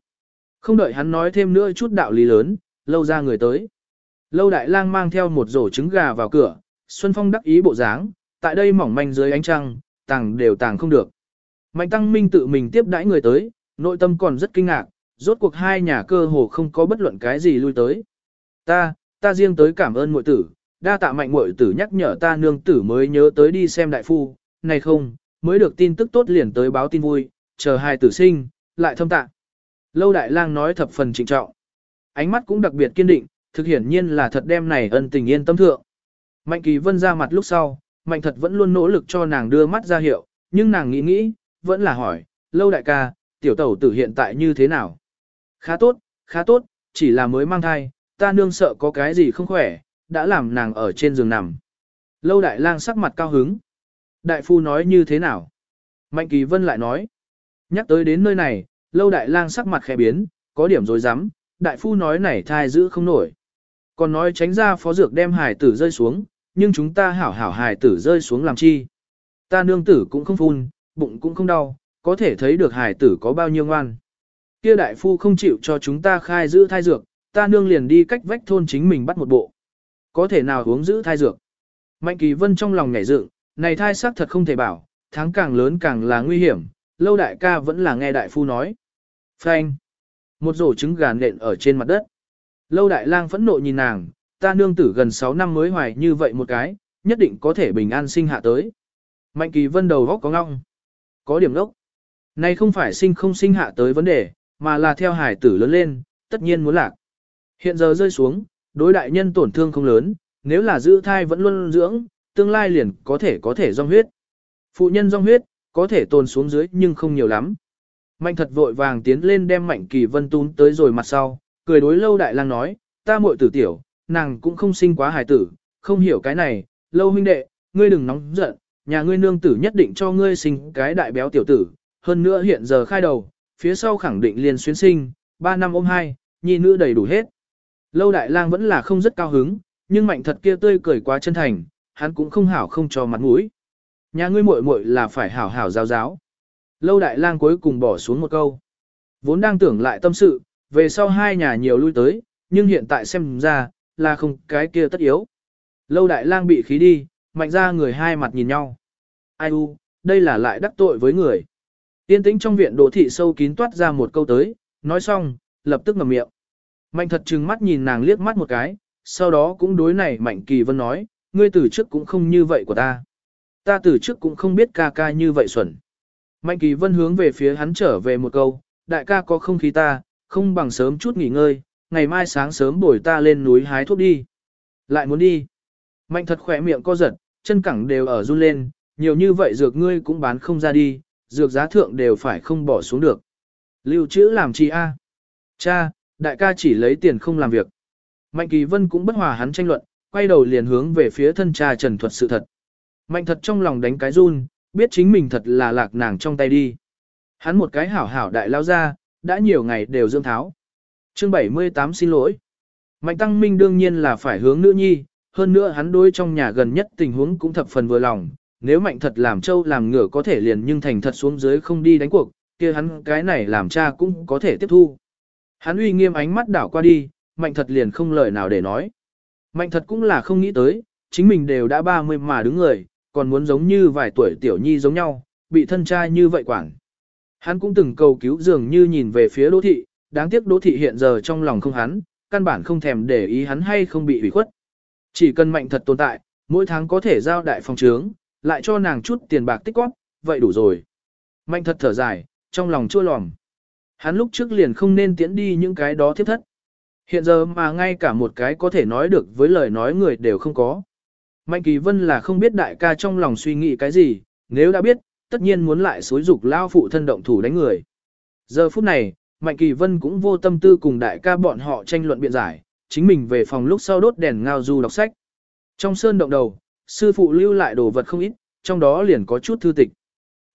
Không đợi hắn nói thêm nữa chút đạo lý lớn, lâu ra người tới. Lâu đại lang mang theo một rổ trứng gà vào cửa, Xuân Phong đắc ý bộ dáng, tại đây mỏng manh dưới ánh trăng, tàng đều tàng không được. Mạnh Tăng Minh tự mình tiếp đãi người tới, nội tâm còn rất kinh ngạc, rốt cuộc hai nhà cơ hồ không có bất luận cái gì lui tới. Ta, ta riêng tới cảm ơn muội tử, đa tạ mạnh muội tử nhắc nhở ta nương tử mới nhớ tới đi xem đại phu, này không, mới được tin tức tốt liền tới báo tin vui, chờ hai tử sinh, lại thâm tạ. Lâu đại lang nói thập phần trịnh trọng. Ánh mắt cũng đặc biệt kiên định, thực hiển nhiên là thật đem này ân tình yên tâm thượng. Mạnh kỳ vân ra mặt lúc sau, mạnh thật vẫn luôn nỗ lực cho nàng đưa mắt ra hiệu, nhưng nàng nghĩ nghĩ, vẫn là hỏi, lâu đại ca, tiểu tẩu tử hiện tại như thế nào? Khá tốt, khá tốt, chỉ là mới mang thai, ta nương sợ có cái gì không khỏe, đã làm nàng ở trên giường nằm. Lâu đại lang sắc mặt cao hứng. Đại phu nói như thế nào? Mạnh kỳ vân lại nói. Nhắc tới đến nơi này, lâu đại lang sắc mặt khẽ biến, có điểm rồi dám, đại phu nói này thai giữ không nổi. Còn nói tránh ra phó dược đem hải tử rơi xuống, nhưng chúng ta hảo hảo hải tử rơi xuống làm chi. Ta nương tử cũng không phun, bụng cũng không đau, có thể thấy được hải tử có bao nhiêu ngoan. Kia đại phu không chịu cho chúng ta khai giữ thai dược, ta nương liền đi cách vách thôn chính mình bắt một bộ. Có thể nào uống giữ thai dược. Mạnh kỳ vân trong lòng nhảy dựng, này thai xác thật không thể bảo, tháng càng lớn càng là nguy hiểm, lâu đại ca vẫn là nghe đại phu nói. Phanh. Một rổ trứng gà nện ở trên mặt đất. Lâu đại lang phẫn nộ nhìn nàng, ta nương tử gần 6 năm mới hoài như vậy một cái, nhất định có thể bình an sinh hạ tới. Mạnh kỳ vân đầu góc có ngong. Có điểm lốc. Này không phải sinh không sinh hạ tới vấn đề, mà là theo hải tử lớn lên, tất nhiên muốn lạc. Hiện giờ rơi xuống, đối đại nhân tổn thương không lớn, nếu là giữ thai vẫn luôn dưỡng, tương lai liền có thể có thể rong huyết. Phụ nhân rong huyết, có thể tồn xuống dưới nhưng không nhiều lắm. Mạnh thật vội vàng tiến lên đem mạnh kỳ vân tún tới rồi mặt sau, cười đối lâu đại lang nói, ta muội tử tiểu, nàng cũng không sinh quá hài tử, không hiểu cái này, lâu huynh đệ, ngươi đừng nóng giận, nhà ngươi nương tử nhất định cho ngươi sinh cái đại béo tiểu tử, hơn nữa hiện giờ khai đầu, phía sau khẳng định liền xuyên sinh, 3 năm ôm hai, nhi nữ đầy đủ hết. Lâu đại lang vẫn là không rất cao hứng, nhưng mạnh thật kia tươi cười quá chân thành, hắn cũng không hảo không cho mặt mũi. Nhà ngươi muội muội là phải hảo hảo giáo giáo. Lâu đại lang cuối cùng bỏ xuống một câu. Vốn đang tưởng lại tâm sự, về sau hai nhà nhiều lui tới, nhưng hiện tại xem ra, là không cái kia tất yếu. Lâu đại lang bị khí đi, mạnh ra người hai mặt nhìn nhau. Ai u, đây là lại đắc tội với người. Tiên tĩnh trong viện đỗ thị sâu kín toát ra một câu tới, nói xong, lập tức ngậm miệng. Mạnh thật trừng mắt nhìn nàng liếc mắt một cái, sau đó cũng đối này Mạnh Kỳ Vân nói, ngươi từ trước cũng không như vậy của ta. Ta từ trước cũng không biết ca ca như vậy xuẩn. Mạnh Kỳ Vân hướng về phía hắn trở về một câu, đại ca có không khí ta, không bằng sớm chút nghỉ ngơi, ngày mai sáng sớm bồi ta lên núi hái thuốc đi. Lại muốn đi. Mạnh thật khỏe miệng co giật, chân cẳng đều ở run lên, nhiều như vậy dược ngươi cũng bán không ra đi, dược giá thượng đều phải không bỏ xuống được. Lưu trữ làm chi a? Cha, đại ca chỉ lấy tiền không làm việc. Mạnh Kỳ Vân cũng bất hòa hắn tranh luận, quay đầu liền hướng về phía thân cha Trần Thuật sự thật. Mạnh thật trong lòng đánh cái run, biết chính mình thật là lạc nàng trong tay đi. Hắn một cái hảo hảo đại lao ra, đã nhiều ngày đều dương tháo. Chương 78 xin lỗi. Mạnh Tăng Minh đương nhiên là phải hướng nữ nhi, hơn nữa hắn đối trong nhà gần nhất tình huống cũng thập phần vừa lòng. Nếu mạnh thật làm châu làm ngựa có thể liền nhưng thành thật xuống dưới không đi đánh cuộc, kia hắn cái này làm cha cũng có thể tiếp thu. Hắn uy nghiêm ánh mắt đảo qua đi, mạnh thật liền không lời nào để nói. Mạnh thật cũng là không nghĩ tới, chính mình đều đã 30 mà đứng người, còn muốn giống như vài tuổi tiểu nhi giống nhau, bị thân trai như vậy quản. Hắn cũng từng cầu cứu dường như nhìn về phía đỗ thị, đáng tiếc đỗ thị hiện giờ trong lòng không hắn, căn bản không thèm để ý hắn hay không bị ủy khuất. Chỉ cần mạnh thật tồn tại, mỗi tháng có thể giao đại phòng trướng, lại cho nàng chút tiền bạc tích góp, vậy đủ rồi. Mạnh thật thở dài, trong lòng chua lòng. Hắn lúc trước liền không nên tiễn đi những cái đó thiết thất. Hiện giờ mà ngay cả một cái có thể nói được với lời nói người đều không có. Mạnh Kỳ Vân là không biết đại ca trong lòng suy nghĩ cái gì, nếu đã biết, tất nhiên muốn lại xối dục lao phụ thân động thủ đánh người. Giờ phút này, Mạnh Kỳ Vân cũng vô tâm tư cùng đại ca bọn họ tranh luận biện giải, chính mình về phòng lúc sau đốt đèn ngao du đọc sách. Trong sơn động đầu, sư phụ lưu lại đồ vật không ít, trong đó liền có chút thư tịch.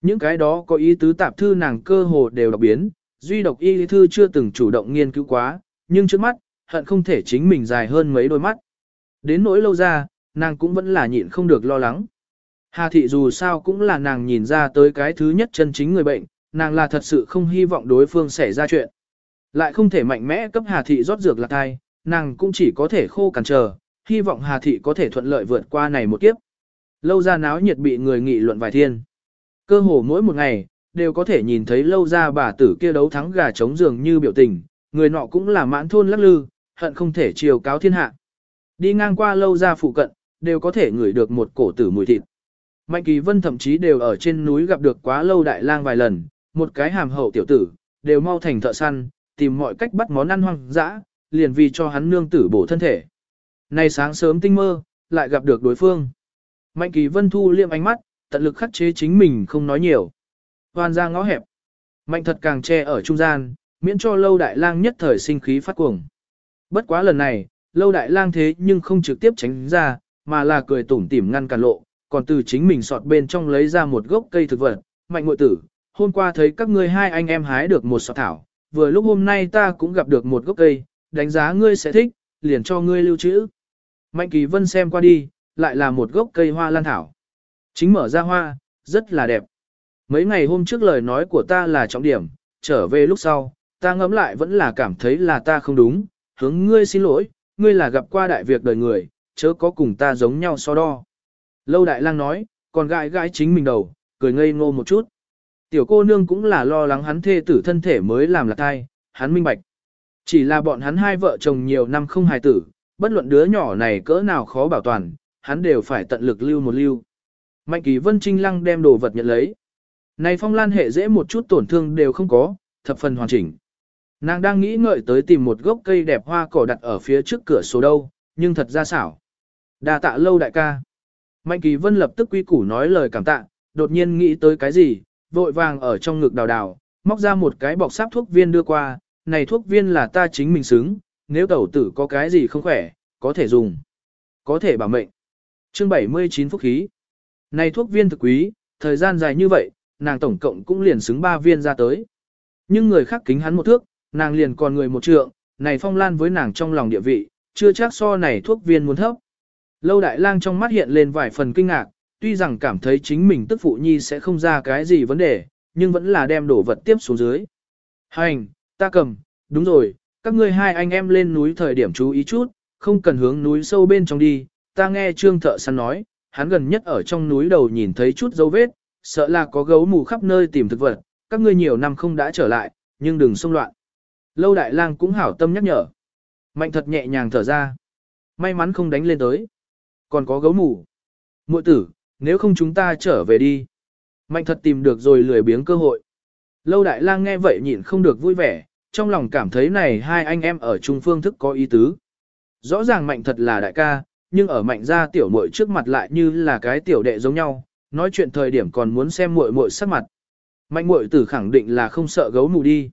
Những cái đó có ý tứ tạp thư nàng cơ hồ đều đọc biến, duy độc y thư chưa từng chủ động nghiên cứu quá, nhưng trước mắt, hận không thể chính mình dài hơn mấy đôi mắt. Đến nỗi lâu ra, nàng cũng vẫn là nhịn không được lo lắng. Hà thị dù sao cũng là nàng nhìn ra tới cái thứ nhất chân chính người bệnh, nàng là thật sự không hy vọng đối phương xảy ra chuyện. Lại không thể mạnh mẽ cấp Hà Thị rót dược lạc thai, nàng cũng chỉ có thể khô cằn chờ, hy vọng Hà Thị có thể thuận lợi vượt qua này một kiếp. Lâu ra náo nhiệt bị người nghị luận vài thiên. Cơ hồ mỗi một ngày, đều có thể nhìn thấy lâu ra bà tử kia đấu thắng gà trống giường như biểu tình, người nọ cũng là mãn thôn lắc lư, hận không thể chiều cáo thiên hạ. Đi ngang qua lâu ra phụ cận, đều có thể ngửi được một cổ tử mùi thịt. Mạnh Kỳ Vân thậm chí đều ở trên núi gặp được quá lâu đại lang vài lần, một cái hàm hậu tiểu tử, đều mau thành thợ săn, tìm mọi cách bắt món ăn hoang dã, liền vì cho hắn nương tử bổ thân thể. Nay sáng sớm tinh mơ, lại gặp được đối phương. Mạnh Kỳ Vân thu liệm ánh mắt, tận lực khắc chế chính mình không nói nhiều. Hoàn ra ngõ hẹp. Mạnh thật càng che ở trung gian, miễn cho lâu đại lang nhất thời sinh khí phát cuồng. Bất quá lần này, lâu đại lang thế nhưng không trực tiếp tránh ra, mà là cười tủm tỉm ngăn cản lộ, còn từ chính mình sọt bên trong lấy ra một gốc cây thực vật. Mạnh ngội tử, hôm qua thấy các ngươi hai anh em hái được một sọt thảo, vừa lúc hôm nay ta cũng gặp được một gốc cây, đánh giá ngươi sẽ thích, liền cho ngươi lưu trữ. Mạnh kỳ vân xem qua đi, lại là một gốc cây hoa lan thảo. Chính mở ra hoa, rất là đẹp. Mấy ngày hôm trước lời nói của ta là trọng điểm, trở về lúc sau, ta ngẫm lại vẫn là cảm thấy là ta không đúng, hướng ngươi xin lỗi, ngươi là gặp qua đại việc đời người, chớ có cùng ta giống nhau so đo. Lâu đại lang nói, còn gãi gãi chính mình đầu, cười ngây ngô một chút. Tiểu cô nương cũng là lo lắng hắn thê tử thân thể mới làm là thai, hắn minh bạch. Chỉ là bọn hắn hai vợ chồng nhiều năm không hài tử, bất luận đứa nhỏ này cỡ nào khó bảo toàn, hắn đều phải tận lực lưu một lưu. Mạnh kỳ vân trinh lăng đem đồ vật nhận lấy. Này phong lan hệ dễ một chút tổn thương đều không có, thập phần hoàn chỉnh. Nàng đang nghĩ ngợi tới tìm một gốc cây đẹp hoa cỏ đặt ở phía trước cửa sổ đâu, nhưng thật ra xảo. Đa tạ lâu đại ca. Mạnh kỳ vân lập tức quy củ nói lời cảm tạ, đột nhiên nghĩ tới cái gì, vội vàng ở trong ngực đào đào, móc ra một cái bọc sáp thuốc viên đưa qua, này thuốc viên là ta chính mình xứng, nếu tẩu tử có cái gì không khỏe, có thể dùng. Có thể bảo mệnh. Chương 79 phúc khí. Này thuốc viên thực quý, thời gian dài như vậy, nàng tổng cộng cũng liền xứng 3 viên ra tới. Nhưng người khác kính hắn một thước, nàng liền còn người một trượng, này phong lan với nàng trong lòng địa vị, chưa chắc so này thuốc viên muốn thấp. Lâu đại lang trong mắt hiện lên vài phần kinh ngạc, tuy rằng cảm thấy chính mình tức phụ nhi sẽ không ra cái gì vấn đề, nhưng vẫn là đem đổ vật tiếp xuống dưới. Hành, ta cầm, đúng rồi, các ngươi hai anh em lên núi thời điểm chú ý chút, không cần hướng núi sâu bên trong đi, ta nghe trương thợ săn nói, hắn gần nhất ở trong núi đầu nhìn thấy chút dấu vết, sợ là có gấu mù khắp nơi tìm thực vật, các ngươi nhiều năm không đã trở lại, nhưng đừng xông loạn. Lâu đại lang cũng hảo tâm nhắc nhở. Mạnh thật nhẹ nhàng thở ra. May mắn không đánh lên tới. Còn có gấu mủ. Muội tử, nếu không chúng ta trở về đi. Mạnh thật tìm được rồi lười biếng cơ hội. Lâu đại lang nghe vậy nhịn không được vui vẻ, trong lòng cảm thấy này hai anh em ở trung phương thức có ý tứ. Rõ ràng mạnh thật là đại ca, nhưng ở mạnh gia tiểu muội trước mặt lại như là cái tiểu đệ giống nhau, nói chuyện thời điểm còn muốn xem muội muội sắc mặt. Mạnh muội tử khẳng định là không sợ gấu mù đi.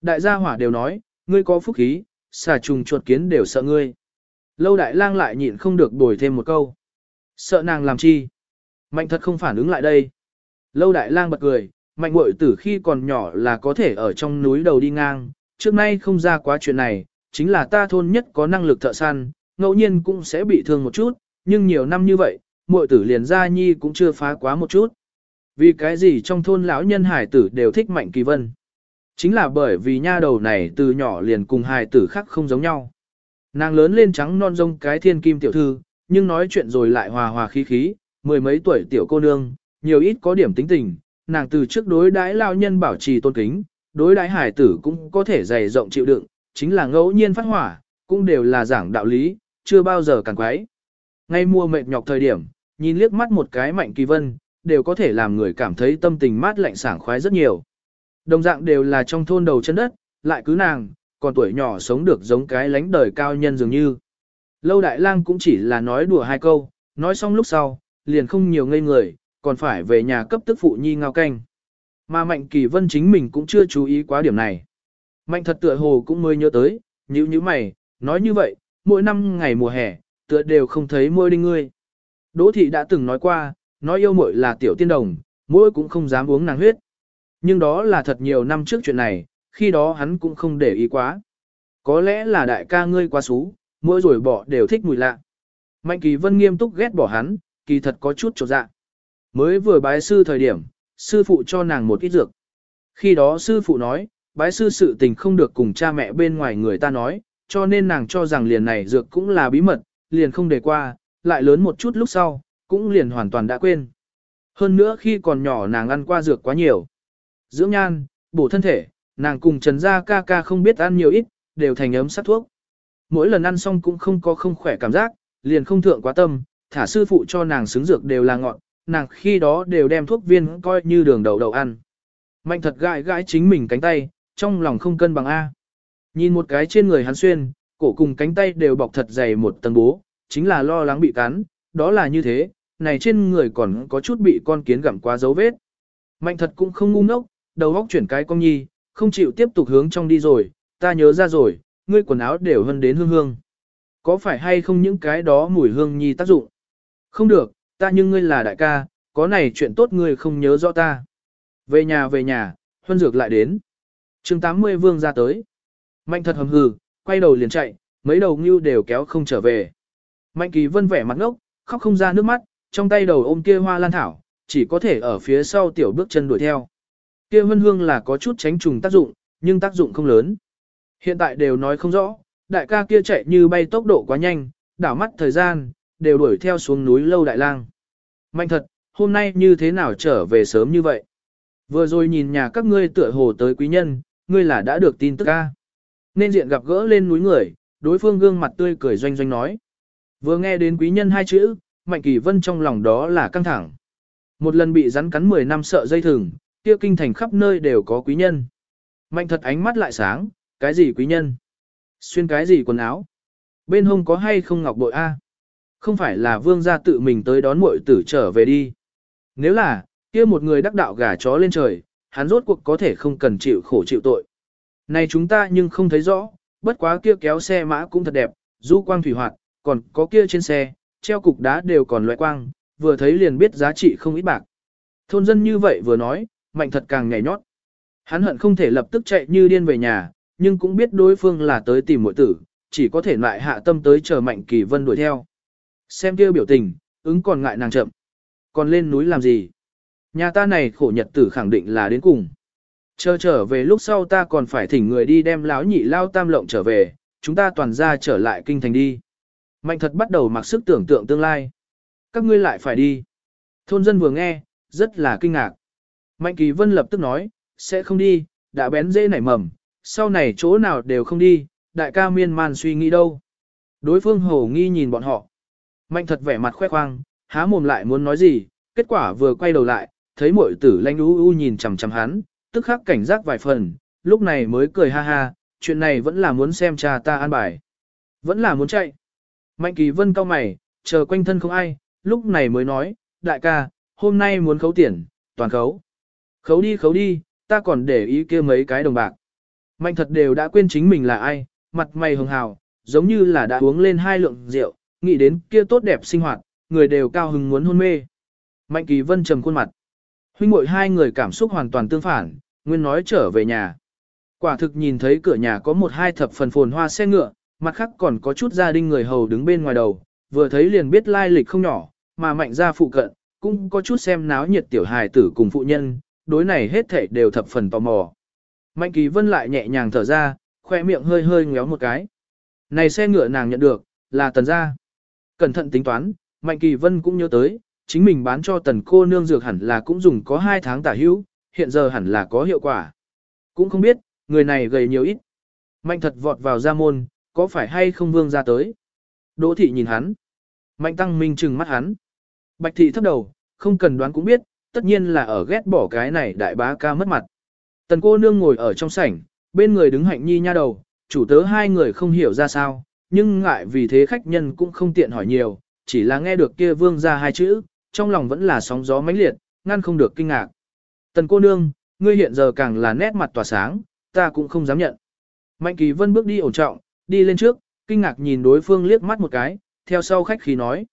Đại gia hỏa đều nói, ngươi có phúc khí, xà trùng chuột kiến đều sợ ngươi. Lâu đại lang lại nhịn không được đổi thêm một câu. Sợ nàng làm chi? Mạnh thật không phản ứng lại đây. Lâu đại lang bật cười, mạnh muội tử khi còn nhỏ là có thể ở trong núi đầu đi ngang, trước nay không ra quá chuyện này, chính là ta thôn nhất có năng lực thợ săn, ngẫu nhiên cũng sẽ bị thương một chút, nhưng nhiều năm như vậy, muội tử liền gia nhi cũng chưa phá quá một chút. Vì cái gì trong thôn lão nhân hải tử đều thích mạnh kỳ vân? Chính là bởi vì nha đầu này từ nhỏ liền cùng hài tử khác không giống nhau. Nàng lớn lên trắng non rông cái thiên kim tiểu thư, nhưng nói chuyện rồi lại hòa hòa khí khí, mười mấy tuổi tiểu cô nương, nhiều ít có điểm tính tình, nàng từ trước đối đãi lao nhân bảo trì tôn kính, đối đãi hải tử cũng có thể dày rộng chịu đựng, chính là ngẫu nhiên phát hỏa, cũng đều là giảng đạo lý, chưa bao giờ càng quái. Ngay mua mệt nhọc thời điểm, nhìn liếc mắt một cái mạnh kỳ vân, đều có thể làm người cảm thấy tâm tình mát lạnh sảng khoái rất nhiều. Đồng dạng đều là trong thôn đầu chân đất, lại cứ nàng, còn tuổi nhỏ sống được giống cái lánh đời cao nhân dường như. Lâu đại lang cũng chỉ là nói đùa hai câu, nói xong lúc sau, liền không nhiều ngây người, còn phải về nhà cấp tức phụ nhi ngao canh. Mà Mạnh Kỳ Vân chính mình cũng chưa chú ý quá điểm này. Mạnh thật tựa hồ cũng mới nhớ tới, như như mày, nói như vậy, mỗi năm ngày mùa hè, tựa đều không thấy môi đinh ngươi. Đỗ thị đã từng nói qua, nói yêu muội là tiểu tiên đồng, mỗi cũng không dám uống nàng huyết. Nhưng đó là thật nhiều năm trước chuyện này, khi đó hắn cũng không để ý quá. Có lẽ là đại ca ngươi quá xú, mỗi rồi bỏ đều thích mùi lạ. Mạnh kỳ vân nghiêm túc ghét bỏ hắn, kỳ thật có chút trột dạ. Mới vừa bái sư thời điểm, sư phụ cho nàng một ít dược. Khi đó sư phụ nói, bái sư sự tình không được cùng cha mẹ bên ngoài người ta nói, cho nên nàng cho rằng liền này dược cũng là bí mật, liền không để qua, lại lớn một chút lúc sau, cũng liền hoàn toàn đã quên. Hơn nữa khi còn nhỏ nàng ăn qua dược quá nhiều. Dưỡng nhan, bổ thân thể, nàng cùng Trần Gia ca ca không biết ăn nhiều ít, đều thành ấm sát thuốc. Mỗi lần ăn xong cũng không có không khỏe cảm giác, liền không thượng quá tâm, thả sư phụ cho nàng xứng dược đều là ngọn, nàng khi đó đều đem thuốc viên coi như đường đầu đầu ăn. Mạnh thật gãi gãi chính mình cánh tay, trong lòng không cân bằng A. Nhìn một cái trên người hắn xuyên, cổ cùng cánh tay đều bọc thật dày một tầng bố, chính là lo lắng bị cắn, đó là như thế, này trên người còn có chút bị con kiến gặm quá dấu vết. Mạnh thật cũng không ngu ngốc, đầu óc chuyển cái con nhi, không chịu tiếp tục hướng trong đi rồi, ta nhớ ra rồi, ngươi quần áo đều hơn đến hương hương. Có phải hay không những cái đó mùi hương nhi tác dụng? Không được, ta nhưng ngươi là đại ca, có này chuyện tốt ngươi không nhớ rõ ta. Về nhà về nhà, huân dược lại đến. chương 80 vương ra tới. Mạnh thật hầm hừ, quay đầu liền chạy, mấy đầu ngưu đều kéo không trở về. Mạnh kỳ vân vẻ mặt ngốc, khóc không ra nước mắt, trong tay đầu ôm kia hoa lan thảo, chỉ có thể ở phía sau tiểu bước chân đuổi theo. Kia vân hương là có chút tránh trùng tác dụng, nhưng tác dụng không lớn. Hiện tại đều nói không rõ, đại ca kia chạy như bay tốc độ quá nhanh, đảo mắt thời gian, đều đuổi theo xuống núi lâu đại lang. Mạnh thật, hôm nay như thế nào trở về sớm như vậy? Vừa rồi nhìn nhà các ngươi tựa hồ tới quý nhân, ngươi là đã được tin tức ca. Nên diện gặp gỡ lên núi người, đối phương gương mặt tươi cười doanh doanh nói. Vừa nghe đến quý nhân hai chữ, Mạnh Kỳ Vân trong lòng đó là căng thẳng. Một lần bị rắn cắn 10 năm sợ dây thừng, kia kinh thành khắp nơi đều có quý nhân. Mạnh thật ánh mắt lại sáng, cái gì quý nhân? Xuyên cái gì quần áo? Bên hông có hay không ngọc bội A? Không phải là vương gia tự mình tới đón muội tử trở về đi. Nếu là, kia một người đắc đạo gà chó lên trời, hắn rốt cuộc có thể không cần chịu khổ chịu tội. Này chúng ta nhưng không thấy rõ, bất quá kia kéo xe mã cũng thật đẹp, du quang thủy hoạt, còn có kia trên xe, treo cục đá đều còn loại quang, vừa thấy liền biết giá trị không ít bạc. Thôn dân như vậy vừa nói, mạnh thật càng nhảy nhót. Hắn hận không thể lập tức chạy như điên về nhà, nhưng cũng biết đối phương là tới tìm muội tử, chỉ có thể lại hạ tâm tới chờ Mạnh Kỳ Vân đuổi theo. Xem kia biểu tình, ứng còn ngại nàng chậm. Còn lên núi làm gì? Nhà ta này khổ nhật tử khẳng định là đến cùng. Chờ trở về lúc sau ta còn phải thỉnh người đi đem láo nhị lao tam lộng trở về, chúng ta toàn ra trở lại kinh thành đi. Mạnh thật bắt đầu mặc sức tưởng tượng tương lai. Các ngươi lại phải đi. Thôn dân vừa nghe, rất là kinh ngạc. Mạnh kỳ vân lập tức nói, sẽ không đi, đã bén dễ nảy mầm, sau này chỗ nào đều không đi, đại ca miên man suy nghĩ đâu. Đối phương hổ nghi nhìn bọn họ. Mạnh thật vẻ mặt khoe khoang, há mồm lại muốn nói gì, kết quả vừa quay đầu lại, thấy Mội tử lanh u u nhìn chằm chằm hắn, tức khắc cảnh giác vài phần, lúc này mới cười ha ha, chuyện này vẫn là muốn xem cha ta an bài. Vẫn là muốn chạy. Mạnh kỳ vân cao mày, chờ quanh thân không ai, lúc này mới nói, đại ca, hôm nay muốn khấu tiền, toàn khấu. Khấu đi khấu đi, ta còn để ý kia mấy cái đồng bạc. Mạnh thật đều đã quên chính mình là ai, mặt mày hường hào, giống như là đã uống lên hai lượng rượu, nghĩ đến kia tốt đẹp sinh hoạt, người đều cao hứng muốn hôn mê. Mạnh kỳ vân trầm khuôn mặt. Huynh muội hai người cảm xúc hoàn toàn tương phản, nguyên nói trở về nhà. Quả thực nhìn thấy cửa nhà có một hai thập phần phồn hoa xe ngựa, mặt khác còn có chút gia đình người hầu đứng bên ngoài đầu, vừa thấy liền biết lai lịch không nhỏ, mà mạnh ra phụ cận, cũng có chút xem náo nhiệt tiểu hài tử cùng phụ nhân, đối này hết thảy đều thập phần tò mò. Mạnh kỳ vân lại nhẹ nhàng thở ra, khoe miệng hơi hơi ngéo một cái. Này xe ngựa nàng nhận được, là tần gia. Cẩn thận tính toán, Mạnh kỳ vân cũng nhớ tới, chính mình bán cho tần cô nương dược hẳn là cũng dùng có 2 tháng tả hữu, hiện giờ hẳn là có hiệu quả. Cũng không biết, người này gầy nhiều ít. Mạnh thật vọt vào ra môn, có phải hay không vương ra tới. Đỗ thị nhìn hắn. Mạnh tăng minh trừng mắt hắn. Bạch thị thấp đầu, không cần đoán cũng biết, tất nhiên là ở ghét bỏ cái này đại bá ca mất mặt. Tần cô nương ngồi ở trong sảnh, bên người đứng hạnh nhi nha đầu, chủ tớ hai người không hiểu ra sao, nhưng ngại vì thế khách nhân cũng không tiện hỏi nhiều, chỉ là nghe được kia vương ra hai chữ, trong lòng vẫn là sóng gió mãnh liệt, ngăn không được kinh ngạc. Tần cô nương, ngươi hiện giờ càng là nét mặt tỏa sáng, ta cũng không dám nhận. Mạnh kỳ vân bước đi ổn trọng, đi lên trước, kinh ngạc nhìn đối phương liếc mắt một cái, theo sau khách khí nói.